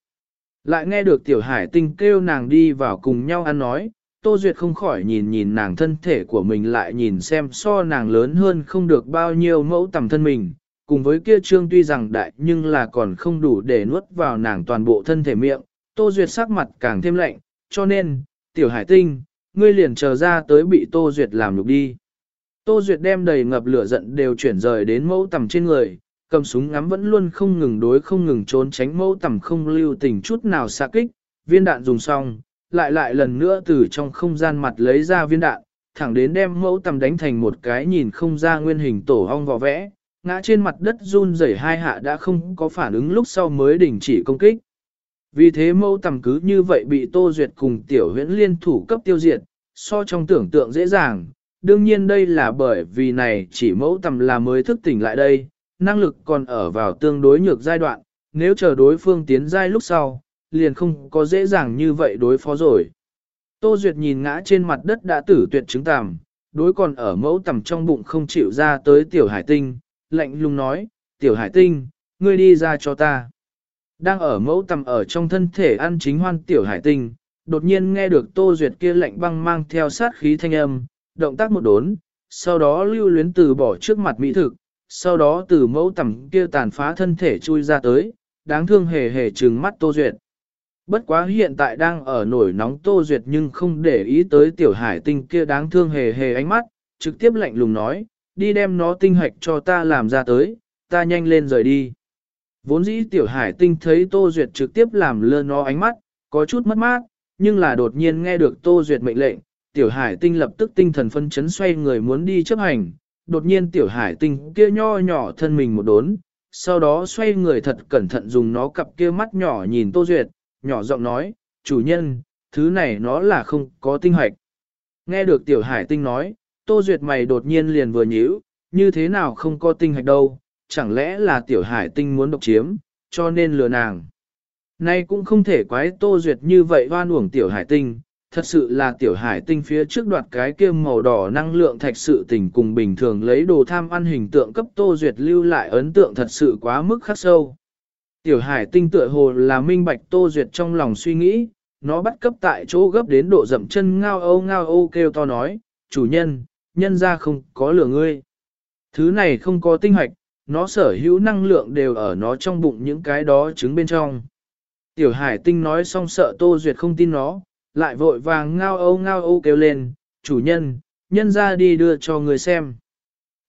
Lại nghe được tiểu hải tinh kêu nàng đi vào cùng nhau ăn nói, Tô Duyệt không khỏi nhìn nhìn nàng thân thể của mình lại nhìn xem so nàng lớn hơn không được bao nhiêu mẫu tầm thân mình, cùng với kia trương tuy rằng đại nhưng là còn không đủ để nuốt vào nàng toàn bộ thân thể miệng, Tô Duyệt sắc mặt càng thêm lạnh, cho nên, tiểu hải tinh, ngươi liền chờ ra tới bị Tô Duyệt làm nhục đi. Tô Duyệt đem đầy ngập lửa giận đều chuyển rời đến mẫu tầm trên người, cầm súng ngắm vẫn luôn không ngừng đối không ngừng trốn tránh mẫu tầm không lưu tình chút nào xa kích, viên đạn dùng xong, lại lại lần nữa từ trong không gian mặt lấy ra viên đạn, thẳng đến đem mẫu tầm đánh thành một cái nhìn không ra nguyên hình tổ ong vò vẽ, ngã trên mặt đất run rẩy hai hạ đã không có phản ứng lúc sau mới đình chỉ công kích. Vì thế mẫu tầm cứ như vậy bị Tô Duyệt cùng tiểu huyễn liên thủ cấp tiêu diệt, so trong tưởng tượng dễ dàng, đương nhiên đây là bởi vì này chỉ mẫu tầm là mới thức tỉnh lại đây, năng lực còn ở vào tương đối nhược giai đoạn, nếu chờ đối phương tiến giai lúc sau, liền không có dễ dàng như vậy đối phó rồi. Tô Duyệt nhìn ngã trên mặt đất đã tử tuyệt chứng tàm, đối còn ở mẫu tầm trong bụng không chịu ra tới tiểu hải tinh, lạnh lùng nói, tiểu hải tinh, ngươi đi ra cho ta. Đang ở mẫu tầm ở trong thân thể ăn chính hoan tiểu hải tinh, đột nhiên nghe được Tô Duyệt kia lạnh băng mang theo sát khí thanh âm, động tác một đốn, sau đó lưu luyến từ bỏ trước mặt mỹ thực, sau đó từ mẫu tầm kia tàn phá thân thể chui ra tới, đáng thương hề hề trừng mắt Tô Duyệt. Bất quá hiện tại đang ở nổi nóng Tô Duyệt nhưng không để ý tới tiểu hải tinh kia đáng thương hề hề ánh mắt, trực tiếp lạnh lùng nói, đi đem nó tinh hạch cho ta làm ra tới, ta nhanh lên rời đi. Vốn dĩ tiểu hải tinh thấy Tô Duyệt trực tiếp làm lơ nó ánh mắt, có chút mất mát, nhưng là đột nhiên nghe được Tô Duyệt mệnh lệnh, tiểu hải tinh lập tức tinh thần phân chấn xoay người muốn đi chấp hành, đột nhiên tiểu hải tinh kia nho nhỏ thân mình một đốn, sau đó xoay người thật cẩn thận dùng nó cặp kia mắt nhỏ nhìn Tô Duyệt, nhỏ giọng nói, chủ nhân, thứ này nó là không có tinh hoạch. Nghe được tiểu hải tinh nói, Tô Duyệt mày đột nhiên liền vừa nhíu, như thế nào không có tinh hạch đâu, chẳng lẽ là tiểu hải tinh muốn độc chiếm, cho nên lừa nàng. Nay cũng không thể quái Tô Duyệt như vậy hoan uổng tiểu hải tinh, thật sự là tiểu hải tinh phía trước đoạt cái kia màu đỏ năng lượng thạch sự tình cùng bình thường lấy đồ tham ăn hình tượng cấp Tô Duyệt lưu lại ấn tượng thật sự quá mức khắc sâu. Tiểu hải tinh tựa hồ là minh bạch Tô Duyệt trong lòng suy nghĩ, nó bắt cấp tại chỗ gấp đến độ dậm chân ngao âu ngao âu kêu to nói, chủ nhân, nhân ra không có lửa ngươi. Thứ này không có tinh hoạch, nó sở hữu năng lượng đều ở nó trong bụng những cái đó trứng bên trong. Tiểu hải tinh nói xong sợ Tô Duyệt không tin nó, lại vội vàng ngao âu ngao âu kêu lên, chủ nhân, nhân ra đi đưa cho người xem.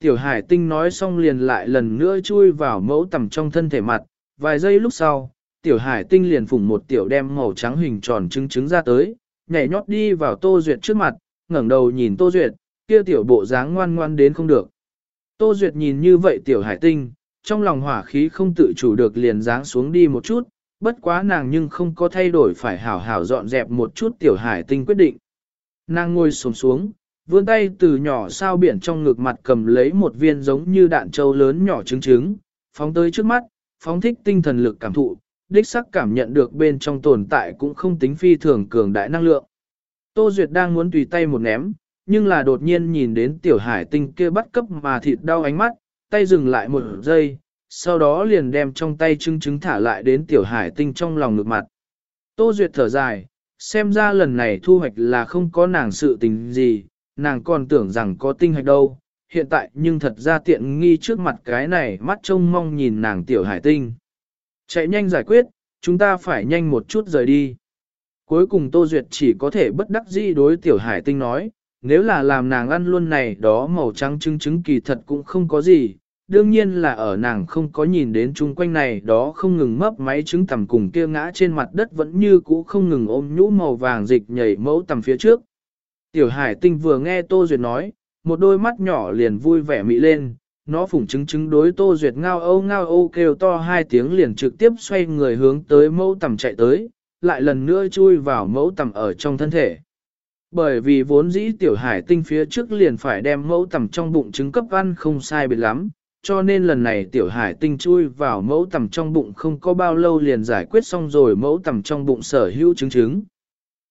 Tiểu hải tinh nói xong liền lại lần nữa chui vào mẫu tầm trong thân thể mặt, vài giây lúc sau, tiểu hải tinh liền phủng một tiểu đem màu trắng hình tròn trứng trứng ra tới, nhảy nhót đi vào Tô Duyệt trước mặt, ngẩng đầu nhìn Tô Duyệt, kia tiểu bộ dáng ngoan ngoan đến không được. Tô Duyệt nhìn như vậy tiểu hải tinh, trong lòng hỏa khí không tự chủ được liền dáng xuống đi một chút, bất quá nàng nhưng không có thay đổi phải hảo hảo dọn dẹp một chút tiểu hải tinh quyết định. Nàng ngồi xuống xuống, vươn tay từ nhỏ sao biển trong ngực mặt cầm lấy một viên giống như đạn trâu lớn nhỏ trứng trứng, phóng tới trước mắt, phóng thích tinh thần lực cảm thụ, đích sắc cảm nhận được bên trong tồn tại cũng không tính phi thường cường đại năng lượng. Tô Duyệt đang muốn tùy tay một ném, nhưng là đột nhiên nhìn đến tiểu hải tinh kia bắt cấp mà thịt đau ánh mắt, tay dừng lại một giây, sau đó liền đem trong tay trứng trứng thả lại đến tiểu hải tinh trong lòng ngực mặt. Tô Duyệt thở dài, xem ra lần này thu hoạch là không có nàng sự tình gì, nàng còn tưởng rằng có tinh hoạch đâu, hiện tại nhưng thật ra tiện nghi trước mặt cái này mắt trông mong nhìn nàng tiểu hải tinh. Chạy nhanh giải quyết, chúng ta phải nhanh một chút rời đi. Cuối cùng Tô Duyệt chỉ có thể bất đắc dĩ đối tiểu hải tinh nói, nếu là làm nàng ăn luôn này đó màu trắng trứng trứng kỳ thật cũng không có gì, đương nhiên là ở nàng không có nhìn đến chung quanh này đó không ngừng mấp máy trứng tầm cùng kia ngã trên mặt đất vẫn như cũ không ngừng ôm nhũ màu vàng dịch nhảy mẫu tầm phía trước. Tiểu hải tinh vừa nghe Tô Duyệt nói, một đôi mắt nhỏ liền vui vẻ mị lên, nó phủng trứng trứng đối Tô Duyệt ngao âu ngao âu kêu to hai tiếng liền trực tiếp xoay người hướng tới mẫu tầm chạy tới, lại lần nữa chui vào mẫu tầm ở trong thân thể. Bởi vì vốn dĩ tiểu hải tinh phía trước liền phải đem mẫu tầm trong bụng trứng cấp ăn không sai biệt lắm, cho nên lần này tiểu hải tinh chui vào mẫu tầm trong bụng không có bao lâu liền giải quyết xong rồi mẫu tầm trong bụng sở hữu trứng trứng.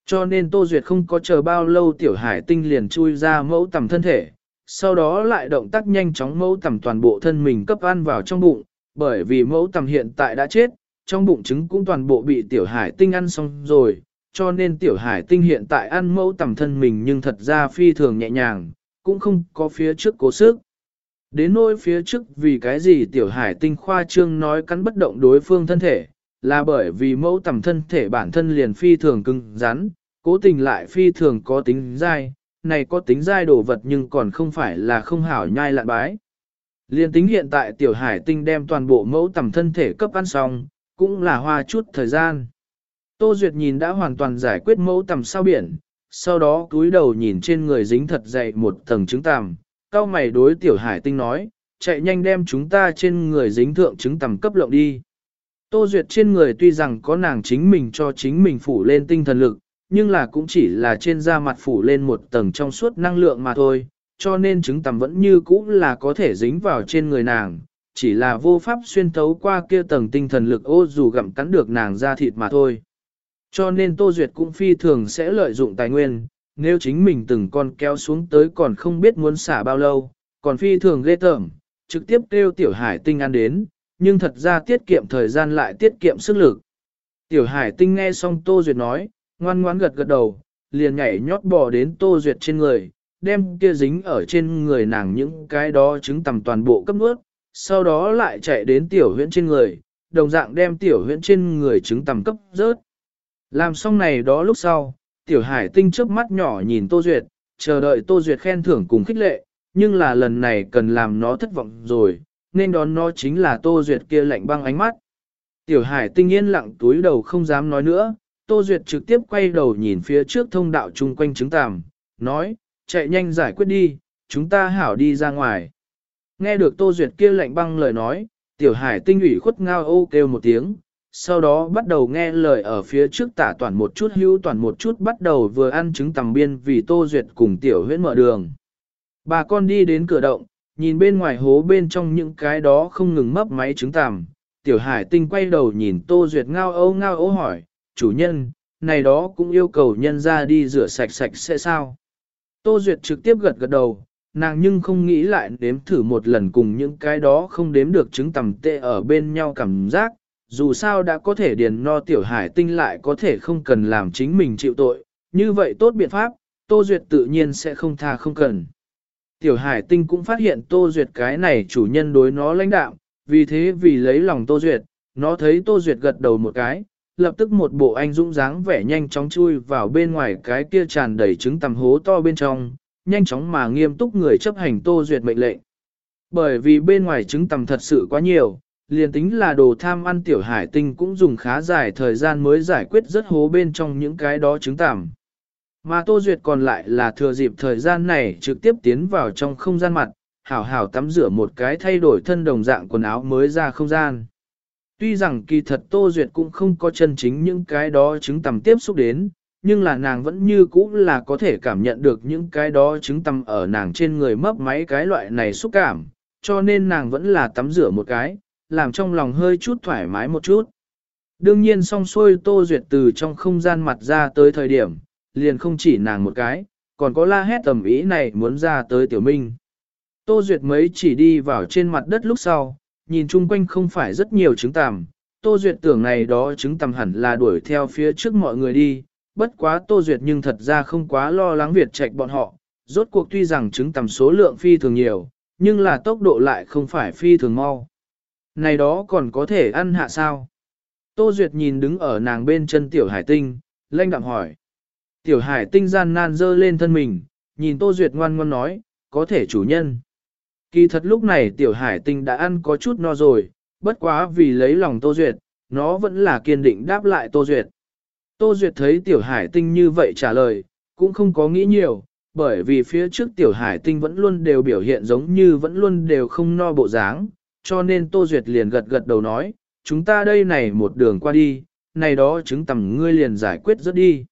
Cho nên Tô Duyệt không có chờ bao lâu tiểu hải tinh liền chui ra mẫu tầm thân thể, sau đó lại động tác nhanh chóng mẫu tầm toàn bộ thân mình cấp ăn vào trong bụng, bởi vì mẫu tầm hiện tại đã chết, trong bụng trứng cũng toàn bộ bị tiểu hải tinh ăn xong rồi, cho nên tiểu hải tinh hiện tại ăn mẫu tầm thân mình nhưng thật ra phi thường nhẹ nhàng, cũng không có phía trước cố sức. Đến nỗi phía trước vì cái gì tiểu hải tinh khoa trương nói cắn bất động đối phương thân thể, là bởi vì mẫu tầm thân thể bản thân liền phi thường cứng rắn, cố tình lại phi thường có tính dai, này có tính dai đồ vật nhưng còn không phải là không hảo nhai lạn bái. Liên tính hiện tại tiểu hải tinh đem toàn bộ mẫu tầm thân thể cấp ăn xong, cũng là hoa chút thời gian. Tô Duyệt nhìn đã hoàn toàn giải quyết mẫu tầm sao biển, sau đó cúi đầu nhìn trên người dính thật dày một tầng trứng tằm, cao mày đối tiểu hải tinh nói, chạy nhanh đem chúng ta trên người dính thượng trứng tằm cấp lộng đi. Tô Duyệt trên người tuy rằng có nàng chính mình cho chính mình phủ lên tinh thần lực, nhưng là cũng chỉ là trên da mặt phủ lên một tầng trong suốt năng lượng mà thôi, cho nên trứng tằm vẫn như cũ là có thể dính vào trên người nàng, chỉ là vô pháp xuyên thấu qua kia tầng tinh thần lực ô dù gặm cắn được nàng da thịt mà thôi. Cho nên Tô Duyệt cũng phi thường sẽ lợi dụng tài nguyên, nếu chính mình từng con kéo xuống tới còn không biết muốn xả bao lâu, còn phi thường ghê tởm, trực tiếp kêu tiểu hải tinh ăn đến, nhưng thật ra tiết kiệm thời gian lại tiết kiệm sức lực. Tiểu hải tinh nghe xong Tô Duyệt nói, ngoan ngoãn gật gật đầu, liền nhảy nhót bò đến Tô Duyệt trên người, đem kia dính ở trên người nàng những cái đó trứng tầm toàn bộ cấp nuốt, sau đó lại chạy đến tiểu huyễn trên người, đồng dạng đem tiểu huyễn trên người trứng tầm cấp rớt. Làm xong này đó lúc sau, tiểu hải tinh trước mắt nhỏ nhìn Tô Duyệt, chờ đợi Tô Duyệt khen thưởng cùng khích lệ, nhưng là lần này cần làm nó thất vọng rồi, nên đón nó chính là Tô Duyệt kia lạnh băng ánh mắt. Tiểu hải tinh yên lặng túi đầu không dám nói nữa, Tô Duyệt trực tiếp quay đầu nhìn phía trước thông đạo chung quanh trứng tàm, nói, chạy nhanh giải quyết đi, chúng ta hảo đi ra ngoài. Nghe được Tô Duyệt kia lạnh băng lời nói, tiểu hải tinh ủy khuất ngao ô kêu một tiếng, sau đó bắt đầu nghe lời ở phía trước tả toàn một chút hưu toàn một chút bắt đầu vừa ăn trứng tầm biên vì Tô Duyệt cùng tiểu huyễn mở đường. Bà con đi đến cửa động, nhìn bên ngoài hố bên trong những cái đó không ngừng mấp máy trứng tằm. Tiểu hải tinh quay đầu nhìn Tô Duyệt ngao âu ngao âu hỏi, chủ nhân, này đó cũng yêu cầu nhân ra đi rửa sạch sạch sẽ sao? Tô Duyệt trực tiếp gật gật đầu, nàng nhưng không nghĩ lại đếm thử một lần cùng những cái đó không đếm được trứng tầm tệ ở bên nhau cảm giác, dù sao đã có thể điền no tiểu hải tinh lại có thể không cần làm chính mình chịu tội, như vậy tốt biện pháp, Tô Duyệt tự nhiên sẽ không tha không cần. Tiểu hải tinh cũng phát hiện Tô Duyệt cái này chủ nhân đối nó lãnh đạo, vì thế vì lấy lòng Tô Duyệt, nó thấy Tô Duyệt gật đầu một cái, lập tức một bộ anh dũng dáng vẻ nhanh chóng chui vào bên ngoài cái kia tràn đầy trứng tầm hố to bên trong, nhanh chóng mà nghiêm túc người chấp hành Tô Duyệt mệnh lệnh. Bởi vì bên ngoài trứng tầm thật sự quá nhiều, liền tính là đồ tham ăn tiểu hải tinh cũng dùng khá dài thời gian mới giải quyết rất hố bên trong những cái đó trứng tạm, Mà Tô Duyệt còn lại là thừa dịp thời gian này trực tiếp tiến vào trong không gian mặt, hảo hảo tắm rửa một cái thay đổi thân đồng dạng quần áo mới ra không gian. Tuy rằng kỳ thật Tô Duyệt cũng không có chân chính những cái đó trứng tầm tiếp xúc đến, nhưng là nàng vẫn như cũ là có thể cảm nhận được những cái đó trứng tầm ở nàng trên người mấp máy cái loại này xúc cảm, cho nên nàng vẫn là tắm rửa một cái, làm trong lòng hơi chút thoải mái một chút. Đương nhiên song xuôi Tô Duyệt từ trong không gian mặt ra tới thời điểm, liền không chỉ nàng một cái, còn có la hét tầm ý này muốn ra tới tiểu minh. Tô Duyệt mấy chỉ đi vào trên mặt đất lúc sau, nhìn chung quanh không phải rất nhiều trứng tằm. Tô Duyệt tưởng này đó trứng tằm hẳn là đuổi theo phía trước mọi người đi, bất quá Tô Duyệt nhưng thật ra không quá lo lắng Việt trạch bọn họ. Rốt cuộc tuy rằng trứng tằm số lượng phi thường nhiều, nhưng là tốc độ lại không phải phi thường mau. Này đó còn có thể ăn hạ sao? Tô Duyệt nhìn đứng ở nàng bên chân tiểu hải tinh, lanh đạm hỏi. Tiểu hải tinh gian nan dơ lên thân mình, nhìn Tô Duyệt ngoan ngoan nói, có thể chủ nhân. Kỳ thật lúc này tiểu hải tinh đã ăn có chút no rồi, bất quá vì lấy lòng Tô Duyệt, nó vẫn là kiên định đáp lại Tô Duyệt. Tô Duyệt thấy tiểu hải tinh như vậy trả lời, cũng không có nghĩ nhiều, bởi vì phía trước tiểu hải tinh vẫn luôn đều biểu hiện giống như vẫn luôn đều không no bộ dáng, cho nên Tô Duyệt liền gật gật đầu nói, chúng ta đây này một đường qua đi, này đó chứng tầm ngươi liền giải quyết rất đi.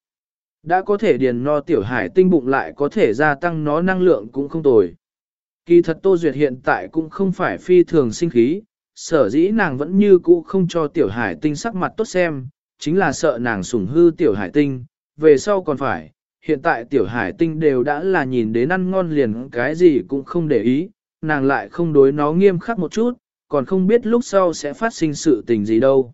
Đã có thể điền no tiểu hải tinh bụng lại có thể gia tăng nó năng lượng cũng không tồi. Kỳ thật Tô Duyệt hiện tại cũng không phải phi thường sinh khí, sở dĩ nàng vẫn như cũ không cho tiểu hải tinh sắc mặt tốt xem, chính là sợ nàng sủng hư tiểu hải tinh, về sau còn phải, hiện tại tiểu hải tinh đều đã là nhìn đến ăn ngon liền cái gì cũng không để ý, nàng lại không đối nó nghiêm khắc một chút, còn không biết lúc sau sẽ phát sinh sự tình gì đâu.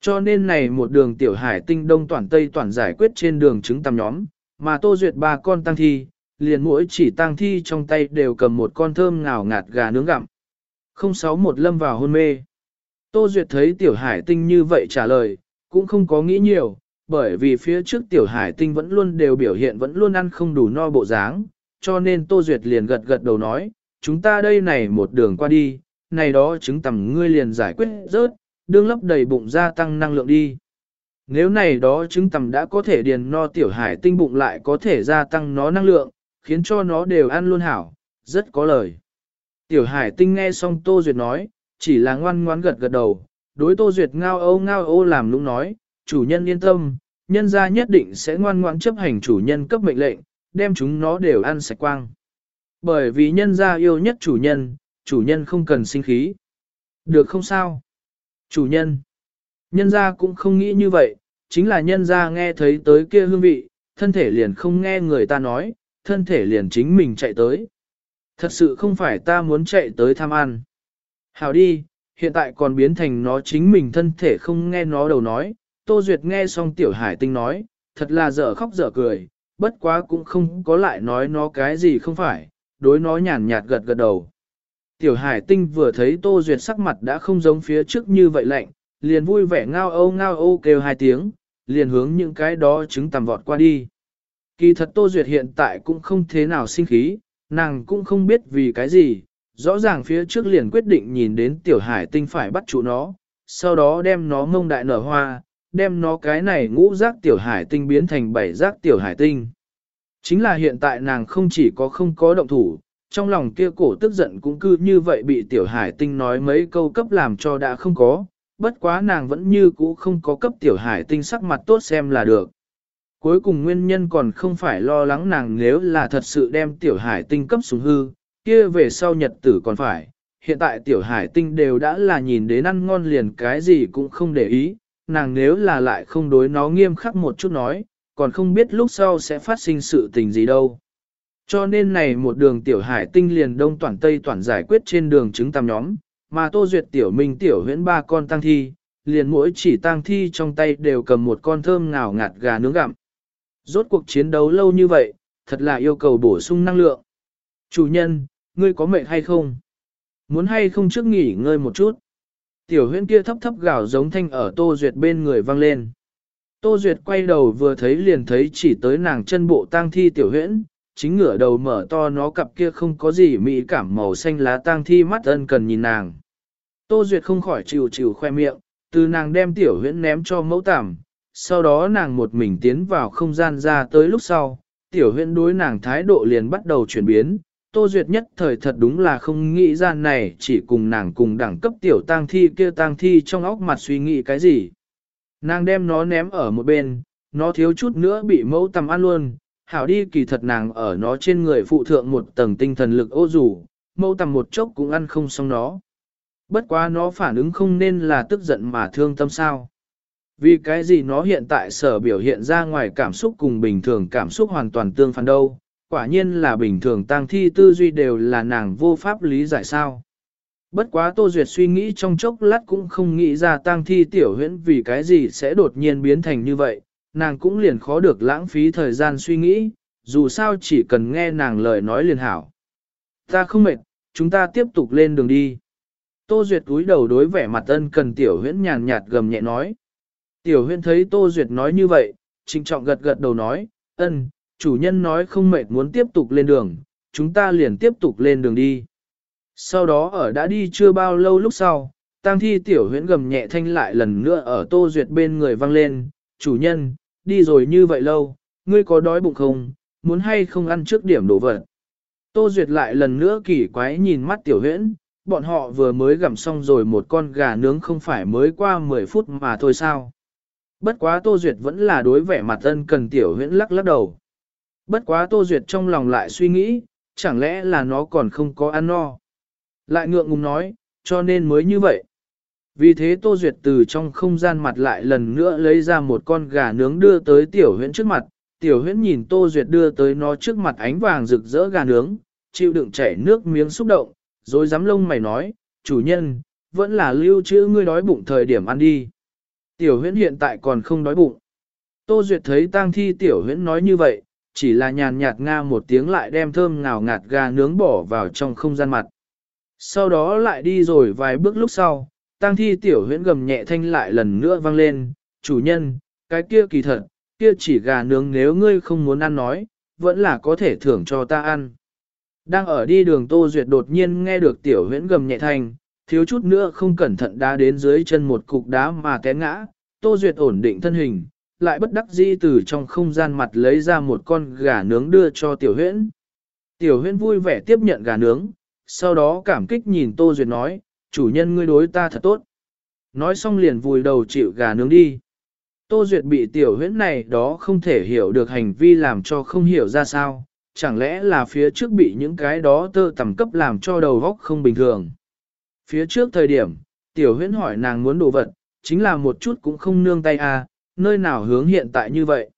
Cho nên này một đường tiểu hải tinh đông toàn tây toàn giải quyết trên đường trứng tầm nhóm, mà tô duyệt ba con tăng thi, liền mỗi chỉ tăng thi trong tay đều cầm một con thơm ngào ngạt gà nướng gặm. Không sáu một lâm vào hôn mê. Tô duyệt thấy tiểu hải tinh như vậy trả lời, cũng không có nghĩ nhiều, bởi vì phía trước tiểu hải tinh vẫn luôn đều biểu hiện vẫn luôn ăn không đủ no bộ dáng, cho nên Tô Duyệt liền gật gật đầu nói, chúng ta đây này một đường qua đi, này đó chứng tầm ngươi liền giải quyết rớt, đương lấp đầy bụng gia tăng năng lượng đi. Nếu này đó chứng tầm đã có thể điền no tiểu hải tinh bụng lại có thể gia tăng nó năng lượng, khiến cho nó đều ăn luôn hảo, rất có lời. Tiểu hải tinh nghe xong Tô Duyệt nói, chỉ là ngoan ngoãn gật gật đầu, đối Tô Duyệt ngao âu ngao ô làm lúc nói, chủ nhân yên tâm, nhân gia nhất định sẽ ngoan ngoãn chấp hành chủ nhân cấp mệnh lệnh, đem chúng nó đều ăn sạch quang. Bởi vì nhân gia yêu nhất chủ nhân, chủ nhân không cần sinh khí. Được không sao? Chủ nhân. Nhân gia cũng không nghĩ như vậy, chính là nhân gia nghe thấy tới kia hương vị, thân thể liền không nghe người ta nói, thân thể liền chính mình chạy tới. Thật sự không phải ta muốn chạy tới tham ăn. Hảo đi, hiện tại còn biến thành nó chính mình thân thể không nghe nó đầu nói. Tô Duyệt nghe xong tiểu hải tinh nói, thật là dở khóc dở cười, bất quá cũng không có lại nói nó cái gì không phải, đối nó nhàn nhạt gật gật đầu. Tiểu hải tinh vừa thấy Tô Duyệt sắc mặt đã không giống phía trước như vậy lạnh, liền vui vẻ ngao âu ngao âu kêu hai tiếng, liền hướng những cái đó trứng tầm vọt qua đi. Kỳ thật Tô Duyệt hiện tại cũng không thế nào sinh khí, nàng cũng không biết vì cái gì, rõ ràng phía trước liền quyết định nhìn đến tiểu hải tinh phải bắt chủ nó, sau đó đem nó mông đại nở hoa, đem nó cái này ngũ giác tiểu hải tinh biến thành bảy giác tiểu hải tinh. Chính là hiện tại nàng không chỉ có không có động thủ, trong lòng kia cổ tức giận cũng cứ như vậy bị tiểu hải tinh nói mấy câu cấp làm cho đã không có, bất quá nàng vẫn như cũ không có cấp tiểu hải tinh sắc mặt tốt xem là được. Cuối cùng nguyên nhân còn không phải lo lắng nàng nếu là thật sự đem tiểu hải tinh cấp xuống hư, kia về sau nhật tử còn phải. Hiện tại tiểu hải tinh đều đã là nhìn đến ăn ngon liền cái gì cũng không để ý, nàng nếu là lại không đối nó nghiêm khắc một chút nói, còn không biết lúc sau sẽ phát sinh sự tình gì đâu. Cho nên này một đường tiểu hải tinh liền đông toàn tây toàn giải quyết trên đường chứng tam nhóm, mà tô duyệt tiểu minh tiểu huyễn ba con tăng thi, liền mỗi chỉ tăng thi trong tay đều cầm một con thơm ngào ngạt gà nướng gặm. Rốt cuộc chiến đấu lâu như vậy, thật là yêu cầu bổ sung năng lượng. Chủ nhân, ngươi có mệt hay không? Muốn hay không trước nghỉ ngơi một chút? Tiểu huyễn kia thấp thấp gào giống thanh ở Tô Duyệt bên người vang lên. Tô Duyệt quay đầu vừa thấy liền thấy chỉ tới nàng chân bộ tang thi tiểu huyễn, chính ngửa đầu mở to nó cặp kia không có gì mỹ cảm màu xanh lá tang thi mắt ân cần nhìn nàng. Tô Duyệt không khỏi chịu chịu khoe miệng, từ nàng đem tiểu huyễn ném cho mẫu tảm, sau đó nàng một mình tiến vào không gian ra tới lúc sau, tiểu huyễn đối nàng thái độ liền bắt đầu chuyển biến. Tô Duyệt nhất thời thật đúng là không nghĩ ra này chỉ cùng nàng cùng đẳng cấp tiểu tang thi kia tang thi trong óc mặt suy nghĩ cái gì. Nàng đem nó ném ở một bên, nó thiếu chút nữa bị mẫu tầm ăn luôn, hảo đi kỳ thật nàng ở nó trên người phụ thượng một tầng tinh thần lực ô dù, mâu tầm một chốc cũng ăn không xong nó. Bất quá nó phản ứng không nên là tức giận mà thương tâm sao. Vì cái gì nó hiện tại sở biểu hiện ra ngoài cảm xúc cùng bình thường cảm xúc hoàn toàn tương phản đâu, quả nhiên là bình thường tăng thi tư duy đều là nàng vô pháp lý giải sao. Bất quá Tô Duyệt suy nghĩ trong chốc lát cũng không nghĩ ra tang thi tiểu huyễn vì cái gì sẽ đột nhiên biến thành như vậy, nàng cũng liền khó được lãng phí thời gian suy nghĩ, dù sao chỉ cần nghe nàng lời nói liền hảo. Ta không mệt, chúng ta tiếp tục lên đường đi. Tô Duyệt túi đầu đối vẻ mặt ân cần tiểu huyễn nhàn nhạt gầm nhẹ nói. Tiểu huyễn thấy Tô Duyệt nói như vậy, trinh trọng gật gật đầu nói, ân, chủ nhân nói không mệt muốn tiếp tục lên đường, chúng ta liền tiếp tục lên đường đi. Sau đó ở đã đi chưa bao lâu lúc sau, tang thi tiểu huyễn gầm nhẹ thanh lại lần nữa ở Tô Duyệt bên người vang lên, chủ nhân, đi rồi như vậy lâu, ngươi có đói bụng không, muốn hay không ăn trước điểm đồ vật. Tô Duyệt lại lần nữa kỳ quái nhìn mắt tiểu huyễn, bọn họ vừa mới gặm xong rồi một con gà nướng không phải mới qua 10 phút mà thôi sao. Bất quá Tô Duyệt vẫn là đối vẻ mặt ân cần tiểu huyễn lắc lắc đầu. Bất quá Tô Duyệt trong lòng lại suy nghĩ, chẳng lẽ là nó còn không có ăn no. Lại ngượng ngùng nói, cho nên mới như vậy. Vì thế Tô Duyệt từ trong không gian mặt lại lần nữa lấy ra một con gà nướng đưa tới tiểu huyễn trước mặt. Tiểu huyễn nhìn Tô Duyệt đưa tới nó trước mặt ánh vàng rực rỡ gà nướng, chịu đựng chảy nước miếng xúc động, rồi dám lông mày nói, chủ nhân, vẫn là lưu trữ ngươi đói bụng thời điểm ăn đi. Tiểu huyễn hiện tại còn không đói bụng. Tô Duyệt thấy tang thi tiểu huyễn nói như vậy, chỉ là nhàn nhạt nga một tiếng lại đem thơm ngào ngạt gà nướng bỏ vào trong không gian mặt. Sau đó lại đi rồi vài bước lúc sau, tang thi tiểu huyễn gầm nhẹ thanh lại lần nữa vang lên, chủ nhân, cái kia kỳ thật, kia chỉ gà nướng nếu ngươi không muốn ăn nói, vẫn là có thể thưởng cho ta ăn. Đang ở đi đường Tô Duyệt đột nhiên nghe được tiểu huyễn gầm nhẹ thanh, thiếu chút nữa không cẩn thận đá đến dưới chân một cục đá mà té ngã, Tô Duyệt ổn định thân hình, lại bất đắc dĩ từ trong không gian mặt lấy ra một con gà nướng đưa cho tiểu huyễn. Tiểu huyễn vui vẻ tiếp nhận gà nướng, sau đó cảm kích nhìn Tô Duyệt nói, chủ nhân ngươi đối ta thật tốt. Nói xong liền vùi đầu chịu gà nướng đi. Tô Duyệt bị tiểu huyễn này đó không thể hiểu được hành vi làm cho không hiểu ra sao, chẳng lẽ là phía trước bị những cái đó tơ tầm cấp làm cho đầu góc không bình thường. Phía trước thời điểm, tiểu huyễn hỏi nàng muốn đồ vật, chính là một chút cũng không nương tay à, nơi nào hướng hiện tại như vậy.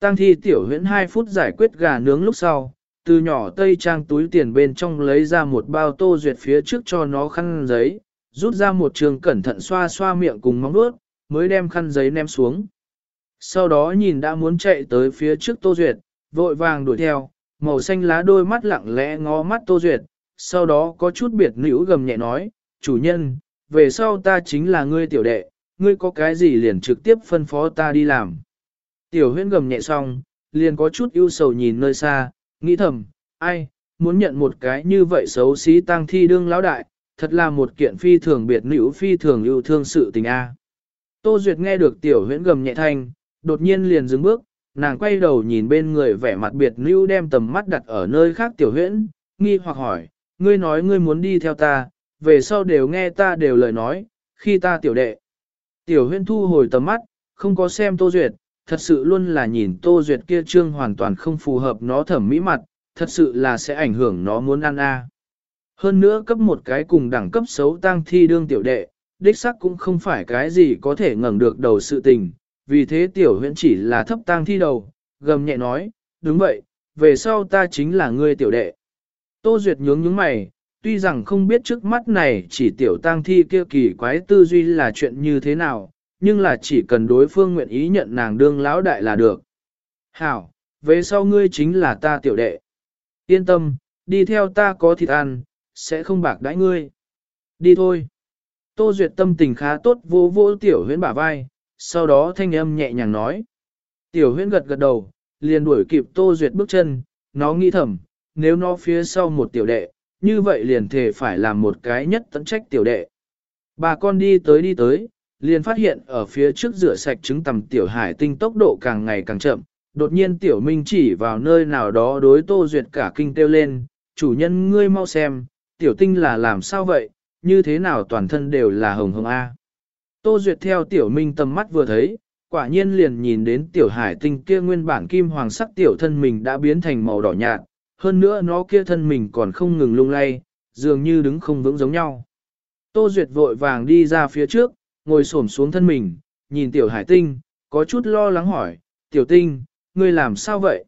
Tăng thi tiểu huyễn 2 phút giải quyết gà nướng lúc sau, từ nhỏ tây trang túi tiền bên trong lấy ra một bao tô duyệt phía trước cho nó khăn giấy, rút ra một trường cẩn thận xoa xoa miệng cùng móng vuốt, mới đem khăn giấy ném xuống. Sau đó nhìn đã muốn chạy tới phía trước Tô Duyệt, vội vàng đuổi theo, màu xanh lá đôi mắt lặng lẽ ngó mắt Tô Duyệt, sau đó có chút biệt nữ gầm nhẹ nói, chủ nhân, về sau ta chính là ngươi tiểu đệ, ngươi có cái gì liền trực tiếp phân phó ta đi làm. Tiểu huyên gầm nhẹ xong, liền có chút ưu sầu nhìn nơi xa, nghĩ thầm, ai, muốn nhận một cái như vậy xấu xí tăng thi đương lão đại, thật là một kiện phi thường biệt nữ phi thường yêu thương sự tình a. Tô Duyệt nghe được tiểu huyễn gầm nhẹ thanh, đột nhiên liền dừng bước, nàng quay đầu nhìn bên người vẻ mặt biệt nữ đem tầm mắt đặt ở nơi khác tiểu huyễn, nghi hoặc hỏi, ngươi nói ngươi muốn đi theo ta, về sau đều nghe ta đều lời nói, khi ta tiểu đệ. Tiểu huyễn thu hồi tầm mắt, không có xem Tô Duyệt, thật sự luôn là nhìn Tô Duyệt kia trương hoàn toàn không phù hợp nó thẩm mỹ mặt, thật sự là sẽ ảnh hưởng nó muốn ăn a. Hơn nữa cấp một cái cùng đẳng cấp xấu tăng thi đương tiểu đệ, đích sắc cũng không phải cái gì có thể ngẩng được đầu sự tình, vì thế tiểu huyện chỉ là thấp tăng thi đầu, gầm nhẹ nói, đúng vậy, về sau ta chính là ngươi tiểu đệ. Tô Duyệt nhướng nhướng mày, tuy rằng không biết trước mắt này chỉ tiểu tăng thi kia kỳ quái tư duy là chuyện như thế nào, nhưng là chỉ cần đối phương nguyện ý nhận nàng đương lão đại là được. Hảo, về sau ngươi chính là ta tiểu đệ. Yên tâm, đi theo ta có thịt ăn, sẽ không bạc đãi ngươi. Đi thôi. Tô Duyệt tâm tình khá tốt vô vô tiểu huyễn bả vai, sau đó thanh âm nhẹ nhàng nói. Tiểu huyễn gật gật đầu, liền đuổi kịp Tô Duyệt bước chân, nó nghĩ thầm, nếu nó phía sau một tiểu đệ, như vậy liền thể phải làm một cái nhất tận trách tiểu đệ. Bà con đi tới đi tới, liền phát hiện ở phía trước rửa sạch trứng tầm tiểu hải tinh tốc độ càng ngày càng chậm. Đột nhiên tiểu minh chỉ vào nơi nào đó đối tô duyệt cả kinh kêu lên, chủ nhân ngươi mau xem, tiểu tinh là làm sao vậy, như thế nào toàn thân đều là hồng hồng A. Tô duyệt theo tiểu minh tầm mắt vừa thấy, quả nhiên liền nhìn đến tiểu hải tinh kia nguyên bản kim hoàng sắc tiểu thân mình đã biến thành màu đỏ nhạt, hơn nữa nó kia thân mình còn không ngừng lung lay, dường như đứng không vững giống nhau. Tô Duyệt vội vàng đi ra phía trước, ngồi xổm xuống thân mình, nhìn tiểu hải tinh, có chút lo lắng hỏi, tiểu tinh, ngươi làm sao vậy?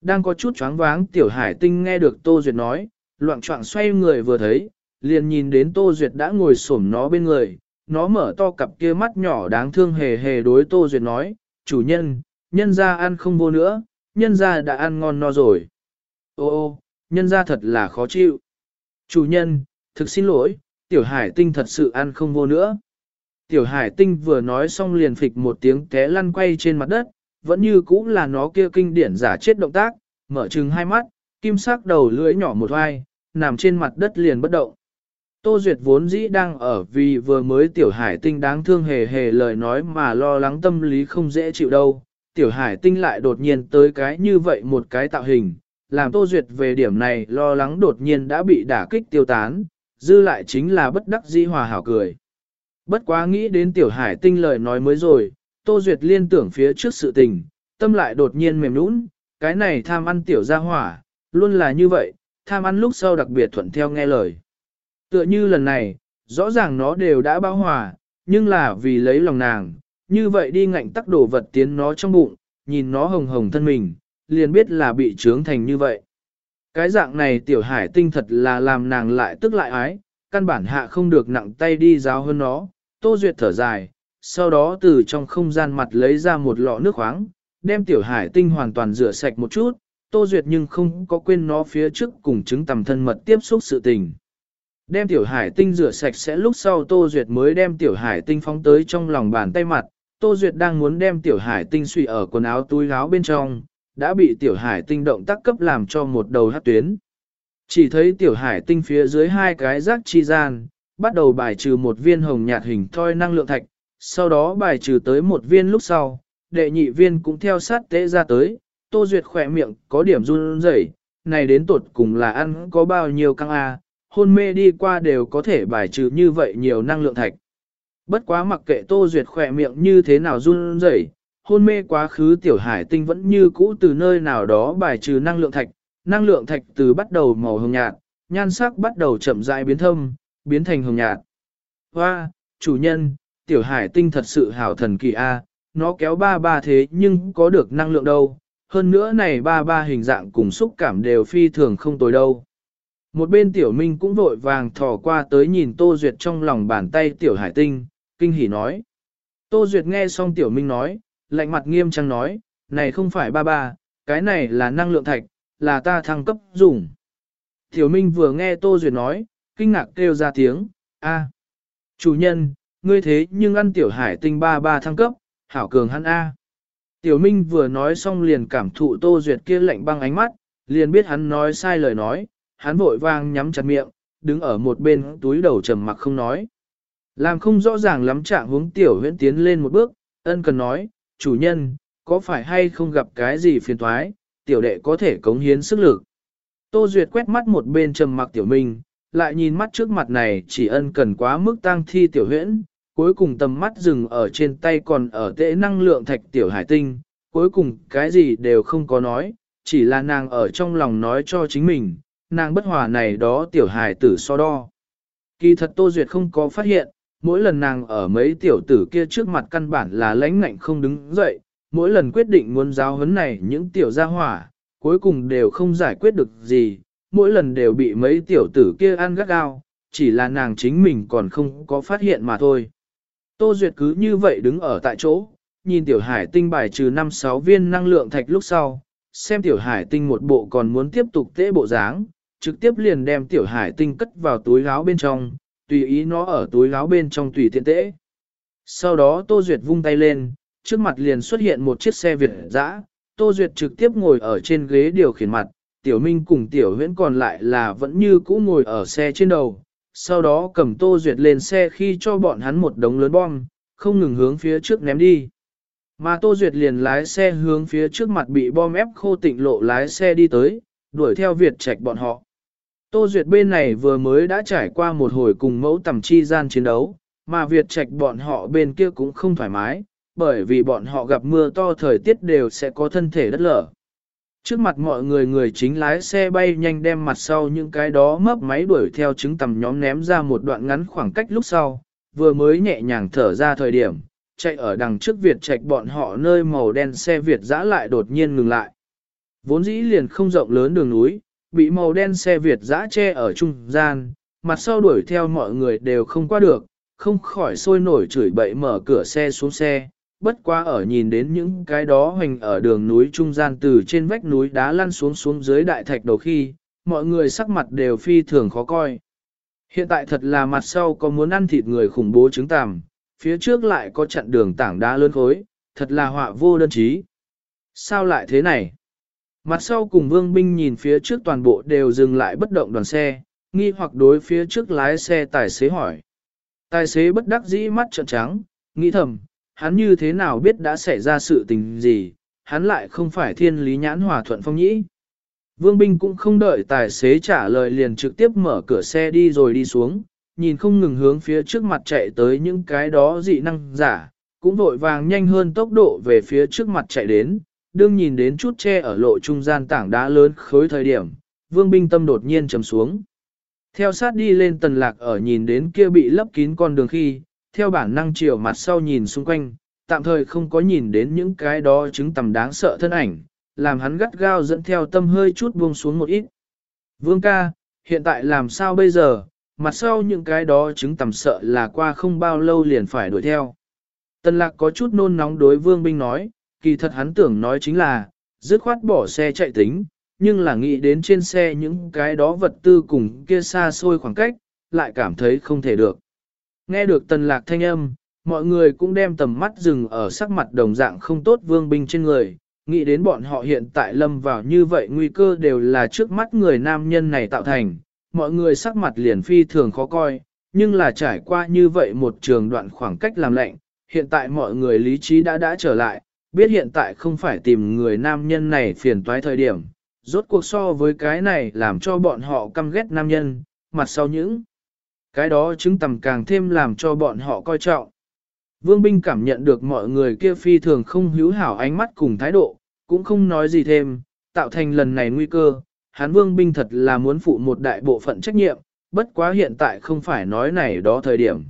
Đang có chút choáng váng tiểu hải tinh nghe được Tô Duyệt nói, loạn trọng xoay người vừa thấy, liền nhìn đến Tô Duyệt đã ngồi xổm nó bên người, nó mở to cặp kia mắt nhỏ đáng thương hề hề đối Tô Duyệt nói, chủ nhân, nhân ra ăn không vô nữa, nhân ra đã ăn ngon no rồi. Ô ô, nhân ra thật là khó chịu. Chủ nhân, thực xin lỗi, tiểu hải tinh thật sự ăn không vô nữa. Tiểu hải tinh vừa nói xong liền phịch một tiếng té lăn quay trên mặt đất, vẫn như cũ là nó kia kinh điển giả chết động tác, mở trừng hai mắt, kim sắc đầu lưỡi nhỏ một vai, nằm trên mặt đất liền bất động. Tô Duyệt vốn dĩ đang ở vì vừa mới tiểu hải tinh đáng thương hề hề lời nói mà lo lắng tâm lý không dễ chịu đâu. Tiểu hải tinh lại đột nhiên tới cái như vậy một cái tạo hình, làm Tô Duyệt về điểm này lo lắng đột nhiên đã bị đả kích tiêu tán, dư lại chính là bất đắc dĩ hòa hảo cười. Bất quá nghĩ đến tiểu hải tinh lời nói mới rồi, Tô Duyệt liên tưởng phía trước sự tình, tâm lại đột nhiên mềm nũng, cái này tham ăn tiểu gia hỏa, luôn là như vậy, tham ăn lúc sau đặc biệt thuận theo nghe lời. Tựa như lần này, rõ ràng nó đều đã bao hòa, nhưng là vì lấy lòng nàng, như vậy đi ngạnh tắc đổ vật tiến nó trong bụng, nhìn nó hồng hồng thân mình, liền biết là bị trướng thành như vậy. Cái dạng này tiểu hải tinh thật là làm nàng lại tức lại ái, căn bản hạ không được nặng tay đi giáo hơn nó, Tô Duyệt thở dài, sau đó từ trong không gian mặt lấy ra một lọ nước khoáng, đem tiểu hải tinh hoàn toàn rửa sạch một chút, Tô Duyệt nhưng không có quên nó phía trước cùng chứng tầm thân mật tiếp xúc sự tình. Đem tiểu hải tinh rửa sạch sẽ lúc sau Tô Duyệt mới đem tiểu hải tinh phóng tới trong lòng bàn tay mặt, Tô Duyệt đang muốn đem tiểu hải tinh suy ở quần áo túi áo bên trong, đã bị tiểu hải tinh động tác cấp làm cho một đầu hát tuyến. Chỉ thấy tiểu hải tinh phía dưới hai cái rác chi gian, bắt đầu bài trừ một viên hồng nhạt hình thoi năng lượng thạch, sau đó bài trừ tới một viên lúc sau, đệ nhị viên cũng theo sát tế ra tới, Tô Duyệt khỏe miệng có điểm run rẩy, này đến tột cùng là ăn có bao nhiêu căng a, hôn mê đi qua đều có thể bài trừ như vậy nhiều năng lượng thạch. Bất quá mặc kệ Tô Duyệt khỏe miệng như thế nào run rẩy, hôn mê quá khứ tiểu hải tinh vẫn như cũ từ nơi nào đó bài trừ năng lượng thạch, năng lượng thạch từ bắt đầu màu hồng nhạt, nhan sắc bắt đầu chậm rãi biến thâm, biến thành hồng nhạt. Hoa, chủ nhân, tiểu hải tinh thật sự hảo thần kỳ a, nó kéo ba ba thế nhưng có được năng lượng đâu, hơn nữa này ba ba hình dạng cùng xúc cảm đều phi thường không tồi đâu. Một bên tiểu minh cũng vội vàng thò qua tới nhìn Tô Duyệt trong lòng bàn tay tiểu hải tinh, kinh hỉ nói. Tô Duyệt nghe xong tiểu minh nói, lạnh mặt nghiêm trang nói, này không phải ba ba, cái này là năng lượng thạch, là ta thăng cấp dùng. Tiểu Minh vừa nghe Tô Duyệt nói, kinh ngạc kêu ra tiếng, a, chủ nhân, ngươi thế nhưng ăn tiểu hải tinh ba ba thăng cấp, hảo cường hắn a. Tiểu Minh vừa nói xong liền cảm thụ Tô Duyệt kia lạnh băng ánh mắt, liền biết hắn nói sai lời nói, hắn vội vang nhắm chặt miệng, đứng ở một bên túi đầu trầm mặc không nói. Làm không rõ ràng lắm trạng hướng tiểu huyễn tiến lên một bước, ân cần nói, chủ nhân, có phải hay không gặp cái gì phiền toái, tiểu đệ có thể cống hiến sức lực. Tô Duyệt quét mắt một bên trầm mặc tiểu minh, lại nhìn mắt trước mặt này chỉ ân cần quá mức tang thi tiểu huyễn, cuối cùng tầm mắt dừng ở trên tay còn ở tệ năng lượng thạch tiểu hải tinh, cuối cùng cái gì đều không có nói, chỉ là nàng ở trong lòng nói cho chính mình, nàng bất hòa này đó tiểu hải tử so đo. Kỳ thật Tô Duyệt không có phát hiện, mỗi lần nàng ở mấy tiểu tử kia trước mặt căn bản là lãnh ngạnh không đứng dậy, mỗi lần quyết định muốn giáo huấn này những tiểu gia hỏa, cuối cùng đều không giải quyết được gì, mỗi lần đều bị mấy tiểu tử kia ăn gắt gao, chỉ là nàng chính mình còn không có phát hiện mà thôi. Tô Duyệt cứ như vậy đứng ở tại chỗ, nhìn tiểu hải tinh bài trừ 5-6 viên năng lượng thạch lúc sau, xem tiểu hải tinh một bộ còn muốn tiếp tục tễ bộ dáng, trực tiếp liền đem tiểu hải tinh cất vào túi áo bên trong, tùy ý nó ở túi áo bên trong tùy tiện tễ. Sau đó Tô Duyệt vung tay lên, trước mặt liền xuất hiện một chiếc xe Việt dã, Tô Duyệt trực tiếp ngồi ở trên ghế điều khiển mặt, Tiểu Minh cùng Tiểu Huyễn còn lại là vẫn như cũ ngồi ở xe trên đầu. Sau đó cầm Tô Duyệt lên xe khi cho bọn hắn một đống lớn bom, không ngừng hướng phía trước ném đi. Mà Tô Duyệt liền lái xe hướng phía trước mặt bị bom ép khô tịnh lộ lái xe đi tới, đuổi theo Việt Trạch bọn họ. Tô Duyệt bên này vừa mới đã trải qua một hồi cùng mẫu tầm chi gian chiến đấu, mà Việt Trạch bọn họ bên kia cũng không thoải mái, bởi vì bọn họ gặp mưa to thời tiết đều sẽ có thân thể đất lở. Trước mặt mọi người người chính lái xe bay nhanh đem mặt sau những cái đó mấp máy đuổi theo chứng tầm nhóm ném ra một đoạn ngắn khoảng cách lúc sau, vừa mới nhẹ nhàng thở ra thời điểm, chạy ở đằng trước Việt Trạch bọn họ nơi màu đen xe Việt dã lại đột nhiên ngừng lại. Vốn dĩ liền không rộng lớn đường núi, bị màu đen xe Việt dã che ở trung gian, mặt sau đuổi theo mọi người đều không qua được, không khỏi sôi nổi chửi bậy mở cửa xe xuống xe, bất quá ở nhìn đến những cái đó hoành ở đường núi trung gian từ trên vách núi đá lăn xuống xuống dưới đại thạch đầu khi, mọi người sắc mặt đều phi thường khó coi. Hiện tại thật là mặt sau có muốn ăn thịt người khủng bố trứng tàm, phía trước lại có chặn đường tảng đá lớn khối, thật là họa vô đơn chí. Sao lại thế này? Mặt sau cùng vương binh nhìn phía trước toàn bộ đều dừng lại bất động đoàn xe, nghi hoặc đối phía trước lái xe tài xế hỏi. Tài xế bất đắc dĩ mắt trợn trắng, nghĩ thầm, hắn như thế nào biết đã xảy ra sự tình gì, hắn lại không phải thiên lý nhãn hòa thuận phong nhĩ. Vương binh cũng không đợi tài xế trả lời liền trực tiếp mở cửa xe đi rồi đi xuống, nhìn không ngừng hướng phía trước mặt chạy tới những cái đó dị năng giả, cũng vội vàng nhanh hơn tốc độ về phía trước mặt chạy đến, đương nhìn đến chút tre ở lộ trung gian tảng đá lớn khối thời điểm, vương binh tâm đột nhiên trầm xuống. Theo sát đi lên tần lạc ở nhìn đến kia bị lấp kín con đường khi, theo bản năng chiều mặt sau nhìn xung quanh, tạm thời không có nhìn đến những cái đó chứng tầm đáng sợ thân ảnh, làm hắn gắt gao dẫn theo tâm hơi chút buông xuống một ít. Vương ca, hiện tại làm sao bây giờ, mặt sau những cái đó chứng tầm sợ là qua không bao lâu liền phải đuổi theo. Tần lạc có chút nôn nóng đối vương binh nói, kỳ thật hắn tưởng nói chính là, dứt khoát bỏ xe chạy tính, nhưng là nghĩ đến trên xe những cái đó vật tư cùng kia xa xôi khoảng cách, lại cảm thấy không thể được. Nghe được tần lạc thanh âm, mọi người cũng đem tầm mắt dừng ở sắc mặt đồng dạng không tốt vương binh trên người, nghĩ đến bọn họ hiện tại lâm vào như vậy nguy cơ đều là trước mắt người nam nhân này tạo thành, mọi người sắc mặt liền phi thường khó coi, nhưng là trải qua như vậy một trường đoạn khoảng cách làm lệnh, hiện tại mọi người lý trí đã đã trở lại, biết hiện tại không phải tìm người nam nhân này phiền toái thời điểm, rốt cuộc so với cái này làm cho bọn họ căm ghét nam nhân, mặt sau những cái đó chứng tầm càng thêm làm cho bọn họ coi trọng. Vương binh cảm nhận được mọi người kia phi thường không hữu hảo ánh mắt cùng thái độ, cũng không nói gì thêm, tạo thành lần này nguy cơ, hán vương binh thật là muốn phụ một đại bộ phận trách nhiệm, bất quá hiện tại không phải nói này đó thời điểm.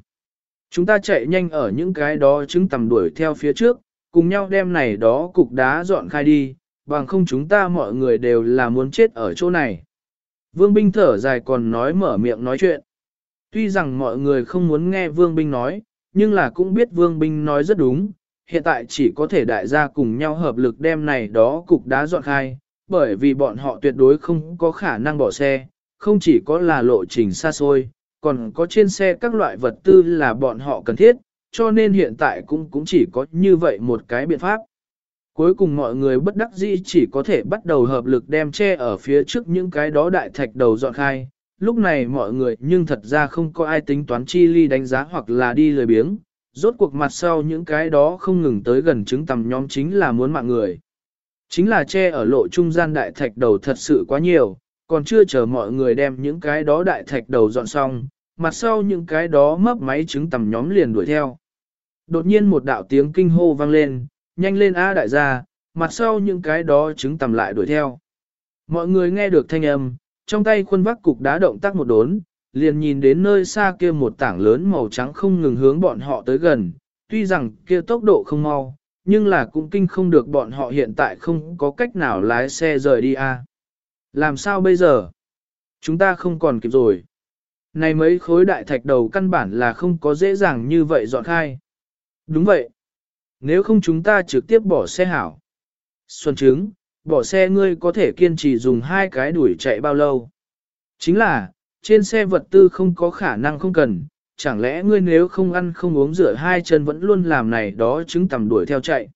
Chúng ta chạy nhanh ở những cái đó chứng tầm đuổi theo phía trước, cùng nhau đem này đó cục đá dọn khai đi, bằng không chúng ta mọi người đều là muốn chết ở chỗ này. Vương binh thở dài còn nói mở miệng nói chuyện. Tuy rằng mọi người không muốn nghe vương binh nói, nhưng là cũng biết vương binh nói rất đúng, hiện tại chỉ có thể đại gia cùng nhau hợp lực đem này đó cục đá dọn khai, bởi vì bọn họ tuyệt đối không có khả năng bỏ xe, không chỉ có là lộ trình xa xôi, còn có trên xe các loại vật tư là bọn họ cần thiết, cho nên hiện tại cũng cũng chỉ có như vậy một cái biện pháp. Cuối cùng mọi người bất đắc dĩ chỉ có thể bắt đầu hợp lực đem che ở phía trước những cái đó đại thạch đầu dọn khai. Lúc này mọi người nhưng thật ra không có ai tính toán chi ly đánh giá hoặc là đi lười biếng. Rốt cuộc mặt sau những cái đó không ngừng tới gần chứng tầm nhóm chính là muốn mạng người. Chính là che ở lộ trung gian đại thạch đầu thật sự quá nhiều, còn chưa chờ mọi người đem những cái đó đại thạch đầu dọn xong, mặt sau những cái đó mấp máy trứng tầm nhóm liền đuổi theo. Đột nhiên một đạo tiếng kinh hô vang lên, nhanh lên A đại gia, mặt sau những cái đó trứng tầm lại đuổi theo. Mọi người nghe được thanh âm, trong tay khuôn vác cục đá động tác một đốn, liền nhìn đến nơi xa kia một tảng lớn màu trắng không ngừng hướng bọn họ tới gần, tuy rằng kia tốc độ không mau, nhưng là cũng kinh không được bọn họ hiện tại không có cách nào lái xe rời đi a. Làm sao bây giờ? Chúng ta không còn kịp rồi. Này mấy khối đại thạch đầu căn bản là không có dễ dàng như vậy dọn khai. Đúng vậy. Nếu không chúng ta trực tiếp bỏ xe hảo. Xuân trứng, bỏ xe ngươi có thể kiên trì dùng hai cái đuổi chạy bao lâu. Chính là, trên xe vật tư không có khả năng không cần, chẳng lẽ ngươi nếu không ăn không uống rửa hai chân vẫn luôn làm này đó chứng tầm đuổi theo chạy.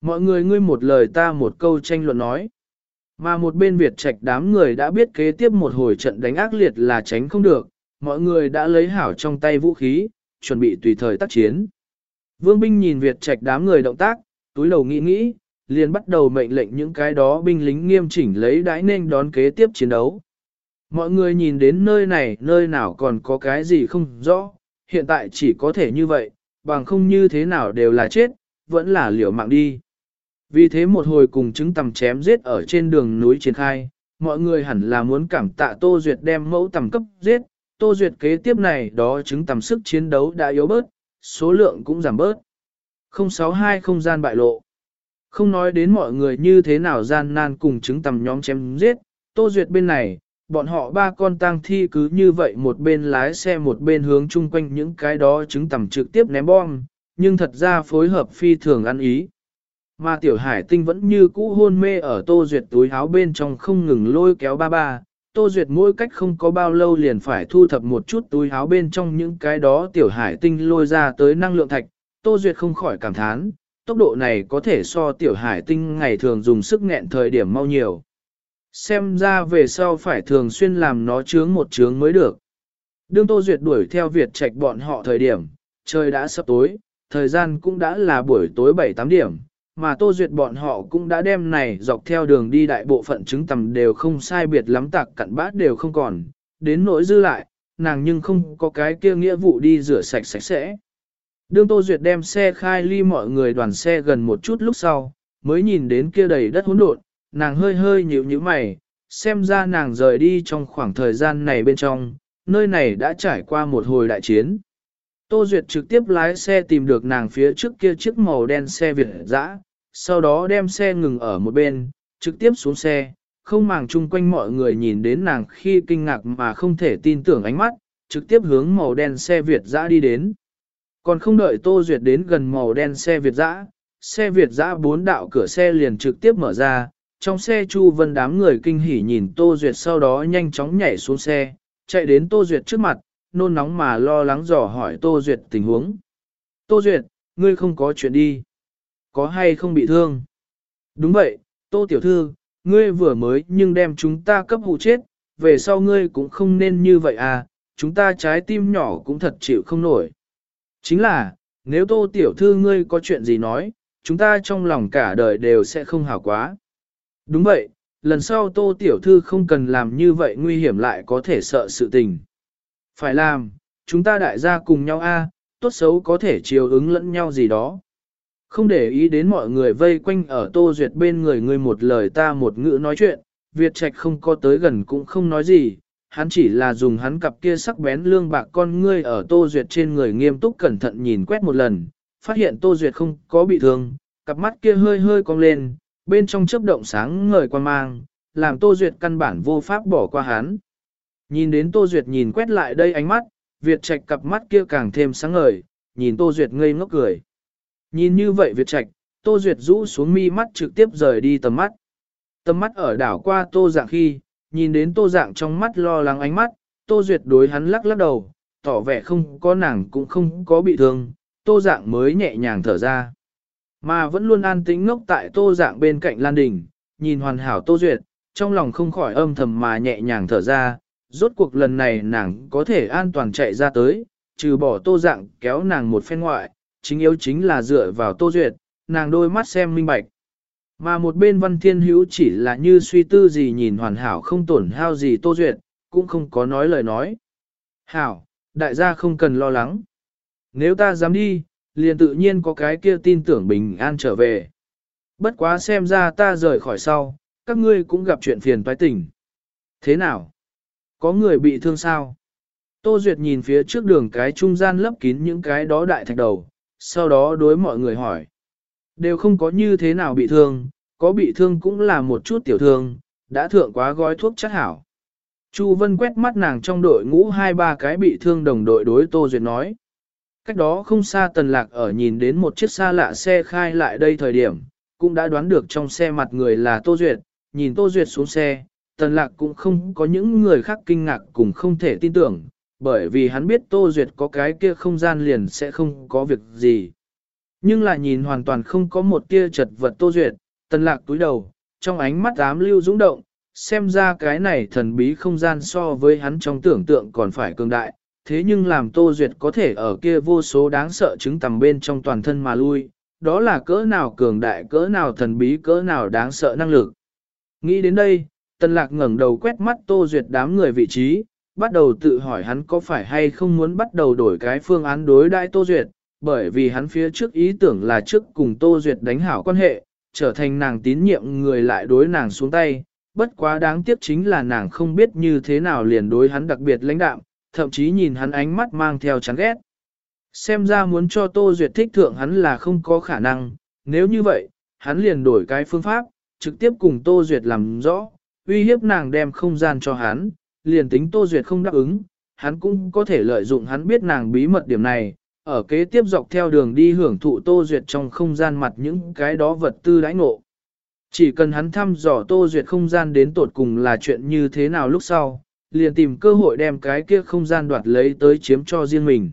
Mọi người ngươi một lời ta một câu tranh luận nói. Mà một bên Việt Trạch đám người đã biết kế tiếp một hồi trận đánh ác liệt là tránh không được, mọi người đã lấy hảo trong tay vũ khí, chuẩn bị tùy thời tác chiến. Vương binh nhìn Việt Trạch đám người động tác, túi đầu nghĩ nghĩ, liền bắt đầu mệnh lệnh những cái đó binh lính nghiêm chỉnh lấy đãi nên đón kế tiếp chiến đấu. Mọi người nhìn đến nơi này nơi nào còn có cái gì không rõ, hiện tại chỉ có thể như vậy, bằng không như thế nào đều là chết, vẫn là liều mạng đi. Vì thế một hồi cùng chứng tầm chém giết ở trên đường núi triển khai, mọi người hẳn là muốn cảm tạ Tô Duyệt đem mẫu tầm cấp giết, Tô Duyệt kế tiếp này đó chứng tầm sức chiến đấu đã yếu bớt, số lượng cũng giảm bớt. 062 không gian bại lộ. Không nói đến mọi người như thế nào gian nan cùng chứng tầm nhóm chém giết, Tô Duyệt bên này, bọn họ ba con tang thi cứ như vậy một bên lái xe một bên hướng chung quanh những cái đó chứng tầm trực tiếp ném bom, nhưng thật ra phối hợp phi thường ăn ý. Mà tiểu hải tinh vẫn như cũ hôn mê ở Tô Duyệt túi áo bên trong không ngừng lôi kéo ba ba. Tô Duyệt mỗi cách không có bao lâu liền phải thu thập một chút túi áo bên trong những cái đó tiểu hải tinh lôi ra tới năng lượng thạch. Tô Duyệt không khỏi cảm thán, tốc độ này có thể so tiểu hải tinh ngày thường dùng sức nghẹn thời điểm mau nhiều. Xem ra về sau phải thường xuyên làm nó chướng một chướng mới được. Đương Tô Duyệt đuổi theo Việt Trạch bọn họ thời điểm, trời đã sắp tối, thời gian cũng đã là buổi tối 7-8 điểm, mà Tô Duyệt bọn họ cũng đã đem này dọc theo đường đi đại bộ phận chứng tầm đều không sai biệt lắm tạc cặn bát đều không còn, đến nỗi dư lại, nàng nhưng không có cái kia nghĩa vụ đi rửa sạch sạch sẽ. Đương Tô Duyệt đem xe khai ly mọi người đoàn xe gần một chút lúc sau, mới nhìn đến kia đầy đất hỗn độn, nàng hơi hơi nhíu nhíu mày, xem ra nàng rời đi trong khoảng thời gian này bên trong, nơi này đã trải qua một hồi đại chiến. Tô Duyệt trực tiếp lái xe tìm được nàng phía trước kia chiếc màu đen xe Việt dã, sau đó đem xe ngừng ở một bên, trực tiếp xuống xe, không màng chung quanh mọi người nhìn đến nàng khi kinh ngạc mà không thể tin tưởng ánh mắt, trực tiếp hướng màu đen xe Việt dã đi đến. Còn không đợi Tô Duyệt đến gần màu đen xe Việt dã, xe Việt dã bốn đạo cửa xe liền trực tiếp mở ra, trong xe Chu Vân đám người kinh hỉ nhìn Tô Duyệt sau đó nhanh chóng nhảy xuống xe, chạy đến Tô Duyệt trước mặt, nôn nóng mà lo lắng dò hỏi Tô Duyệt tình huống. Tô Duyệt, ngươi không có chuyện đi. Có hay không bị thương? Đúng vậy, Tô Tiểu Thư, ngươi vừa mới nhưng đem chúng ta cấp hụ chết, về sau ngươi cũng không nên như vậy à, chúng ta trái tim nhỏ cũng thật chịu không nổi. Chính là, nếu Tô Tiểu Thư ngươi có chuyện gì nói, chúng ta trong lòng cả đời đều sẽ không hảo quá. Đúng vậy, lần sau Tô Tiểu Thư không cần làm như vậy nguy hiểm lại có thể sợ sự tình. Phải làm, chúng ta đại gia cùng nhau a, tốt xấu có thể chiều ứng lẫn nhau gì đó. Không để ý đến mọi người vây quanh ở Tô Duyệt bên người người một lời ta một ngữ nói chuyện, Việt Trạch không có tới gần cũng không nói gì, hắn chỉ là dùng hắn cặp kia sắc bén lương bạc con ngươi ở Tô Duyệt trên người nghiêm túc cẩn thận nhìn quét một lần, phát hiện Tô Duyệt không có bị thương, cặp mắt kia hơi hơi cong lên, bên trong chớp động sáng ngời quan mang, làm Tô Duyệt căn bản vô pháp bỏ qua hắn. Nhìn đến Tô Duyệt nhìn quét lại đây ánh mắt, Việt Trạch cặp mắt kia càng thêm sáng ngời, nhìn Tô Duyệt ngây ngốc cười. Nhìn như vậy Việt Trạch, Tô Duyệt rũ xuống mi mắt trực tiếp rời đi tầm mắt. Tầm mắt ở đảo qua Tô Dạng khi, nhìn đến Tô Dạng trong mắt lo lắng ánh mắt, Tô Duyệt đối hắn lắc lắc đầu, tỏ vẻ không có nàng cũng không có bị thương, Tô Dạng mới nhẹ nhàng thở ra. Mà vẫn luôn an tĩnh ngốc tại Tô Dạng bên cạnh Lan Đình, nhìn hoàn hảo Tô Duyệt, trong lòng không khỏi âm thầm mà nhẹ nhàng thở ra, rốt cuộc lần này nàng có thể an toàn chạy ra tới, trừ bỏ Tô Dạng kéo nàng một phen ngoại, chính yếu chính là dựa vào Tô Duyệt, nàng đôi mắt xem minh bạch. Mà một bên văn thiên hữu chỉ là như suy tư gì nhìn hoàn hảo không tổn hao gì Tô Duyệt, cũng không có nói lời nói. Hảo, đại gia không cần lo lắng. Nếu ta dám đi, liền tự nhiên có cái kia tin tưởng bình an trở về. Bất quá xem ra ta rời khỏi sau, các ngươi cũng gặp chuyện phiền toái tình. Thế nào? Có người bị thương sao? Tô Duyệt nhìn phía trước đường cái trung gian lấp kín những cái đó đại thạch đầu, sau đó đối mọi người hỏi. Đều không có như thế nào bị thương, có bị thương cũng là một chút tiểu thương, đã thượng quá gói thuốc chắc hảo. Chu Vân quét mắt nàng trong đội ngũ hai ba cái bị thương đồng đội đối Tô Duyệt nói. Cách đó không xa tần lạc ở nhìn đến một chiếc xa lạ xe khai lại đây thời điểm, cũng đã đoán được trong xe mặt người là Tô Duyệt, nhìn Tô Duyệt xuống xe, tần lạc cũng không có những người khác kinh ngạc cùng không thể tin tưởng, bởi vì hắn biết Tô Duyệt có cái kia không gian liền sẽ không có việc gì. Nhưng là nhìn hoàn toàn không có một tia chật vật Tô Duyệt, tần lạc túi đầu, trong ánh mắt ám lưu dũng động, xem ra cái này thần bí không gian so với hắn trong tưởng tượng còn phải cường đại, thế nhưng làm Tô Duyệt có thể ở kia vô số đáng sợ chứng tầm bên trong toàn thân mà lui, đó là cỡ nào cường đại cỡ nào thần bí cỡ nào đáng sợ năng lực. Nghĩ đến đây, Tần Lạc ngẩng đầu quét mắt Tô Duyệt đám người vị trí, bắt đầu tự hỏi hắn có phải hay không muốn bắt đầu đổi cái phương án đối đãi Tô Duyệt, bởi vì hắn phía trước ý tưởng là trước cùng Tô Duyệt đánh hảo quan hệ, trở thành nàng tín nhiệm người lại đối nàng xuống tay, bất quá đáng tiếc chính là nàng không biết như thế nào liền đối hắn đặc biệt lãnh đạm, thậm chí nhìn hắn ánh mắt mang theo chán ghét. Xem ra muốn cho Tô Duyệt thích thượng hắn là không có khả năng, nếu như vậy, hắn liền đổi cái phương pháp, trực tiếp cùng Tô Duyệt làm rõ, uy hiếp nàng đem không gian cho hắn, liền tính Tô Duyệt không đáp ứng, hắn cũng có thể lợi dụng hắn biết nàng bí mật điểm này, ở kế tiếp dọc theo đường đi hưởng thụ Tô Duyệt trong không gian mặt những cái đó vật tư đãi ngộ. Chỉ cần hắn thăm dò Tô Duyệt không gian đến tột cùng là chuyện như thế nào lúc sau, liền tìm cơ hội đem cái kia không gian đoạt lấy tới chiếm cho riêng mình.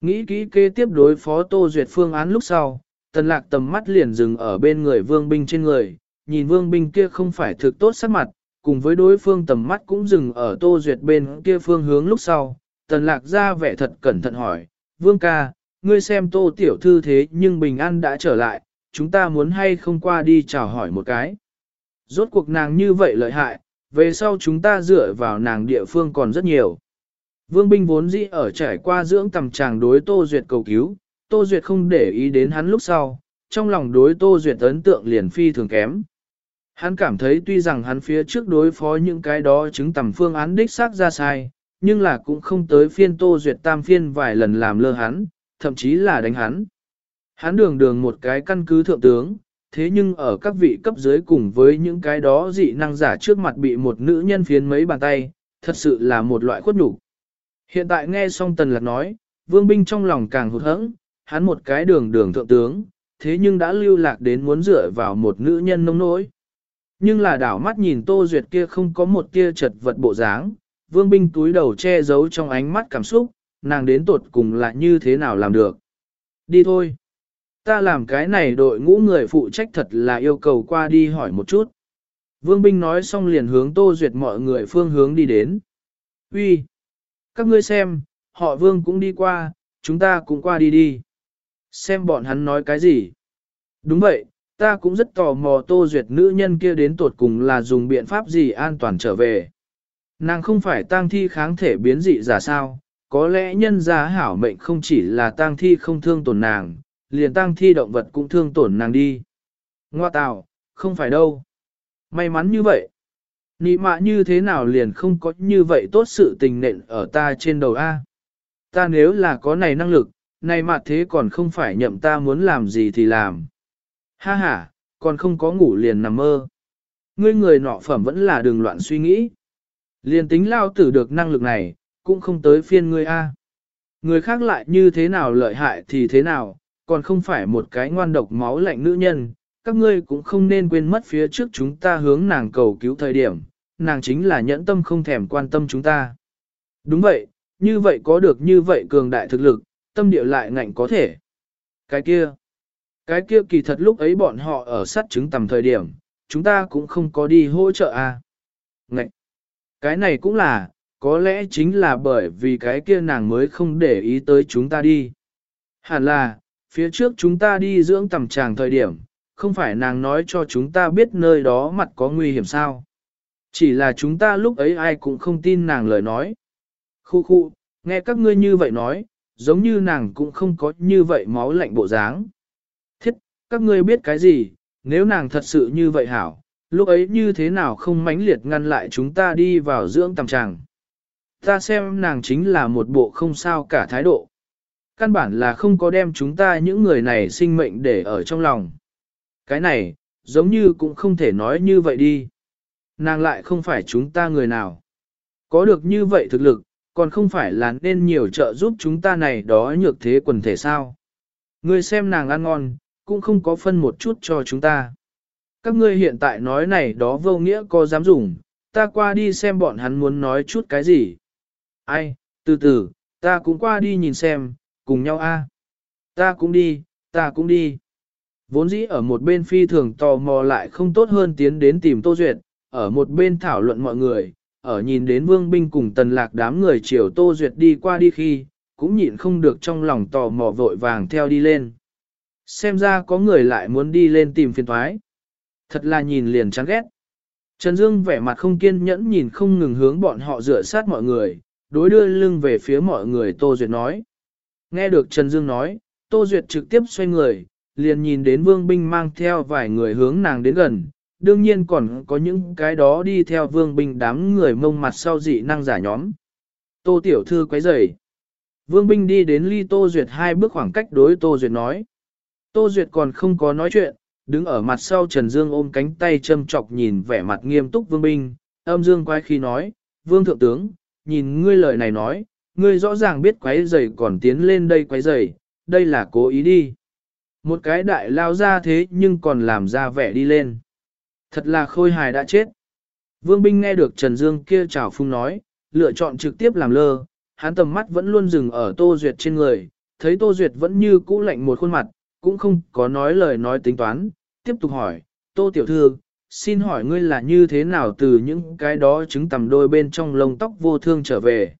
Nghĩ kỹ kế tiếp đối phó Tô Duyệt phương án lúc sau, tần lạc tầm mắt liền dừng ở bên người vương binh trên người, nhìn vương binh kia không phải thực tốt sắc mặt, cùng với đối phương tầm mắt cũng dừng ở Tô Duyệt bên kia phương hướng lúc sau, tần lạc ra vẻ thật cẩn thận hỏi, vương ca, ngươi xem Tô Tiểu Thư thế nhưng bình an đã trở lại, chúng ta muốn hay không qua đi chào hỏi một cái. Rốt cuộc nàng như vậy lợi hại, về sau chúng ta dựa vào nàng địa phương còn rất nhiều. Vương binh vốn dĩ ở trải qua dưỡng tầm chàng đối Tô Duyệt cầu cứu, Tô Duyệt không để ý đến hắn lúc sau, trong lòng đối Tô Duyệt ấn tượng liền phi thường kém. Hắn cảm thấy tuy rằng hắn phía trước đối phó những cái đó chứng tầm phương án đích xác ra sai, nhưng là cũng không tới phiên Tô Duyệt tam phiên vài lần làm lơ hắn, thậm chí là đánh hắn. Hắn đường đường một cái căn cứ thượng tướng, thế nhưng ở các vị cấp dưới cùng với những cái đó dị năng giả trước mặt bị một nữ nhân phiến mấy bàn tay, thật sự là một loại khuất nhục. Hiện tại nghe xong Tần Lạc nói, vương binh trong lòng càng hụt hẫng, hắn một cái đường đường thượng tướng, thế nhưng đã lưu lạc đến muốn dựa vào một nữ nhân nông nỗi. Nhưng là đảo mắt nhìn Tô Duyệt kia không có một tia chật vật bộ dáng, vương binh túi đầu che giấu trong ánh mắt cảm xúc, nàng đến tột cùng là như thế nào làm được. Đi thôi. Ta làm cái này đội ngũ người phụ trách thật là yêu cầu qua đi hỏi một chút. Vương binh nói xong liền hướng Tô Duyệt mọi người phương hướng đi đến. Uy, Các ngươi xem, họ vương cũng đi qua, chúng ta cũng qua đi đi. Xem bọn hắn nói cái gì. Đúng vậy, ta cũng rất tò mò Tô Duyệt nữ nhân kia đến tột cùng là dùng biện pháp gì an toàn trở về. Nàng không phải tang thi kháng thể biến dị giả sao, có lẽ nhân gia hảo mệnh không chỉ là tang thi không thương tổn nàng, liền tang thi động vật cũng thương tổn nàng đi. Ngoa tào, không phải đâu. May mắn như vậy. Nị mạ như thế nào liền không có như vậy tốt sự tình nện ở ta trên đầu A. Ta nếu là có này năng lực, này mà thế còn không phải nhậm ta muốn làm gì thì làm. Ha ha, còn không có ngủ liền nằm mơ. Ngươi người nọ phẩm vẫn là đường loạn suy nghĩ. Liền tính lao tử được năng lực này, cũng không tới phiên ngươi A. Người khác lại như thế nào lợi hại thì thế nào, còn không phải một cái ngoan độc máu lạnh nữ nhân, các ngươi cũng không nên quên mất phía trước chúng ta hướng nàng cầu cứu thời điểm, nàng chính là nhẫn tâm không thèm quan tâm chúng ta. Đúng vậy, như vậy có được như vậy cường đại thực lực, tâm địa lại ngạnh có thể. Cái kia, cái kia kỳ thật lúc ấy bọn họ ở sát chứng tầm thời điểm, chúng ta cũng không có đi hỗ trợ à. Ngạnh, cái này cũng là, có lẽ chính là bởi vì cái kia nàng mới không để ý tới chúng ta đi. Hẳn là, phía trước chúng ta đi dưỡng tầm tràng thời điểm, không phải nàng nói cho chúng ta biết nơi đó mặt có nguy hiểm sao. Chỉ là chúng ta lúc ấy ai cũng không tin nàng lời nói. Khu khu, nghe các ngươi như vậy nói, giống như nàng cũng không có như vậy máu lạnh bộ dáng. Thiết, các ngươi biết cái gì, nếu nàng thật sự như vậy hảo, lúc ấy như thế nào không mãnh liệt ngăn lại chúng ta đi vào dưỡng tầm tràng. Ta xem nàng chính là một bộ không sao cả thái độ. Căn bản là không có đem chúng ta những người này sinh mệnh để ở trong lòng. Cái này, giống như cũng không thể nói như vậy đi. Nàng lại không phải chúng ta người nào. Có được như vậy thực lực, còn không phải là nên nhiều trợ giúp chúng ta này đó nhược thế quần thể sao. người xem nàng ăn ngon, cũng không có phân một chút cho chúng ta. Các ngươi hiện tại nói này đó vô nghĩa có dám dùng, ta qua đi xem bọn hắn muốn nói chút cái gì. Ai, từ từ, ta cũng qua đi nhìn xem, cùng nhau a. Ta cũng đi, ta cũng đi. Vốn dĩ ở một bên phi thường tò mò lại không tốt hơn tiến đến tìm Tô Duyệt, ở một bên thảo luận mọi người, ở nhìn đến vương binh cùng tần lạc đám người chiều Tô Duyệt đi qua đi khi, cũng nhịn không được trong lòng tò mò vội vàng theo đi lên. Xem ra có người lại muốn đi lên tìm phiền thoái. Thật là nhìn liền chán ghét. Trần Dương vẻ mặt không kiên nhẫn nhìn không ngừng hướng bọn họ dựa sát mọi người, đối đưa lưng về phía mọi người Tô Duyệt nói. Nghe được Trần Dương nói, Tô Duyệt trực tiếp xoay người, liền nhìn đến vương binh mang theo vài người hướng nàng đến gần, đương nhiên còn có những cái đó đi theo vương binh đám người mông mặt sau dị năng giả nhóm. Tô Tiểu Thư quấy rầy. Vương binh đi đến ly Tô Duyệt hai bước khoảng cách đối Tô Duyệt nói. Tô Duyệt còn không có nói chuyện, đứng ở mặt sau Trần Dương ôm cánh tay châm chọc nhìn vẻ mặt nghiêm túc vương binh, âm dương quay khi nói, vương thượng tướng, nhìn ngươi lời này nói, ngươi rõ ràng biết quấy giày còn tiến lên đây quấy rầy, đây là cố ý đi. Một cái đại lao ra thế nhưng còn làm ra vẻ đi lên. Thật là khôi hài đã chết. Vương binh nghe được Trần Dương kia chào phung nói, lựa chọn trực tiếp làm lơ, hắn tầm mắt vẫn luôn dừng ở Tô Duyệt trên người, thấy Tô Duyệt vẫn như cũ lạnh một khuôn mặt, cũng không có nói lời nói tính toán, tiếp tục hỏi, Tô Tiểu Thư, xin hỏi ngươi là như thế nào từ những cái đó chứng tầm đôi bên trong lông tóc vô thương trở về.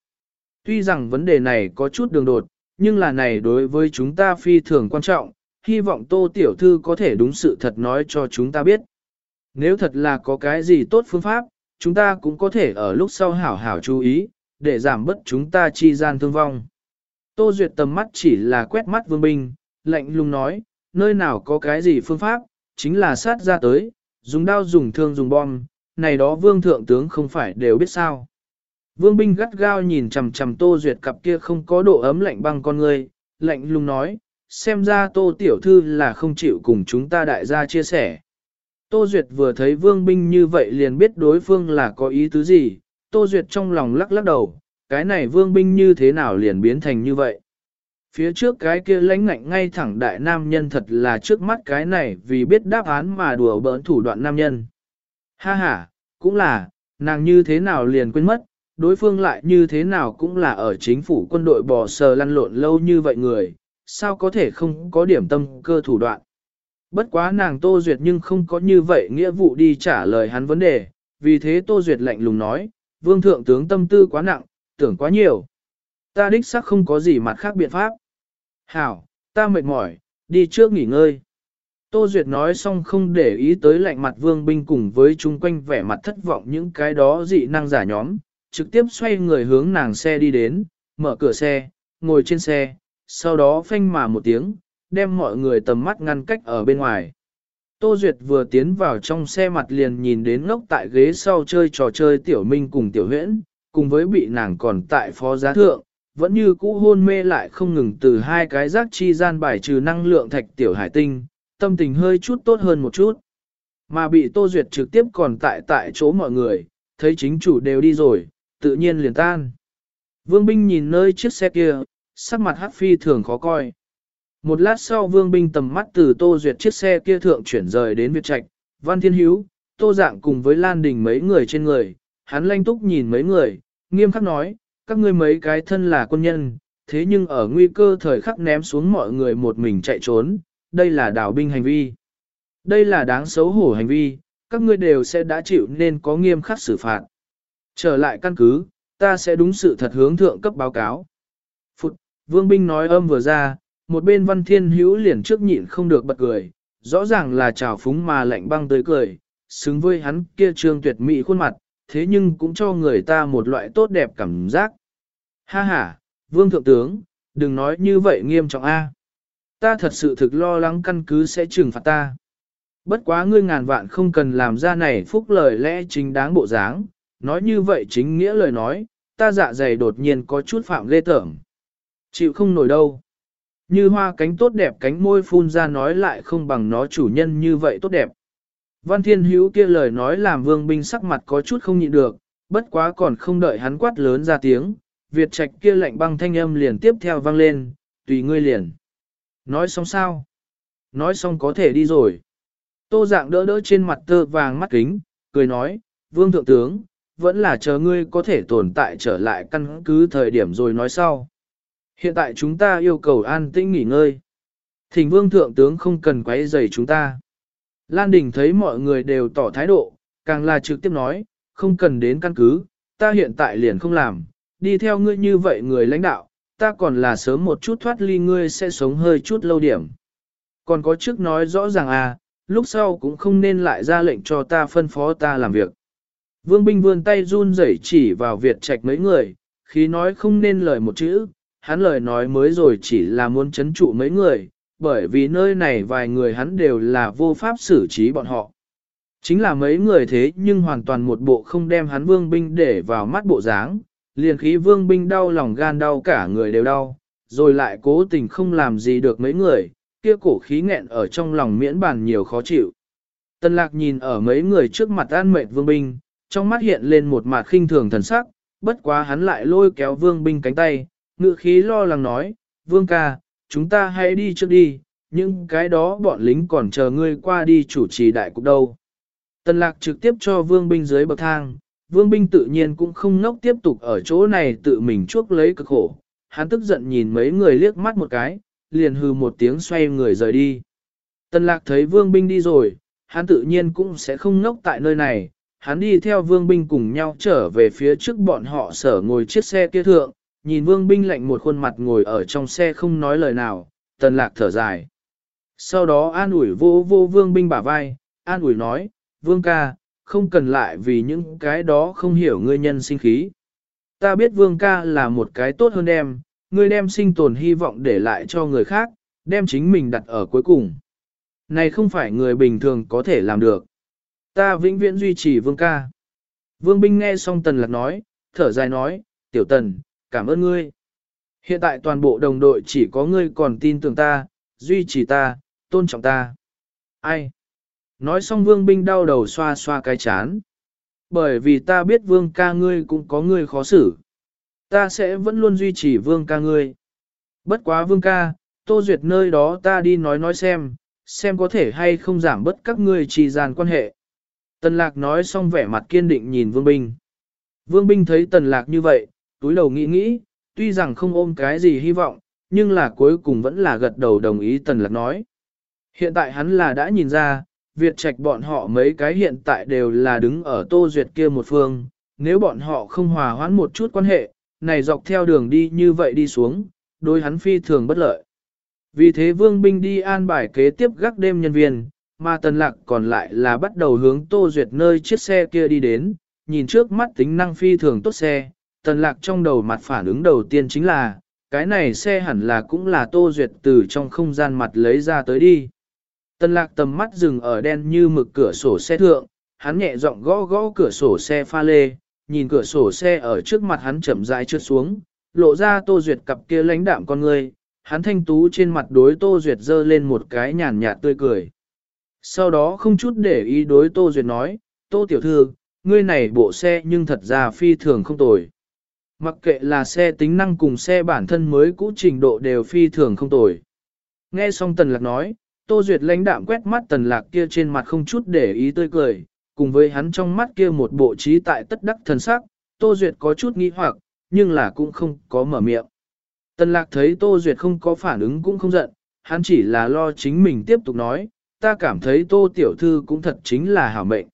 Tuy rằng vấn đề này có chút đường đột, nhưng là này đối với chúng ta phi thường quan trọng, hy vọng Tô Tiểu Thư có thể đúng sự thật nói cho chúng ta biết. Nếu thật là có cái gì tốt phương pháp, chúng ta cũng có thể ở lúc sau hảo hảo chú ý, để giảm bớt chúng ta chi gian thương vong. Tô Duyệt tầm mắt chỉ là quét mắt vương binh, lạnh lùng nói, nơi nào có cái gì phương pháp, chính là sát ra tới, dùng đao dùng thương dùng bom, này đó vương thượng tướng không phải đều biết sao. Vương binh gắt gao nhìn chằm chằm Tô Duyệt cặp kia không có độ ấm lạnh băng con người, lạnh lùng nói, xem ra Tô Tiểu Thư là không chịu cùng chúng ta đại gia chia sẻ. Tô Duyệt vừa thấy vương binh như vậy liền biết đối phương là có ý tứ gì, Tô Duyệt trong lòng lắc lắc đầu, cái này vương binh như thế nào liền biến thành như vậy. Phía trước cái kia lãnh ngạnh ngay thẳng đại nam nhân thật là trước mắt cái này vì biết đáp án mà đùa bỡn thủ đoạn nam nhân. Ha ha, cũng là, nàng như thế nào liền quên mất, đối phương lại như thế nào cũng là ở chính phủ quân đội bò sờ lăn lộn lâu như vậy người, sao có thể không có điểm tâm cơ thủ đoạn. Bất quá nàng Tô Duyệt nhưng không có như vậy nghĩa vụ đi trả lời hắn vấn đề, vì thế Tô Duyệt lạnh lùng nói, vương thượng tướng tâm tư quá nặng, tưởng quá nhiều. Ta đích xác không có gì mặt khác biện pháp. Hảo, ta mệt mỏi, đi trước nghỉ ngơi. Tô Duyệt nói xong không để ý tới lạnh mặt vương binh cùng với chung quanh vẻ mặt thất vọng những cái đó dị năng giả nhóm, trực tiếp xoay người hướng nàng xe đi đến, mở cửa xe, ngồi trên xe, sau đó phanh mà một tiếng, đem mọi người tầm mắt ngăn cách ở bên ngoài. Tô Duyệt vừa tiến vào trong xe mặt liền nhìn đến ngốc tại ghế sau chơi trò chơi tiểu minh cùng tiểu huyễn, cùng với bị nàng còn tại phó giá thượng, vẫn như cũ hôn mê lại không ngừng từ hai cái rác chi gian bài trừ năng lượng thạch tiểu hải tinh, tâm tình hơi chút tốt hơn một chút. Mà bị Tô Duyệt trực tiếp còn tại tại chỗ mọi người, thấy chính chủ đều đi rồi, tự nhiên liền tan. Vương binh nhìn nơi chiếc xe kia, sắc mặt hắc phi thường khó coi. Một lát sau vương binh tầm mắt từ Tô Duyệt chiếc xe kia thượng chuyển rời đến Việt Trạch, Văn Thiên Hiếu, Tô Dạng cùng với Lan Đình mấy người trên người, hắn lanh túc nhìn mấy người, nghiêm khắc nói, các ngươi mấy cái thân là quân nhân, thế nhưng ở nguy cơ thời khắc ném xuống mọi người một mình chạy trốn, đây là đảo binh hành vi. Đây là đáng xấu hổ hành vi, các ngươi đều sẽ đã chịu nên có nghiêm khắc xử phạt. Trở lại căn cứ, ta sẽ đúng sự thật hướng thượng cấp báo cáo. Phụt, vương binh nói âm vừa ra, một bên văn thiên hữu liền trước nhịn không được bật cười, rõ ràng là trào phúng mà lạnh băng tới cười, xứng với hắn kia trương tuyệt mỹ khuôn mặt, thế nhưng cũng cho người ta một loại tốt đẹp cảm giác. Ha ha, vương thượng tướng, đừng nói như vậy nghiêm trọng a. Ta thật sự thực lo lắng căn cứ sẽ trừng phạt ta. Bất quá ngươi ngàn vạn không cần làm ra này phúc lời lẽ chính đáng bộ dáng, nói như vậy chính nghĩa lời nói, ta dạ dày đột nhiên có chút phạm lê tởm. Chịu không nổi đâu. Như hoa cánh tốt đẹp cánh môi phun ra nói lại không bằng nó chủ nhân như vậy tốt đẹp. Văn Thiên Hữu kia lời nói làm vương binh sắc mặt có chút không nhịn được, bất quá còn không đợi hắn quát lớn ra tiếng, Việt Trạch kia lạnh băng thanh âm liền tiếp theo vang lên, tùy ngươi liền. Nói xong sao? Nói xong có thể đi rồi. Tô dạng đỡ đỡ trên mặt tơ vàng mắt kính, cười nói, vương thượng tướng, vẫn là chờ ngươi có thể tồn tại trở lại căn cứ thời điểm rồi nói sau. Hiện tại chúng ta yêu cầu an tĩnh nghỉ ngơi. Thỉnh vương thượng tướng không cần quấy rầy chúng ta. Lan Đình thấy mọi người đều tỏ thái độ, càng là trực tiếp nói, không cần đến căn cứ, ta hiện tại liền không làm, đi theo ngươi như vậy người lãnh đạo, ta còn là sớm một chút thoát ly ngươi sẽ sống hơi chút lâu điểm. Còn có trước nói rõ ràng à, lúc sau cũng không nên lại ra lệnh cho ta phân phó ta làm việc. Vương binh vươn tay run rẩy chỉ vào Việt trạch mấy người, khi nói không nên lời một chữ, hắn lời nói mới rồi chỉ là muốn chấn trụ mấy người, bởi vì nơi này vài người hắn đều là vô pháp xử trí bọn họ. Chính là mấy người thế nhưng hoàn toàn một bộ không đem hắn vương binh để vào mắt bộ dáng, liền khí vương binh đau lòng gan đau cả người đều đau, rồi lại cố tình không làm gì được mấy người, kia cổ khí nghẹn ở trong lòng miễn bàn nhiều khó chịu. Tân lạc nhìn ở mấy người trước mặt an mệt vương binh, trong mắt hiện lên một mặt khinh thường thần sắc, bất quá hắn lại lôi kéo vương binh cánh tay, ngự khí lo lắng nói, vương ca, chúng ta hãy đi trước đi, nhưng cái đó bọn lính còn chờ ngươi qua đi chủ trì đại cục đâu. Tần lạc trực tiếp cho vương binh dưới bậc thang, vương binh tự nhiên cũng không nốc tiếp tục ở chỗ này tự mình chuốc lấy cực khổ. Hắn tức giận nhìn mấy người liếc mắt một cái, liền hư một tiếng xoay người rời đi. Tần lạc thấy vương binh đi rồi, hắn tự nhiên cũng sẽ không nốc tại nơi này, hắn đi theo vương binh cùng nhau trở về phía trước bọn họ sở ngồi chiếc xe kia thượng, nhìn vương binh lạnh một khuôn mặt ngồi ở trong xe không nói lời nào, tần lạc thở dài. Sau đó an ủi vô vô vương binh bả vai, an ủi nói, vương ca, không cần lại vì những cái đó không hiểu ngươi nhân sinh khí. Ta biết vương ca là một cái tốt hơn em, ngươi đem sinh tồn hy vọng để lại cho người khác, đem chính mình đặt ở cuối cùng. Này không phải người bình thường có thể làm được. Ta vĩnh viễn duy trì vương ca. Vương binh nghe xong tần lạc nói, thở dài nói, tiểu tần, cảm ơn ngươi. Hiện tại toàn bộ đồng đội chỉ có ngươi còn tin tưởng ta, duy trì ta, tôn trọng ta. Ai? Nói xong vương binh đau đầu xoa xoa cái chán. Bởi vì ta biết vương ca ngươi cũng có ngươi khó xử. Ta sẽ vẫn luôn duy trì vương ca ngươi. Bất quá vương ca, tô duyệt nơi đó ta đi nói nói xem, xem có thể hay không giảm bớt các ngươi trì gian quan hệ. Tần lạc nói xong vẻ mặt kiên định nhìn vương binh. Vương binh thấy tần lạc như vậy, túi đầu nghĩ nghĩ, tuy rằng không ôm cái gì hy vọng, nhưng là cuối cùng vẫn là gật đầu đồng ý tần lạc nói. Hiện tại hắn là đã nhìn ra, Việt Trạch bọn họ mấy cái hiện tại đều là đứng ở Tô Duyệt kia một phương, nếu bọn họ không hòa hoãn một chút quan hệ, này dọc theo đường đi như vậy đi xuống, đối hắn phi thường bất lợi. Vì thế Vương Binh đi an bài kế tiếp gác đêm nhân viên, mà Tần Lạc còn lại là bắt đầu hướng Tô Duyệt nơi chiếc xe kia đi đến, nhìn trước mắt tính năng phi thường tốt xe, Tần Lạc trong đầu mặt phản ứng đầu tiên chính là, cái này xe hẳn là cũng là Tô Duyệt từ trong không gian mặt lấy ra tới đi. Tần lạc tầm mắt dừng ở đen như mực cửa sổ xe thượng, hắn nhẹ giọng gõ gõ cửa sổ xe pha lê, nhìn cửa sổ xe ở trước mặt hắn chậm rãi trượt xuống, lộ ra Tô Duyệt cặp kia lãnh đạm con người, hắn thanh tú trên mặt đối Tô Duyệt dơ lên một cái nhàn nhạt tươi cười. Sau đó không chút để ý đối Tô Duyệt nói, Tô Tiểu Thư, ngươi này bộ xe nhưng thật ra phi thường không tồi. Mặc kệ là xe tính năng cùng xe bản thân mới cũ trình độ đều phi thường không tồi. Nghe xong tần lạc nói, Tô Duyệt lãnh đạm quét mắt tần lạc kia trên mặt không chút để ý tươi cười, cùng với hắn trong mắt kia một bộ trí tại tất đắc thần sắc, Tô Duyệt có chút nghi hoặc, nhưng là cũng không có mở miệng. Tần lạc thấy Tô Duyệt không có phản ứng cũng không giận, hắn chỉ là lo chính mình tiếp tục nói, ta cảm thấy Tô Tiểu Thư cũng thật chính là hảo mệnh.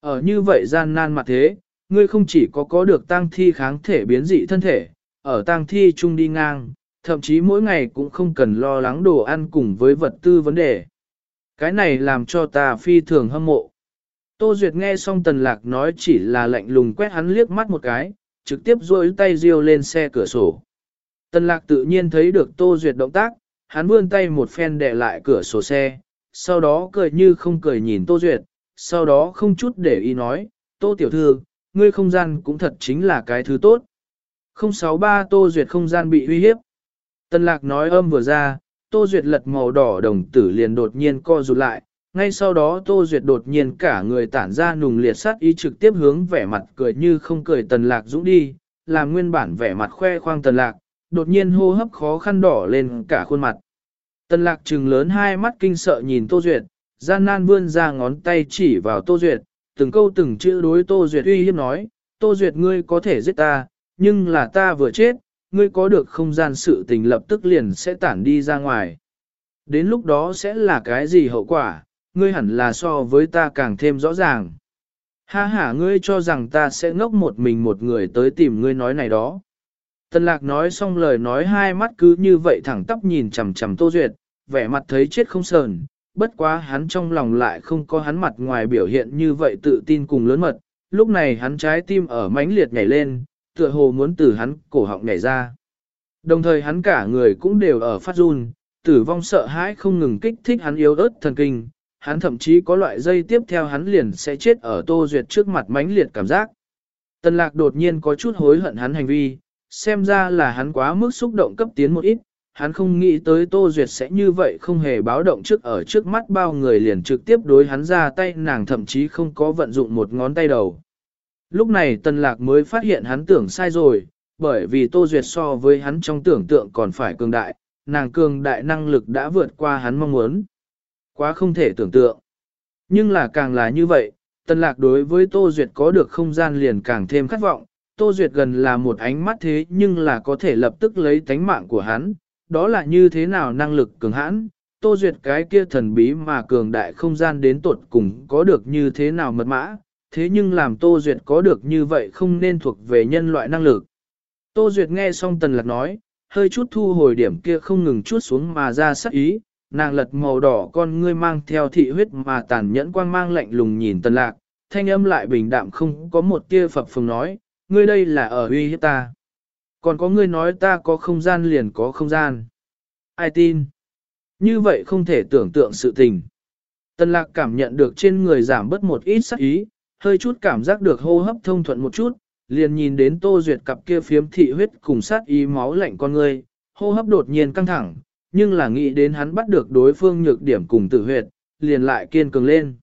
Ở như vậy gian nan mặt thế, ngươi không chỉ có có được tang thi kháng thể biến dị thân thể, ở tang thi chung đi ngang, thậm chí mỗi ngày cũng không cần lo lắng đồ ăn cùng với vật tư vấn đề. Cái này làm cho ta phi thường hâm mộ. Tô Duyệt nghe xong Tần Lạc nói chỉ là lạnh lùng quét hắn liếc mắt một cái, trực tiếp duỗi tay riêu lên xe cửa sổ. Tần Lạc tự nhiên thấy được Tô Duyệt động tác, hắn vươn tay một phen đè lại cửa sổ xe, sau đó cười như không cười nhìn Tô Duyệt, sau đó không chút để ý nói, Tô Tiểu Thư, ngươi không gian cũng thật chính là cái thứ tốt. 063 Tô Duyệt không gian bị uy hiếp. Tần Lạc nói âm vừa ra, Tô Duyệt lật màu đỏ đồng tử liền đột nhiên co rụt lại, ngay sau đó Tô Duyệt đột nhiên cả người tản ra nùng liệt sát ý trực tiếp hướng vẻ mặt cười như không cười Tần Lạc dũng đi, làm nguyên bản vẻ mặt khoe khoang Tần Lạc, đột nhiên hô hấp khó khăn đỏ lên cả khuôn mặt. Tần Lạc trừng lớn hai mắt kinh sợ nhìn Tô Duyệt, gian nan vươn ra ngón tay chỉ vào Tô Duyệt, từng câu từng chữ đối Tô Duyệt uy hiếp nói, Tô Duyệt ngươi có thể giết ta, nhưng là ta vừa chết, ngươi có được không gian sự tình lập tức liền sẽ tản đi ra ngoài. Đến lúc đó sẽ là cái gì hậu quả, ngươi hẳn là so với ta càng thêm rõ ràng. Ha ha ngươi cho rằng ta sẽ ngốc một mình một người tới tìm ngươi nói này đó. Tần lạc nói xong lời nói hai mắt cứ như vậy thẳng tắp nhìn chằm chằm Tô Duyệt, vẻ mặt thấy chết không sờn, bất quá hắn trong lòng lại không có hắn mặt ngoài biểu hiện như vậy tự tin cùng lớn mật, lúc này hắn trái tim ở mãnh liệt nhảy lên, tựa hồ muốn từ hắn cổ họng nhảy ra. Đồng thời hắn cả người cũng đều ở phát run, tử vong sợ hãi không ngừng kích thích hắn yếu ớt thần kinh, hắn thậm chí có loại dây tiếp theo hắn liền sẽ chết ở Tô Duyệt trước mặt mãnh liệt cảm giác. Tần lạc đột nhiên có chút hối hận hắn hành vi, xem ra là hắn quá mức xúc động cấp tiến một ít, hắn không nghĩ tới Tô Duyệt sẽ như vậy không hề báo động trước ở trước mắt bao người liền trực tiếp đối hắn ra tay nàng thậm chí không có vận dụng một ngón tay đầu. Lúc này Tần Lạc mới phát hiện hắn tưởng sai rồi, bởi vì Tô Duyệt so với hắn trong tưởng tượng còn phải cường đại, nàng cường đại năng lực đã vượt qua hắn mong muốn. Quá không thể tưởng tượng. Nhưng là càng là như vậy, Tần Lạc đối với Tô Duyệt có được không gian liền càng thêm khát vọng, Tô Duyệt gần là một ánh mắt thế nhưng là có thể lập tức lấy tánh mạng của hắn, đó là như thế nào năng lực cường hãn, Tô Duyệt cái kia thần bí mà cường đại không gian đến tột cùng có được như thế nào mật mã, thế nhưng làm Tô Duyệt có được như vậy không nên thuộc về nhân loại năng lực. Tô Duyệt nghe xong Tần Lạc nói, hơi chút thu hồi điểm kia không ngừng chút xuống mà ra sắc ý, nàng lật màu đỏ con ngươi mang theo thị huyết mà tàn nhẫn quang mang lạnh lùng nhìn Tần Lạc, thanh âm lại bình đạm không có một tia phập phồng nói, ngươi đây là ở uy hiếp ta. Còn có ngươi nói ta có không gian liền có không gian. Ai tin? Như vậy không thể tưởng tượng sự tình. tân lạc cảm nhận được trên người giảm bớt một ít sắc ý, hơi chút cảm giác được hô hấp thông thuận một chút, liền nhìn đến tô duyệt cặp kia phiếm thị huyết cùng sát ý máu lạnh con người, hô hấp đột nhiên căng thẳng, nhưng là nghĩ đến hắn bắt được đối phương nhược điểm cùng tử huyệt, liền lại kiên cường lên.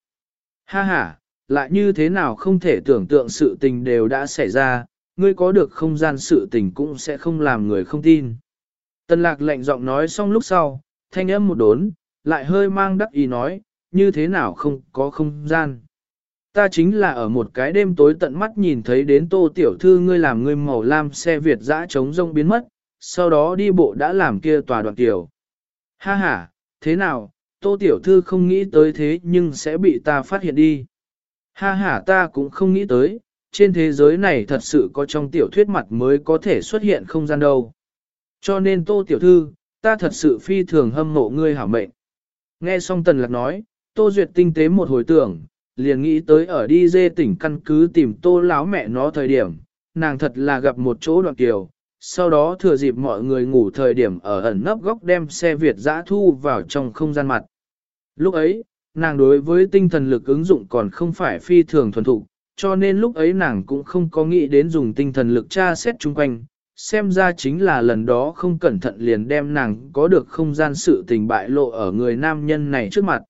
Ha ha, lại như thế nào không thể tưởng tượng sự tình đều đã xảy ra, ngươi có được không gian sự tình cũng sẽ không làm người không tin. Tần lạc lệnh giọng nói xong lúc sau, thanh âm một đốn, lại hơi mang đắc ý nói, như thế nào không có không gian. Ta chính là ở một cái đêm tối tận mắt nhìn thấy đến tô tiểu thư ngươi làm ngươi màu lam xe Việt dã chống rông biến mất, sau đó đi bộ đã làm kia tòa đoạn tiểu. Ha ha, thế nào, tô tiểu thư không nghĩ tới thế nhưng sẽ bị ta phát hiện đi. Ha ha ta cũng không nghĩ tới, trên thế giới này thật sự có trong tiểu thuyết mặt mới có thể xuất hiện không gian đâu. Cho nên tô tiểu thư, ta thật sự phi thường hâm mộ ngươi hảo mệnh. Nghe xong tần lạc nói, tô duyệt tinh tế một hồi tưởng, liền nghĩ tới ở đi dê tỉnh căn cứ tìm tô láo mẹ nó thời điểm, nàng thật là gặp một chỗ đoạn kiều, sau đó thừa dịp mọi người ngủ thời điểm ở ẩn nấp góc đem xe Việt dã thu vào trong không gian mặt. Lúc ấy, nàng đối với tinh thần lực ứng dụng còn không phải phi thường thuần thục, cho nên lúc ấy nàng cũng không có nghĩ đến dùng tinh thần lực tra xét chung quanh, xem ra chính là lần đó không cẩn thận liền đem nàng có được không gian sự tình bại lộ ở người nam nhân này trước mặt.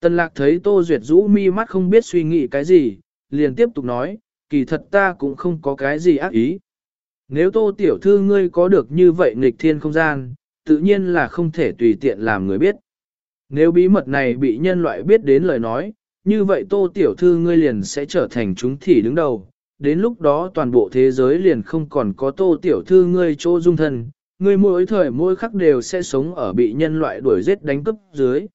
Tần lạc thấy Tô Duyệt rũ mi mắt không biết suy nghĩ cái gì, liền tiếp tục nói, kỳ thật ta cũng không có cái gì ác ý. Nếu Tô Tiểu Thư ngươi có được như vậy nghịch thiên không gian, tự nhiên là không thể tùy tiện làm người biết. Nếu bí mật này bị nhân loại biết đến lời nói, như vậy tô tiểu thư ngươi liền sẽ trở thành chúng thị đứng đầu. Đến lúc đó toàn bộ thế giới liền không còn có tô tiểu thư ngươi chỗ dung thân, ngươi mỗi thời mỗi khắc đều sẽ sống ở bị nhân loại đuổi giết đánh cướp dưới.